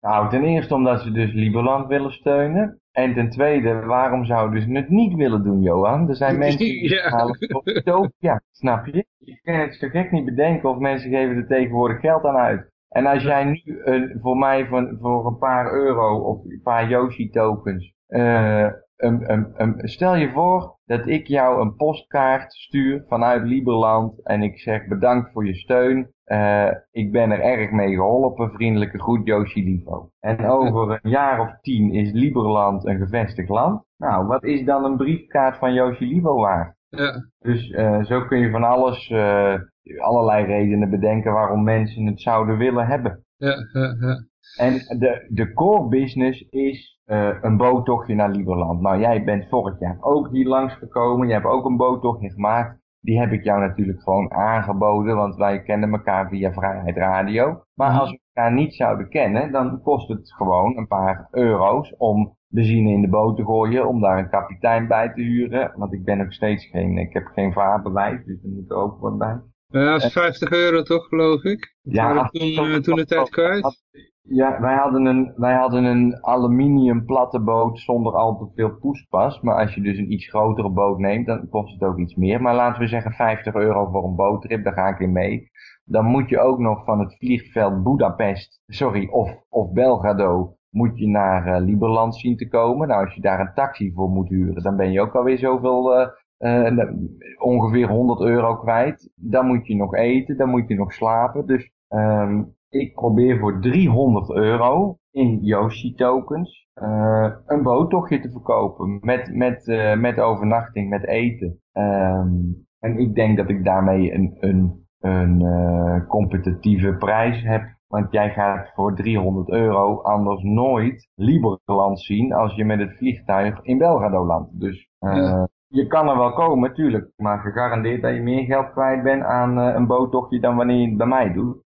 Nou, ten eerste omdat ze dus Liberland willen steunen. En ten tweede, waarom zouden ze het niet willen doen, Johan? Er zijn mensen die ja. halen op ja, snap je? Je kan het zo gek niet bedenken of mensen geven er tegenwoordig geld aan uit. En als jij nu uh, voor mij van, voor een paar euro of een paar Yoshi tokens, uh, um, um, um, stel je voor dat ik jou een postkaart stuur vanuit Liberland en ik zeg bedankt voor je steun. Uh, ik ben er erg mee geholpen. Vriendelijke groet, Yoshi Livo. En [laughs] over een jaar of tien is Liberland een gevestigd land. Nou, wat is dan een briefkaart van Yoshi Livo waard? Ja. Dus uh, zo kun je van alles, uh, allerlei redenen bedenken waarom mensen het zouden willen hebben. Ja, ja, ja. En de, de core business is uh, een boottochtje naar Lieberland. Nou, jij bent vorig jaar ook hier langsgekomen. Je hebt ook een boottochtje gemaakt. Die heb ik jou natuurlijk gewoon aangeboden, want wij kennen elkaar via Vrijheid Radio. Maar als we elkaar niet zouden kennen, dan kost het gewoon een paar euro's om benzine in de boot te gooien, om daar een kapitein bij te huren. Want ik ben nog steeds geen, ik heb geen vaarbewijs, dus er moet er ook wat bij. Ja, dat is 50 euro toch, geloof ik? ja, toen, toen de tijd kwijt. Ja, wij hadden een, wij hadden een aluminium platte boot zonder al te veel poespas. Maar als je dus een iets grotere boot neemt, dan kost het ook iets meer. Maar laten we zeggen 50 euro voor een boottrip, daar ga ik in mee. Dan moet je ook nog van het vliegveld Budapest, sorry, of, of Belgrado, moet je naar uh, Liberland zien te komen. Nou, als je daar een taxi voor moet huren, dan ben je ook alweer zoveel, uh, uh, ongeveer 100 euro kwijt. Dan moet je nog eten, dan moet je nog slapen. Dus um, ik probeer voor 300 euro in Yoshi tokens uh, een boottochtje te verkopen. Met, met, uh, met overnachting, met eten. Um, en ik denk dat ik daarmee een, een, een uh, competitieve prijs heb. Want jij gaat voor 300 euro anders nooit Liberland zien als je met het vliegtuig in Belgrado landt. Dus ja. je kan er wel komen, tuurlijk. Maar gegarandeerd dat je meer geld kwijt bent aan een boottochtje dan wanneer je het bij mij doet.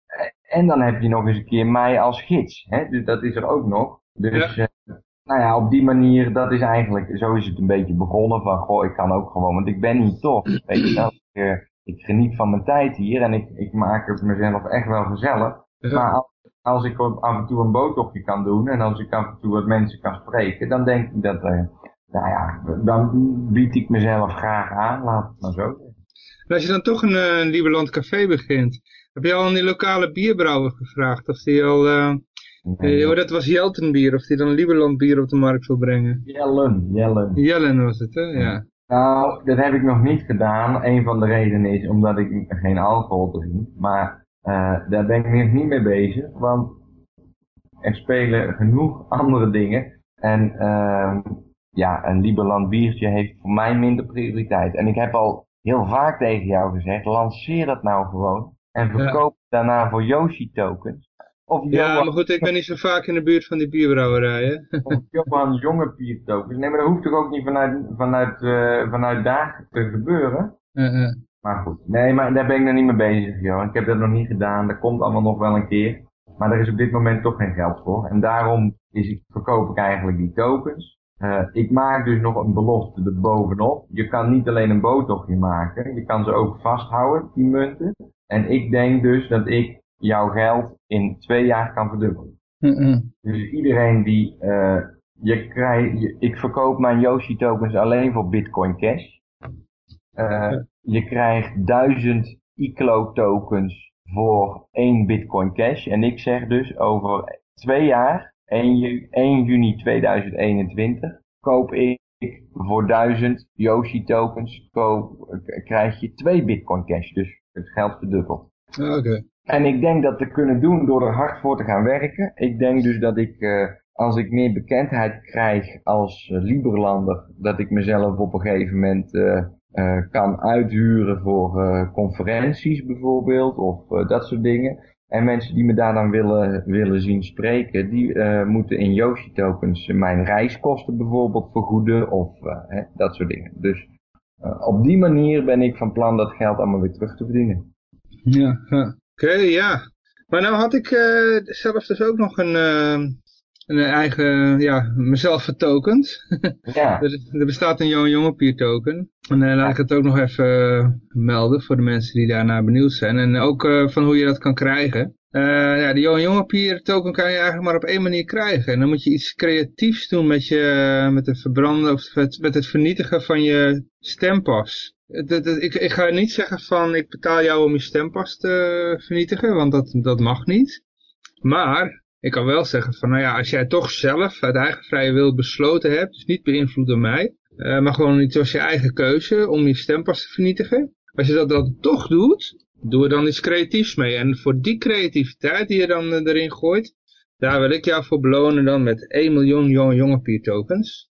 En dan heb je nog eens een keer mij als gids. Hè? Dus dat is er ook nog. Dus ja. Uh, nou ja, op die manier, dat is eigenlijk, zo is het een beetje begonnen van, goh, ik kan ook gewoon, want ik ben hier toch. Weet je wel, ik, uh, ik geniet van mijn tijd hier en ik, ik maak het mezelf echt wel gezellig. Ja. Maar als, als ik af en toe een boottochtje kan doen en als ik af en toe wat mensen kan spreken, dan denk ik dat, uh, nou ja, dan bied ik mezelf graag aan, laat het maar zo. En als je dan toch een, een Lieberland Café begint, heb je al aan die lokale bierbrouwer gevraagd of die al, uh, nee. uh, dat was Jeltenbier, of die dan Lieberland bier op de markt wil brengen? Jellen, Jellen. Jellen was het, hè? Ja. Nou, dat heb ik nog niet gedaan. Een van de redenen is omdat ik geen alcohol drink. Maar uh, daar ben ik nog niet mee bezig, want er spelen genoeg andere dingen. En uh, ja, een Lieberland biertje heeft voor mij minder prioriteit. En ik heb al heel vaak tegen jou gezegd, lanceer dat nou gewoon. En verkoop ja. daarna voor Yoshi tokens. Of ja, Johan, maar goed, ik ben niet zo vaak in de buurt van die bierbrouwerijen. of Johan [laughs] jonge bier tokens. Nee, maar dat hoeft toch ook niet vanuit, vanuit, uh, vanuit daar te gebeuren? Uh. Maar goed, nee, maar daar ben ik nog niet mee bezig, Johan. Ik heb dat nog niet gedaan. Dat komt allemaal nog wel een keer. Maar er is op dit moment toch geen geld voor. En daarom is, verkoop ik eigenlijk die tokens. Uh, ik maak dus nog een belofte er bovenop. Je kan niet alleen een boottochtje maken. Je kan ze ook vasthouden, die munten. En ik denk dus dat ik jouw geld in twee jaar kan verdubbelen. Mm -mm. Dus iedereen die, uh, je krijgt, je, ik verkoop mijn Yoshi tokens alleen voor Bitcoin Cash. Uh, je krijgt duizend ICLO tokens voor één Bitcoin Cash. En ik zeg dus over twee jaar, 1, 1 juni 2021, koop ik voor 1000 Yoshi tokens, koop, krijg je twee Bitcoin Cash. Dus het geld verdubbelt. Oké. Okay. En ik denk dat te kunnen doen door er hard voor te gaan werken. Ik denk dus dat ik, uh, als ik meer bekendheid krijg als uh, Liberlander, dat ik mezelf op een gegeven moment uh, kan uithuren voor conferenties bijvoorbeeld, of dat soort dingen. En mensen die me daar dan willen, willen zien spreken, die moeten in Yoshi tokens mijn reiskosten bijvoorbeeld vergoeden, of hè, dat soort dingen. Dus uh, op die manier ben ik van plan dat geld allemaal weer terug te verdienen. Ja, ja. oké, okay, ja. Maar nou had ik uh, zelf dus ook nog een, uh, een eigen, ja, mezelf vertokend. [laughs] Ja. er, er, bestaat een Johan Jongepier token. En uh, laat ik het ook nog even melden voor de mensen die daarna benieuwd zijn. En ook van hoe je dat kan krijgen. Uh, ja, die Johan Jongepier token kan je eigenlijk maar op één manier krijgen. En dan moet je iets creatiefs doen met, je, met het verbranden of met, het vernietigen van je stempas. Dat, dat, ik, ik ga niet zeggen van ik betaal jou om je stempas te vernietigen, want dat, dat mag niet. Maar ik kan wel zeggen van nou ja, als jij toch zelf uit eigen vrije wil besloten hebt, dus niet beïnvloed door mij, uh, maar gewoon iets als je eigen keuze om je stempas te vernietigen. Als je dat dan toch doet, doe er dan iets creatiefs mee. En voor die creativiteit die je dan uh, erin gooit, daar wil ik jou voor belonen dan met 1 miljoen jonge, jonge peer tokens.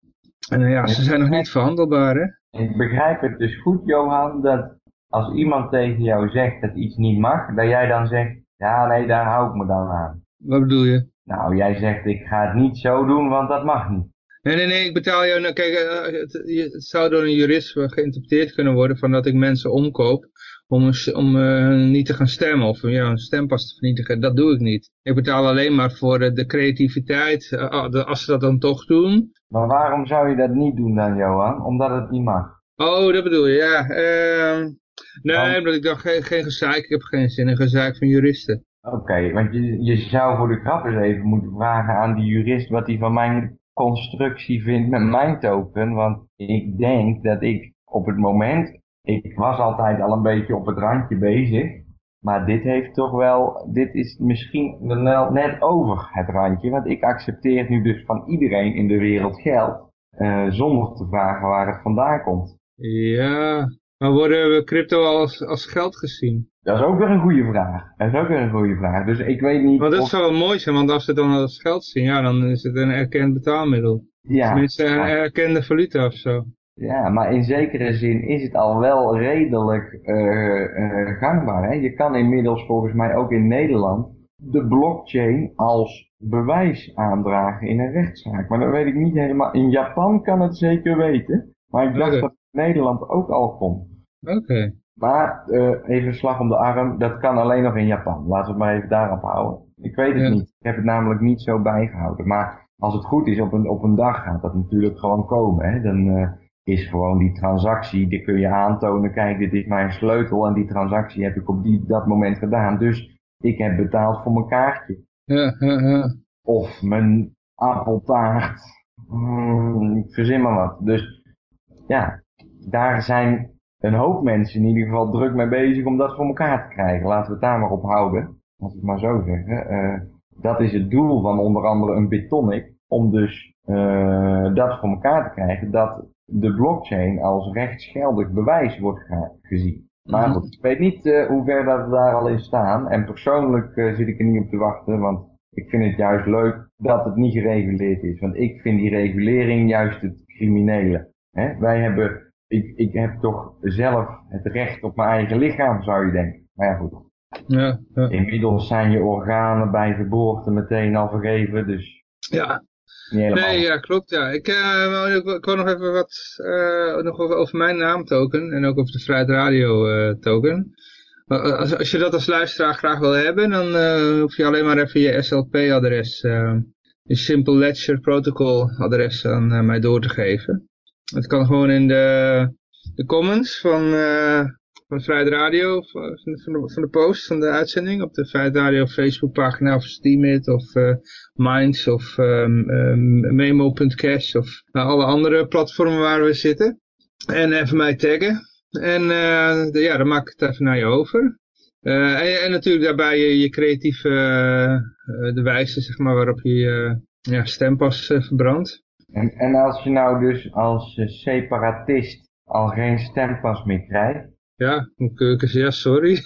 En uh, ja, ze zijn nog niet verhandelbaar hè. Ik begrijp het dus goed Johan, dat als iemand tegen jou zegt dat iets niet mag, dat jij dan zegt, ja nee, daar hou ik me dan aan. Wat bedoel je? Nou, jij zegt ik ga het niet zo doen, want dat mag niet. Nee, nee, nee, ik betaal jou... Nou, kijk, eh, het, het zou door een jurist geïnterpreteerd kunnen worden van dat ik mensen omkoop om, een om eh, niet te gaan stemmen of ja, een stempas te vernietigen. Dat doe ik niet. Ik betaal alleen maar voor eh, de creativiteit, eh, ah, de- als ze dat dan toch doen. Maar waarom zou je dat niet doen dan, Johan? Omdat het niet mag. Oh, dat bedoel je, ja. ehm, nee, Want- omdat ik dan geen, geen gezeik, ik heb geen zin in gezeik van juristen. Oké, want je, je zou voor de grap eens even moeten vragen aan die jurist wat hij van mijn constructie vindt met mijn token. Want ik denk dat ik op het moment, ik was altijd al een beetje op het randje bezig. Maar dit heeft toch wel, dit is misschien net over het randje. Want ik accepteer nu dus van iedereen in de wereld geld. eh, zonder te vragen waar het vandaan komt. Ja, maar worden we crypto als, als geld gezien? Dat is ook weer een goede vraag. Dat is ook weer een goede vraag. Dus ik weet niet Want dat of... zou wel mooi zijn, want als ze het dan als geld zien, ja, dan is het een erkend betaalmiddel. Ja, Tenminste, een maar- erkende valuta of zo. Ja, maar in zekere zin is het al wel redelijk eh, eh, gangbaar. Hè? Je kan inmiddels volgens mij ook in Nederland de blockchain als bewijs aandragen in een rechtszaak. Maar dat weet ik niet helemaal. In Japan kan het zeker weten. Maar ik dacht dat het in Nederland ook al kon. Oké. Maar eh, even slag om de arm, dat kan alleen nog in Japan. Laten we het maar even daarop houden. Ik weet het Ja. niet. Ik heb het namelijk niet zo bijgehouden. Maar als het goed is, op een, op een dag gaat dat natuurlijk gewoon komen. Hè? Dan is gewoon die transactie, die kun je aantonen. Kijk, dit is mijn sleutel en die transactie heb ik op die, dat moment gedaan. Dus ik heb betaald voor mijn kaartje. Ja, ja, ja. Of mijn appeltaart. Hmm, ik verzin maar wat. Dus ja, daar zijn een hoop mensen in ieder geval druk mee bezig om dat voor elkaar te krijgen. Laten we het daar maar op houden. Als ik het maar zo zeggen. Eh, dat is het doel van onder andere een Bitonic. Om dus eh, dat voor elkaar te krijgen. Dat de blockchain als rechtsgeldig bewijs wordt ge- gezien. Maar goed, ik weet niet eh, hoe ver dat we daar al in staan. En persoonlijk eh, zit ik er niet op te wachten. Want ik vind het juist leuk dat het niet gereguleerd is. Want ik vind die regulering juist het criminele. Hè? Wij hebben, ik, ik heb toch zelf het recht op mijn eigen lichaam, zou je denken. Maar ja, goed. ja, ja. Inmiddels zijn je organen bij geboorte meteen al vergeven, dus ja. Nee, ja, klopt, ja. Ik, wou- ik, ik wou nog even wat eh, nog over, over mijn naamtoken en ook over de Vrijheid Radio eh, token. Als, als je dat als luisteraar graag wil hebben, dan hoef je alleen maar even je SLP-adres, je Simple Ledger Protocol adres aan mij door te geven. Het kan gewoon in de, de comments van, van Vrijheid Radio, van, de, van, de, post, van de uitzending op de Vrijheid Radio Facebookpagina of Steemit of eh, Minds of ehm, ehm, Memo.cash of nou, alle andere platformen waar we zitten. En even mij taggen. En eh, ja, dan maak ik het even naar je over. Eh, en, en natuurlijk daarbij je, creatieve, de wijze zeg maar, waarop je je ja, stempas verbrandt. En, en als je nou dus als separatist al geen stempas meer krijgt, Ja, ja, sorry. [laughs]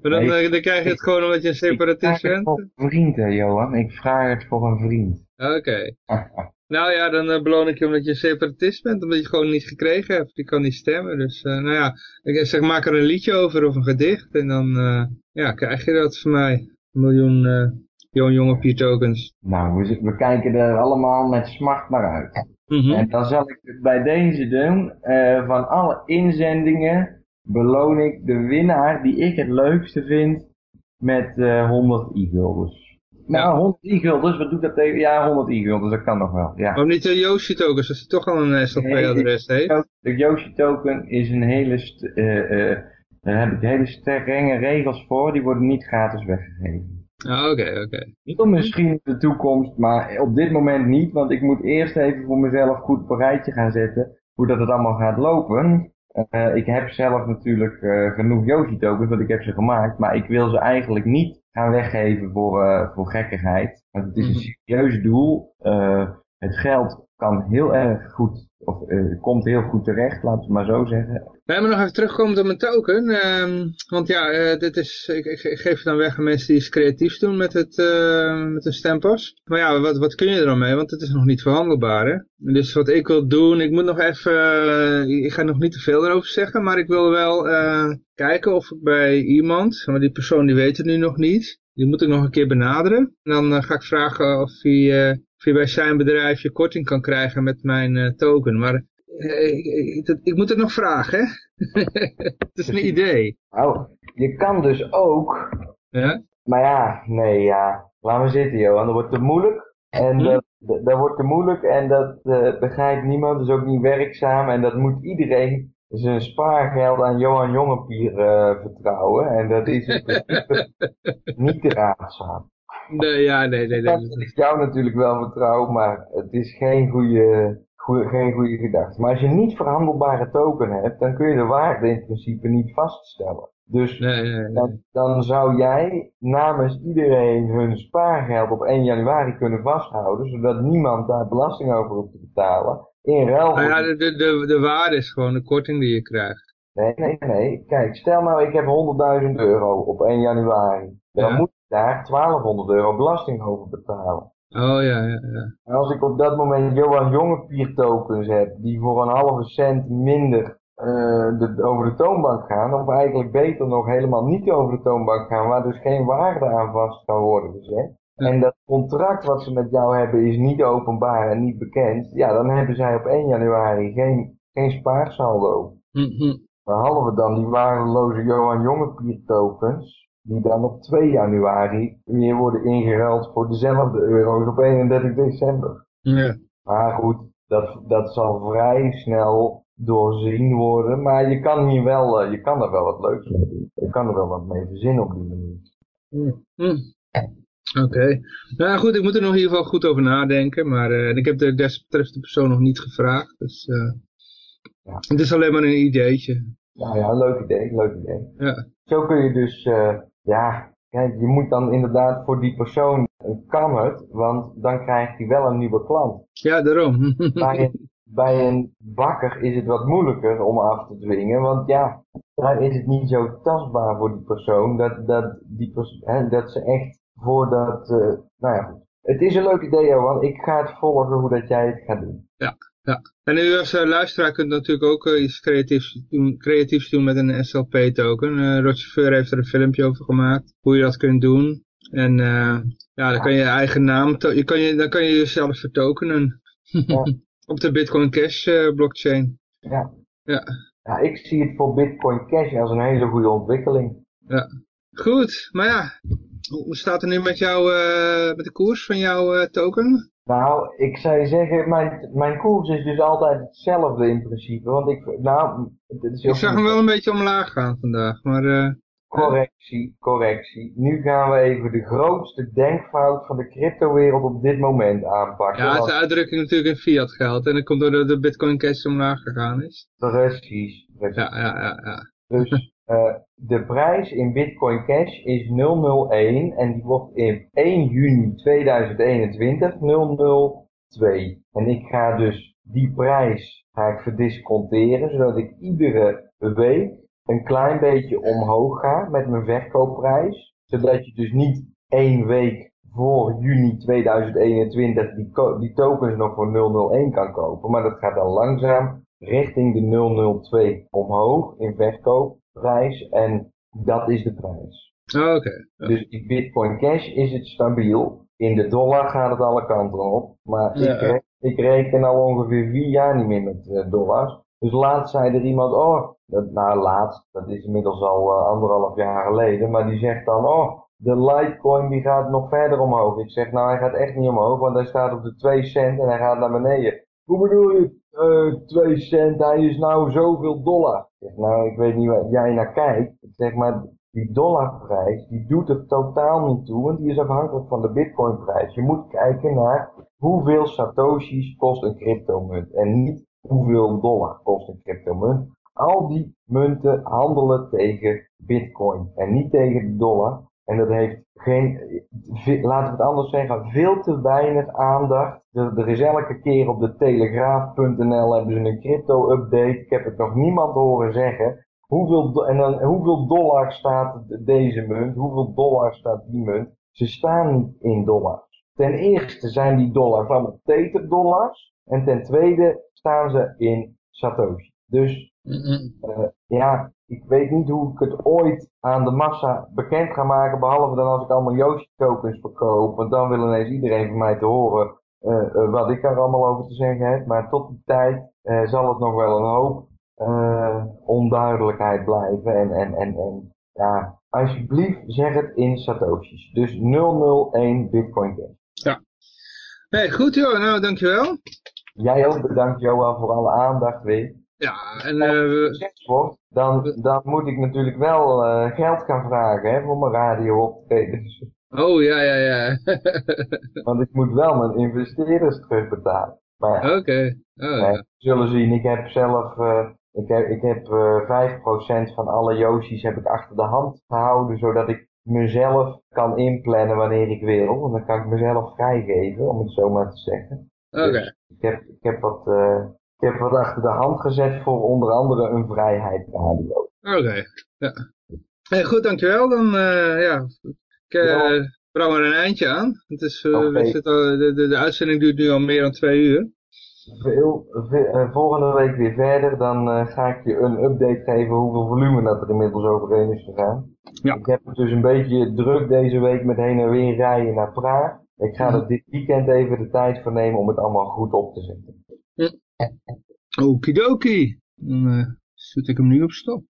maar dan, Nee, eh, dan krijg je het gewoon omdat je een ik vraag separatist het bent. voor een vriend, hè, Johan. Ik vraag het voor een vriend. Oké. [laughs] Nou ja, dan eh, beloon ik je omdat je een separatist bent, omdat je gewoon niet gekregen hebt. Je kan niet stemmen, dus eh, nou ja, ik zeg maak er een liedje over of een gedicht en dan ja, krijg je dat van mij. Een miljoen Johan Jonge Pier tokens. Nou, we, we kijken er allemaal met smart naar uit. Mhm. En dan zal ik het bij deze doen. Eh, van alle inzendingen beloon ik de winnaar die ik het leukste vind met eh 100 e-gulders. Nou, 100 e-gulders, wat doet dat tegen? Ja, 100 e-gulders, dat kan nog wel. Ja. Waarom niet de Yoshi tokens, als hij toch al een SLP-adres heeft? De Yoshi token is een hele, eh, eh, daar heb ik hele strenge regels voor, die worden niet gratis weggegeven. Ah, Oké, oké. Misschien in de toekomst, maar op dit moment niet, want ik moet eerst even voor mezelf goed op een rijtje gaan zetten hoe dat het allemaal gaat lopen. Eh, ik heb zelf natuurlijk eh, genoeg Yoshi tokens, want ik heb ze gemaakt, maar ik wil ze eigenlijk niet gaan weggeven voor, eh, voor gekkigheid. Want het is een serieus doel. Het geld kan heel erg goed, of komt heel goed terecht, laten we het maar zo zeggen. Nee, maar nog even terugkomen op mijn token. ehm, want ja, eh, dit is, ik, ik, geef het dan weg aan mensen die iets creatiefs doen met, het, eh, met een stempas. Maar ja, wat, wat kun je er dan mee? Want het is nog niet verhandelbaar, hè? Dus wat ik wil doen, ik moet nog even, eh, ik ga nog niet te veel erover zeggen, maar ik wil wel kijken of ik bij iemand, maar die persoon die weet het nu nog niet, die moet ik nog een keer benaderen. En dan ga ik vragen of hij, of hij bij zijn bedrijfje korting kan krijgen met mijn token. Maar ik, ik, ik, moet het nog vragen, hè? [laughs] het is een idee. Nou, je kan dus ook... Ja? Maar ja, nee, ja. Laat maar zitten, joh. Dan wordt het moeilijk. En dat, dat wordt te moeilijk en dat uh, begrijpt niemand, dat is ook niet werkzaam en dat moet iedereen zijn spaargeld aan Johan Jongepier uh, vertrouwen en dat is in principe [laughs] niet raadzaam. Nee, ja, nee, nee. nee. Dat is jou natuurlijk wel vertrouwen, maar het is geen goede, goede, geen goede gedachte. Maar als je niet verhandelbare token hebt, dan kun je de waarde in principe niet vaststellen. Dus Dan, dan, zou jij namens iedereen hun spaargeld op 1 januari kunnen vasthouden, zodat niemand daar belasting over hoeft te betalen. In ruil nou ja, de, de, de waarde is gewoon de korting die je krijgt. Nee, nee, nee. Kijk, stel nou ik heb 100.000 euro op 1 januari. Dan moet ik daar 1200 euro belasting over betalen. Oh ja, ja, ja. als ik op dat moment Johan Jongepier tokens heb, die voor een halve cent minder uh, de, over de toonbank gaan, of eigenlijk beter nog helemaal niet over de toonbank gaan, waar dus geen waarde aan vast kan worden gezet. En dat contract wat ze met jou hebben is niet openbaar en niet bekend. Ja, dan hebben zij op 1 januari geen, geen spaarsaldo. Mm Behalve dan die waardeloze Johan Jongepier tokens, die dan op 2 januari weer worden ingeruild voor dezelfde euro's op 31 december. Ja. Maar goed, dat, dat zal vrij snel doorzien worden. Maar je kan hier wel, uh, je kan er wel wat leuks mee doen. Je kan er wel wat mee verzinnen op die manier. Mm. Mm. Oké. Nou goed, ik moet er nog in ieder geval goed over nadenken. Maar uh, ik heb de desbetreffende persoon nog niet gevraagd. Dus uh, ja. het is alleen maar een ideetje. Nou ja, leuk idee, leuk idee. Ja. Zo kun je dus, ja, kijk, je moet dan inderdaad voor die persoon, kan het, want dan krijgt hij wel een nieuwe klant. Ja, daarom. [laughs] maar bij een bakker is het wat moeilijker om af te dwingen, want ja, daar is het niet zo tastbaar voor die persoon dat, dat, die pers hè, dat ze echt voor dat, uh, nou ja goed. Het is een leuk idee Johan, ik ga het volgen hoe dat jij het gaat doen. Ja, ja. En u als uh, luisteraar kunt natuurlijk ook uh, iets creatiefs doen, creatiefs doen met een SLP-token. Uh, Roger Ver heeft er een filmpje over gemaakt, hoe je dat kunt doen. En ja, dan kan je je eigen naam, je kan je, dan kan je jezelf vertokenen. Ja. [laughs] Op de Bitcoin Cash uh, blockchain. Ja. ja. Ja, ik zie het voor Bitcoin Cash als een hele goede ontwikkeling. Ja. Goed, maar ja, hoe staat het nu met, jou, uh, met de koers van jouw uh, token? Nou, ik zou zeggen, mijn, mijn koers is dus altijd hetzelfde in principe. Want ik, nou, het is ik zag hem wel een beetje omlaag gaan vandaag, maar... Correctie, correctie. Nu gaan we even de grootste denkfout van de cryptowereld op dit moment aanpakken. Ja, het is de uitdrukking natuurlijk in fiat geld. En dat komt doordat de Bitcoin Cash omlaag gegaan is. Precies, precies. Ja, ja, ja. ja. Dus de prijs in Bitcoin Cash is 001 en die wordt in 1 juni 2021 002. En ik ga dus die prijs ga ik verdisconteren, zodat ik iedere week een klein beetje omhoog ga met mijn verkoopprijs. Zodat je dus niet één week voor juni 2021 die, die tokens nog voor 001 kan kopen. Maar dat gaat dan langzaam richting de 002 omhoog in verkoopprijs. En dat is de prijs. Oh, oké. Dus in Bitcoin Cash is het stabiel. In de dollar gaat het alle kanten op. Maar ik, reken, ik, reken al ongeveer vier jaar niet meer met uh, dollars. Dus laatst zei er iemand, oh, dat, nou laatst, dat is inmiddels al uh, anderhalf jaar geleden, maar die zegt dan, oh, de Litecoin die gaat nog verder omhoog. Ik zeg, nou hij gaat echt niet omhoog, want hij staat op de 2 cent en hij gaat naar beneden. Hoe bedoel je, uh, 2 cent, hij is nou zoveel dollar. Ik nou ik weet niet waar jij naar kijkt. Zeg, maar die dollarprijs, die doet er totaal niet toe, want die is afhankelijk van de bitcoinprijs. Je moet kijken naar hoeveel satoshis kost een cryptomunt en niet hoeveel dollar kost een cryptomunt. Al die munten handelen tegen bitcoin en niet tegen de dollar. En dat heeft geen, laten we het anders zeggen, veel te weinig aandacht. Er, is elke keer op de telegraaf.nl hebben ze een crypto-update. Ik heb het nog niemand horen zeggen. Hoeveel, en dan, hoeveel dollar staat deze munt? Hoeveel dollar staat die munt? Ze staan niet in dollars. Ten eerste zijn die dollars allemaal tetherdollars. En ten tweede staan ze in Satoshi. Dus uh, ja, ik weet niet hoe ik het ooit aan de massa bekend ga maken, behalve dan als ik allemaal Yoshi tokens verkoop. Want dan wil ineens iedereen van mij te horen uh, uh, wat ik er allemaal over te zeggen heb. Maar tot die tijd uh, zal het nog wel een hoop onduidelijkheid blijven. En, en, en, en ja, alsjeblieft zeg het in satoshis. Dus 001 Bitcoin Cash. Ja. Nee, goed joh, nou dankjewel. Jij ook bedankt Johan voor alle aandacht weer. Ja, en uh, wordt, dan, dan moet ik natuurlijk wel uh, geld gaan vragen hè, voor mijn radio optredens. Oh, ja, ja, ja. [laughs] Want ik moet wel mijn investeerders terugbetalen. Oké. Okay. Oh, ja. zullen zien, ik heb zelf, uh, ik heb, ik heb uh, 5% van alle Yoshi's heb ik achter de hand gehouden, zodat ik mezelf kan inplannen wanneer ik wil. En dan kan ik mezelf vrijgeven, om het zo maar te zeggen. Oké. Okay. Dus ik, heb, ik heb wat... Ik heb wat achter de hand gezet voor onder andere een vrijheidsradio. Oké, okay. ja. Hey, goed, dankjewel. Dan, uh, ja, ik uh, er een eindje aan. Het is, uh, okay. we zitten, de, de, de, uitzending duurt nu al meer dan twee uur. Veel, veel, volgende week weer verder, dan ga ik je een update geven hoeveel volume dat er inmiddels overheen is gegaan. Ja. Ik heb het dus een beetje druk deze week met heen en weer rijden naar Praag. Ik ga er dit weekend even de tijd voor nemen om het allemaal goed op te zetten. Okidoki. Dan uh, zet ik hem nu op stop.